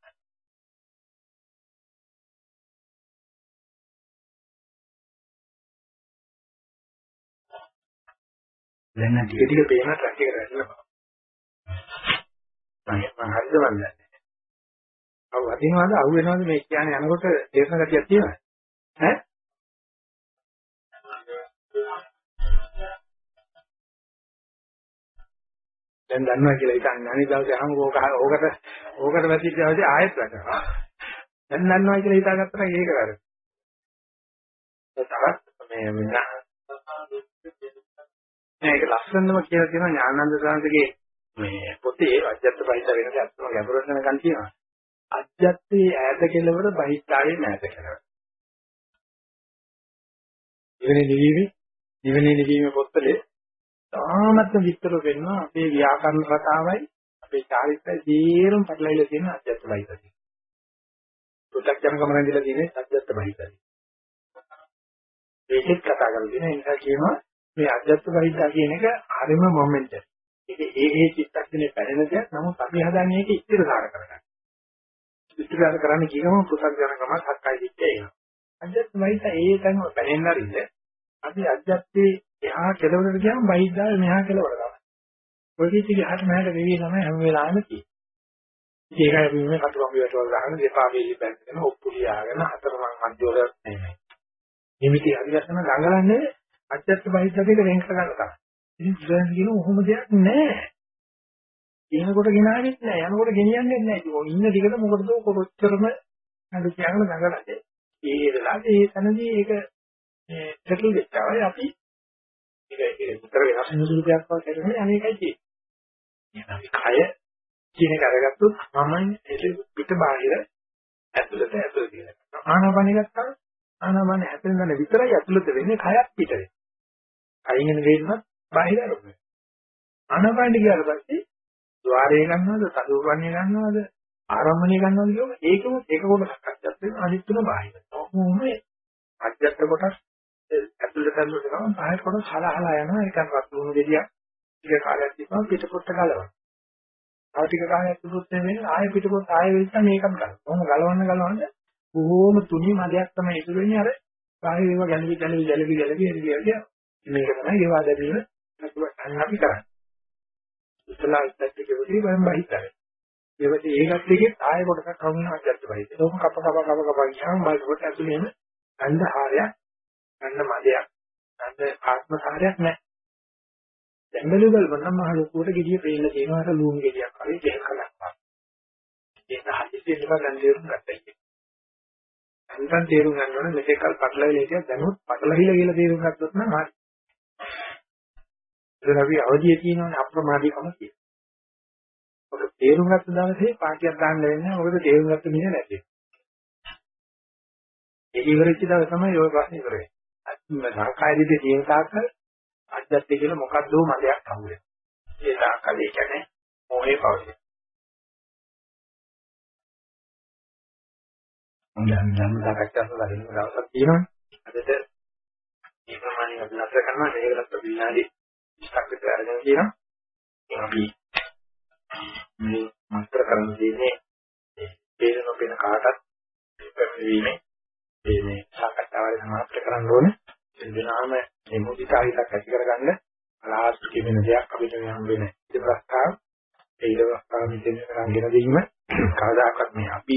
දැන් ටික ටික පේන ට්‍රැක් එක රැඳෙනවා. මම මම හරිද වන්දන්නේ. අව වදිනවද අහු වෙනවද මේ කියන්නේ යනකොට තේරෙන ගතියක් තියෙනවද? ඈ දැන් දන්නවා කියලා හිතන්නේ අනිත් දවසේ අහම ඕක ඕකට ඕකට වැටිච්ච දවසේ ආයෙත් වැටෙනවා. දැන් දන්නවා කියලා හිතාගත්තා නම් ඒක වැරදි. තවත් මේ මේක ලස්සනම කියලා තියෙනවා ඥානන්ද සාන්තගේ මේ පොතේ අජත්ත බහිත වෙන දැක්කම ගැඹුරට යනකන් තියෙනවා. අජත්තේ ඈත කෙලවර බහිත්තාවේ නැත කෙලවර. ඉවෙනේ නිවීමේ ඉවෙනේ නිවීමේ පොතේ තාමත්ම විස්තර වෙනවා අපේ ව්‍යාකරණ රටාවයි අපේ චාරිත්‍රය සීරම පැටලවිලා තියෙන අධ්‍යත්ත බහිතයි. පු탁 ජනකම රැඳිලා තියෙන අධ්‍යත්ත බහිතයි. ඒකෙත් කතා කරලා තියෙන නිසා කියනවා මේ අධ්‍යත්ත බහිතා කියන එක හරිම මොමන්ට් එක. ඒක ඒ ඒ චිත්තක්ෂණේ පැරෙන දෙයක් නමුත් අපි හදන්නේ ඒක ඉස්තිරසාර කරගන්න. ඉස්තිරසාර කරන්න කියනම පු탁 ජනකම සක්කාය දිට්ඨිය එනවා. අධ්‍යත්ත බහිතා ඒ තැනම පැරෙන්න හරිද අපි අධ්‍යත්තේ එහා කෙලවරට ගියාම බයිද්දාවේ මෙහා කෙලවර තමයි. ඔය කිසි ගහට මෙහාට වෙවි තමයි හැම වෙලාවෙම තියෙන්නේ. ඒකයි අපි මේ කටුවම් වලට ගහන දෙපා වේලි බැඳගෙන ඔප්පු ලියාගෙන හතරමං මන්දිවල නෙමෙයි. නිමිති අධිවසන දඟලන්නේ අධ්‍යත්ත බයිද්දා දෙක වෙන් කරගන්න තමයි. ඉතින් බුදුන් කියන ඔහොම දෙයක් නැහැ. එනකොට ගෙනාවෙත් නැහැ යනකොට ගෙනියන්නේ නැහැ. ඉතින් ඉන්න ටිකට මොකටද කොච්චරම අඬ කියන්න දඟලන්නේ. ඒ වෙලාවේ ඒ තනදී ඒක මේ සෙටල් වෙච්චාවයි අපි ඒක උත්තර වෙනස් වෙන සුළු දෙයක් වගේ කරන්නේ අනේකයි තියෙන්නේ. අපි කය කියන එක අරගත්තොත් මම පිට බාහිර ඇතුළත ඇතුළත කියලා. ආනාපානෙ ගත්තාම ආනාපාන හැපෙන විතරයි ඇතුළත වෙන්නේ කයක් පිට වෙන්නේ. කයින් එන වේදනත් බාහිර අරගෙන. ආනාපානෙ ගියාට පස්සේ ద్వාරය ගන්නවද, සතුපන්නේ ගන්නවද, ආරම්භණය ගන්නවද කියොත් ඒකම එක කොටසක් අධ්‍යත් වෙන අනිත් තුන බාහිර. කොහොමද අධ්‍යත් කොටස් ඇතුළට ඇතුළට ගමන් පහට කොට හලහලා යනවා ඒකත් වතුණු දෙවියක් ටික කාලයක් තිබ්බම පිටපොත්ත ගලවනවා. ආ ටික කාලයක් තිබුත් වෙන්නේ ආයෙ පිටපොත්ත ආයෙ වෙච්චා මේකම ගලවනවා. කොහොම ගලවන්න ගලවන්න බොහෝම තුනි මදයක් තමයි ඉතුරු වෙන්නේ අර බාහිර ඒවා ගැලවි ගැලවි ගැලවි ගැලවි එළියට මේක තමයි ඒවා දැරීම අපි කරන්නේ. ඉතලා ඉස්සත් කෙවදී මම බහිතරේ. ඊට ඒකත් එකෙත් ආයෙ කොටසක් කවුනා අජත්ත බහිත. ඒක කප කප කප කප ගියාම බලකොට ඇතුලේම ගන්ධ හාරයක්, ගන්ධ මදයක්, ගන්ධ ආත්ම සාරයක් නැහැ. දැඟලු බල නම් මහ ලොකුවට ගෙඩිය පේන්න තියෙනවා අර ලූම් ගෙඩියක් වගේ දෙයක් කලක්. ඒක හදිස්සියෙ නිකන් දැන් තේරුම් ගත්තා. අන්තන් තේරුම් ගන්න ඕනේ මෙතෙක් කල් පටලවිලා හිටියත් දැනුත් පටලවිලා කියලා තේරුම් ගත්තොත් නම් හරි. ඒක අපි අවදියේ තියෙනවනේ අප්‍රමාදීකම කියන. ඔක තේරුම් ගත්ත දවසේ පාටියක් ගන්න වෙන්නේ මොකද තේරුම් ගත්ත මිනිහ නැති. ඒ ඉවරච්ච දවස් තමයි ඔය ප්‍රශ්නේ ඉවර වෙන්නේ. සංකායදිතේ තියෙන තාක්කල් අජ්ජත් කියලා මොකද්ද මතයක් හම්බුනේ. ඒ තාක්කල් ඒ කියන්නේ මොහේ පවතින. දැන් නම් සාකච්ඡා ඉන්න දවසක් තියෙනවා. අදට මේ ප්‍රමාණය අපි නතර කරනවා. මේකට විනාඩි 20ක් විතර අරගෙන තියෙනවා. අපි මේ මතර කරන්න තියෙන්නේ තේරෙන නොපෙන කාටත් පැමිණීමේ මේ සාකච්ඡාවල සමාප්ත කරන්න ඕනේ. ඒ වෙනාම මේ මුදිතාවිතක් ඇති කරගන්න අලාස්තු කියන දෙයක් අපිට යම් වෙන ඉති ප්‍රස්තාව ඒ ඉති ප්‍රස්තාව මෙතෙන් කරගෙන දීම කවදාකවත් මේ අපි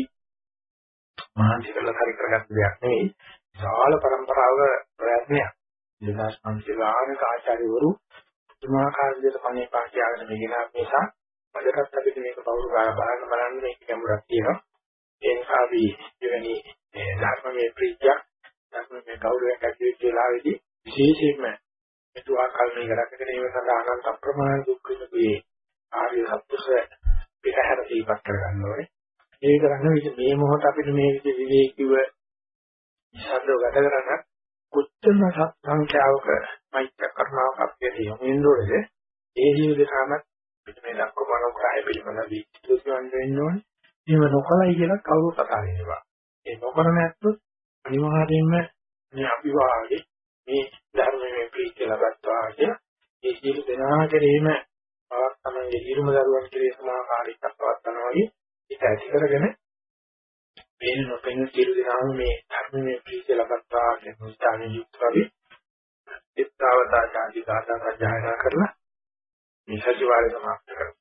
මහන්සි කරලා හරි කරගත්ත දෙයක් නෙවෙයි. විශාල પરම්පරාවක ප්‍රයත්නයක්. 2500 ආචාර්යවරු තුමාකාර විදිහට පණේ පාකියාගෙන මේකන නිසා මදටත් අපිට මේක කවුරු ගාන බලන්න බලන්න මේක ගැඹුරක් තියෙනවා. ඒ නිසා අපි එවැනි ධර්මයේ ප්‍රීතිය ධර්මයේ ගෞරවයක් ඇති වෙච්ච වෙලාවේදී විශේෂයෙන්ම මෙතුආ කල්මී කරගෙන ඒව සඳහා අනන්ත අප්‍රමාණ දුක් විඳපු ආර්ය සත්‍යස පිටහැර දීපත් කරගන්න ඕනේ. ඒ කරන්නේ මේ මොහොත අපිට මේ විදිහ විවේකීව ඉස්සද්දව ගත කරන්න කොච්චර සංඛ්‍යාවක මෛත්‍ර කරුණාවක් අපිට යොමු වෙනවද ඒ ජීවිතයම පිට මේ දක්වන කාය පිළිබඳ විචිතුසුවන් වෙන්න ඕනේ. එහෙම නොකලයි කියලා කවුරු කතා කරනවා. ඒ නොකර නැත්නම් අනිවාර්යයෙන්ම මේ අපි වාගේ මේ ධර්මයේ ප්‍රීතිය ලබත්වා කිය ඒ සියලු දෙනා කෙරෙහිම පවක් තමයි හිරුම දරුවන් කෙරෙහි සමාකාරීත්වයක් පවත්නවා වගේ ඒක ඇති කරගෙන පේන නොපෙන සියලු දෙනාම මේ ධර්මයේ ප්‍රීතිය ලබත්වා කියන උත්සාහයෙන් යුක්තවි ඉස්තාවතා ආදී ගාථා සජ්ජායනා කරලා මේ සතිවාරය සමාප්ත කරමු.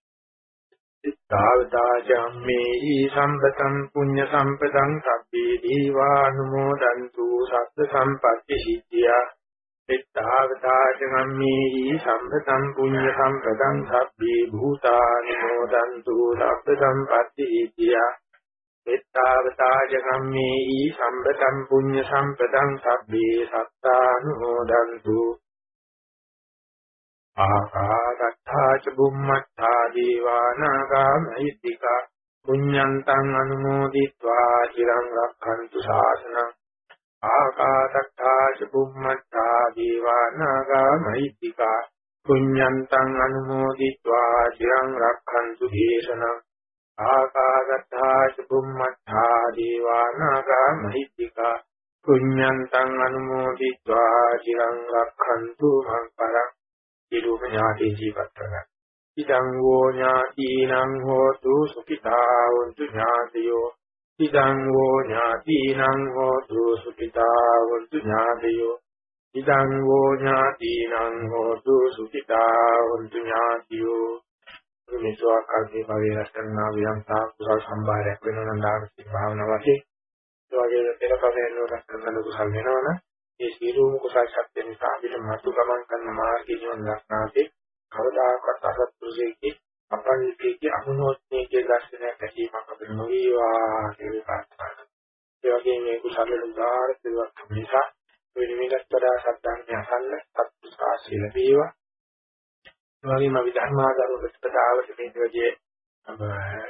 ඉස්තාවතා ජම්මේහි සම්පතං පුඤ්ඤ සම්පතං සබ්බේ දීවානුමෝදන්තු සත්ත සම්පත්ති සිද්ධියා ඉස්තාවතා ජම්මේහි සම්පතං පුඤ්ඤ සම්පතං සබ්බේ භූතානුමෝදන්තු සත්ත සම්පත්ති සිද්ධියා එත්තාවතාජ කම්මේහි සම්පතං පුඤ්ඤ සම්පතං සබ්බේ සත්තානුමෝදන්තු ආකාශත්තා ච බුම්මත්තා දීවානාගා මහිද්దికා පුඤ්ඤන්තං අනුමෝදිत्वा চিරං රක්ඛන්තු ශාසනං ආකාශත්තා ච බුම්මත්තා දීවානාගා මහිද්దికා පුඤ්ඤන්තං අනුමෝදිत्वा চিරං රක්ඛන්තු දේශනං ආකාශත්තා ච බුම්මත්තා දීවානාගා මහිද්దికා පුඤ්ඤන්තං අනුමෝදිत्वा চিරං රක්ඛන්තු මං පරං සියලුම ඥාතීන් ජීවත් කරගන්න. ඉදං වෝ ඥාතීනං හෝතු සුඛිතා වന്തു ඥාතයෝ. ඉදං වෝ ඥාතීනං හෝතු සුඛිතා වന്തു ඥාතයෝ. ඉදං වෝ ඥාතීනං හෝතු සුඛිතා වന്തു ඥාතයෝ. මෙසෝකාගේ භවයේ රැස්කරනා විරම්තා කුසල් සම්භාරයක් වෙනවා නම් ධාර්මික භාවනාවකේ ඒ වගේ පෙර කමෙන් රැස්කරන කුසල් වෙනවනේ ඒ සියලුම කුසල් ශක්තිය නිසා අපිට මතු ගමන් කරන මාර්ගයේ ජීවන දක්නාදී කවදාකවත් අසත්පුරුෂයෙක්ගේ අපරිපේකී අනුනෝත්නයේ දර්ශනයක් ඇතිවීමක් අපිට නොවේවා කියලා ප්‍රාර්ථනා කරනවා. ඒ වගේම මේ කුසල වල උදාාර සිදුවක් නිසා වෙන මේකට වඩා සත්‍යන්නේ අසන්න සත්පුරුෂාසී ලැබේවා. වගේම අපි ධර්මාගාර ප්‍රතිපදාවට මේ විදිහේ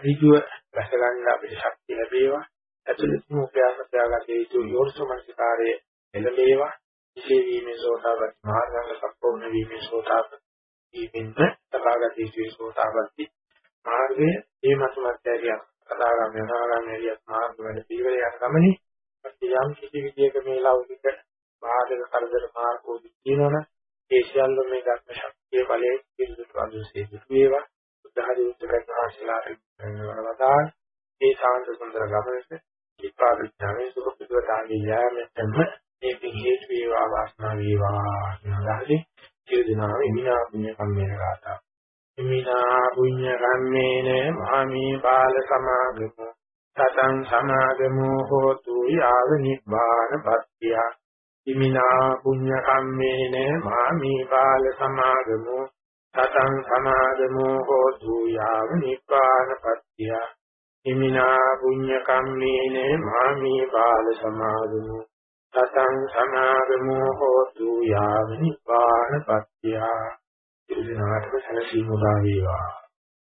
ඍජුව රැක ගන්න අපිට ශක්තිය ලැබේවා. ඇතුළතින් උපයාස ප්‍රයාගත යුතු යෝනිසෝමනසිකාරයේ එළඹේවා. විශේෂ වීමේ සෝතාපට්ටි මාර්ගංග සම්පූර්ණ වීමේ සෝතාපට්ටි වීමෙන් තබාගත යුතු සෝතාපට්ටි මාර්ගයේ මේ මතුමත්යරිය කලාගම යනාගාමීරිය මාර්ග වල පිළිවෙල යන ගමනේ යම් කිසි විදියක මේ ලෞකික බාහිර කරදර මාර්ගෝදි කියනවනේ ඒ සියල්ල මේ ධර්ම ශක්තිය බලයේ පිළිතුරු අනුසේ දුක් වේවා බුද්ධහරි උත්තරක ආශිලාට වරවදාන ඒ සාන්ත සුන්දර ගමනට ඉපා විඥානයේ සුඛ පිටවතාගේ යාමෙතම මේක හේතු වේවා වාසනා වේවා කියනවාදී සිය දිනාම ඉමිනා පුණ්‍ය කම්මේන ගාථා. ඉමිනා පුඤ්ඤ කම්මේන මාමී බාල සමාගමු. තතං සමාගමු හෝතු යාව නිබ්බාන පත්‍ය. ඉමිනා පුඤ්ඤ කම්මේන මාමී බාල සමාගමු. තතං සමාගමු හෝතු යාව නිබ්බාන පත්‍ය. ඉමිනා පුඤ්ඤ කම්මේන මාමී බාල සමාගමු. තතං සමාගමු හෝතු යාව නිබ්බාන පත්‍ය ඉරිනාටක සැලසීම උදා වේවා.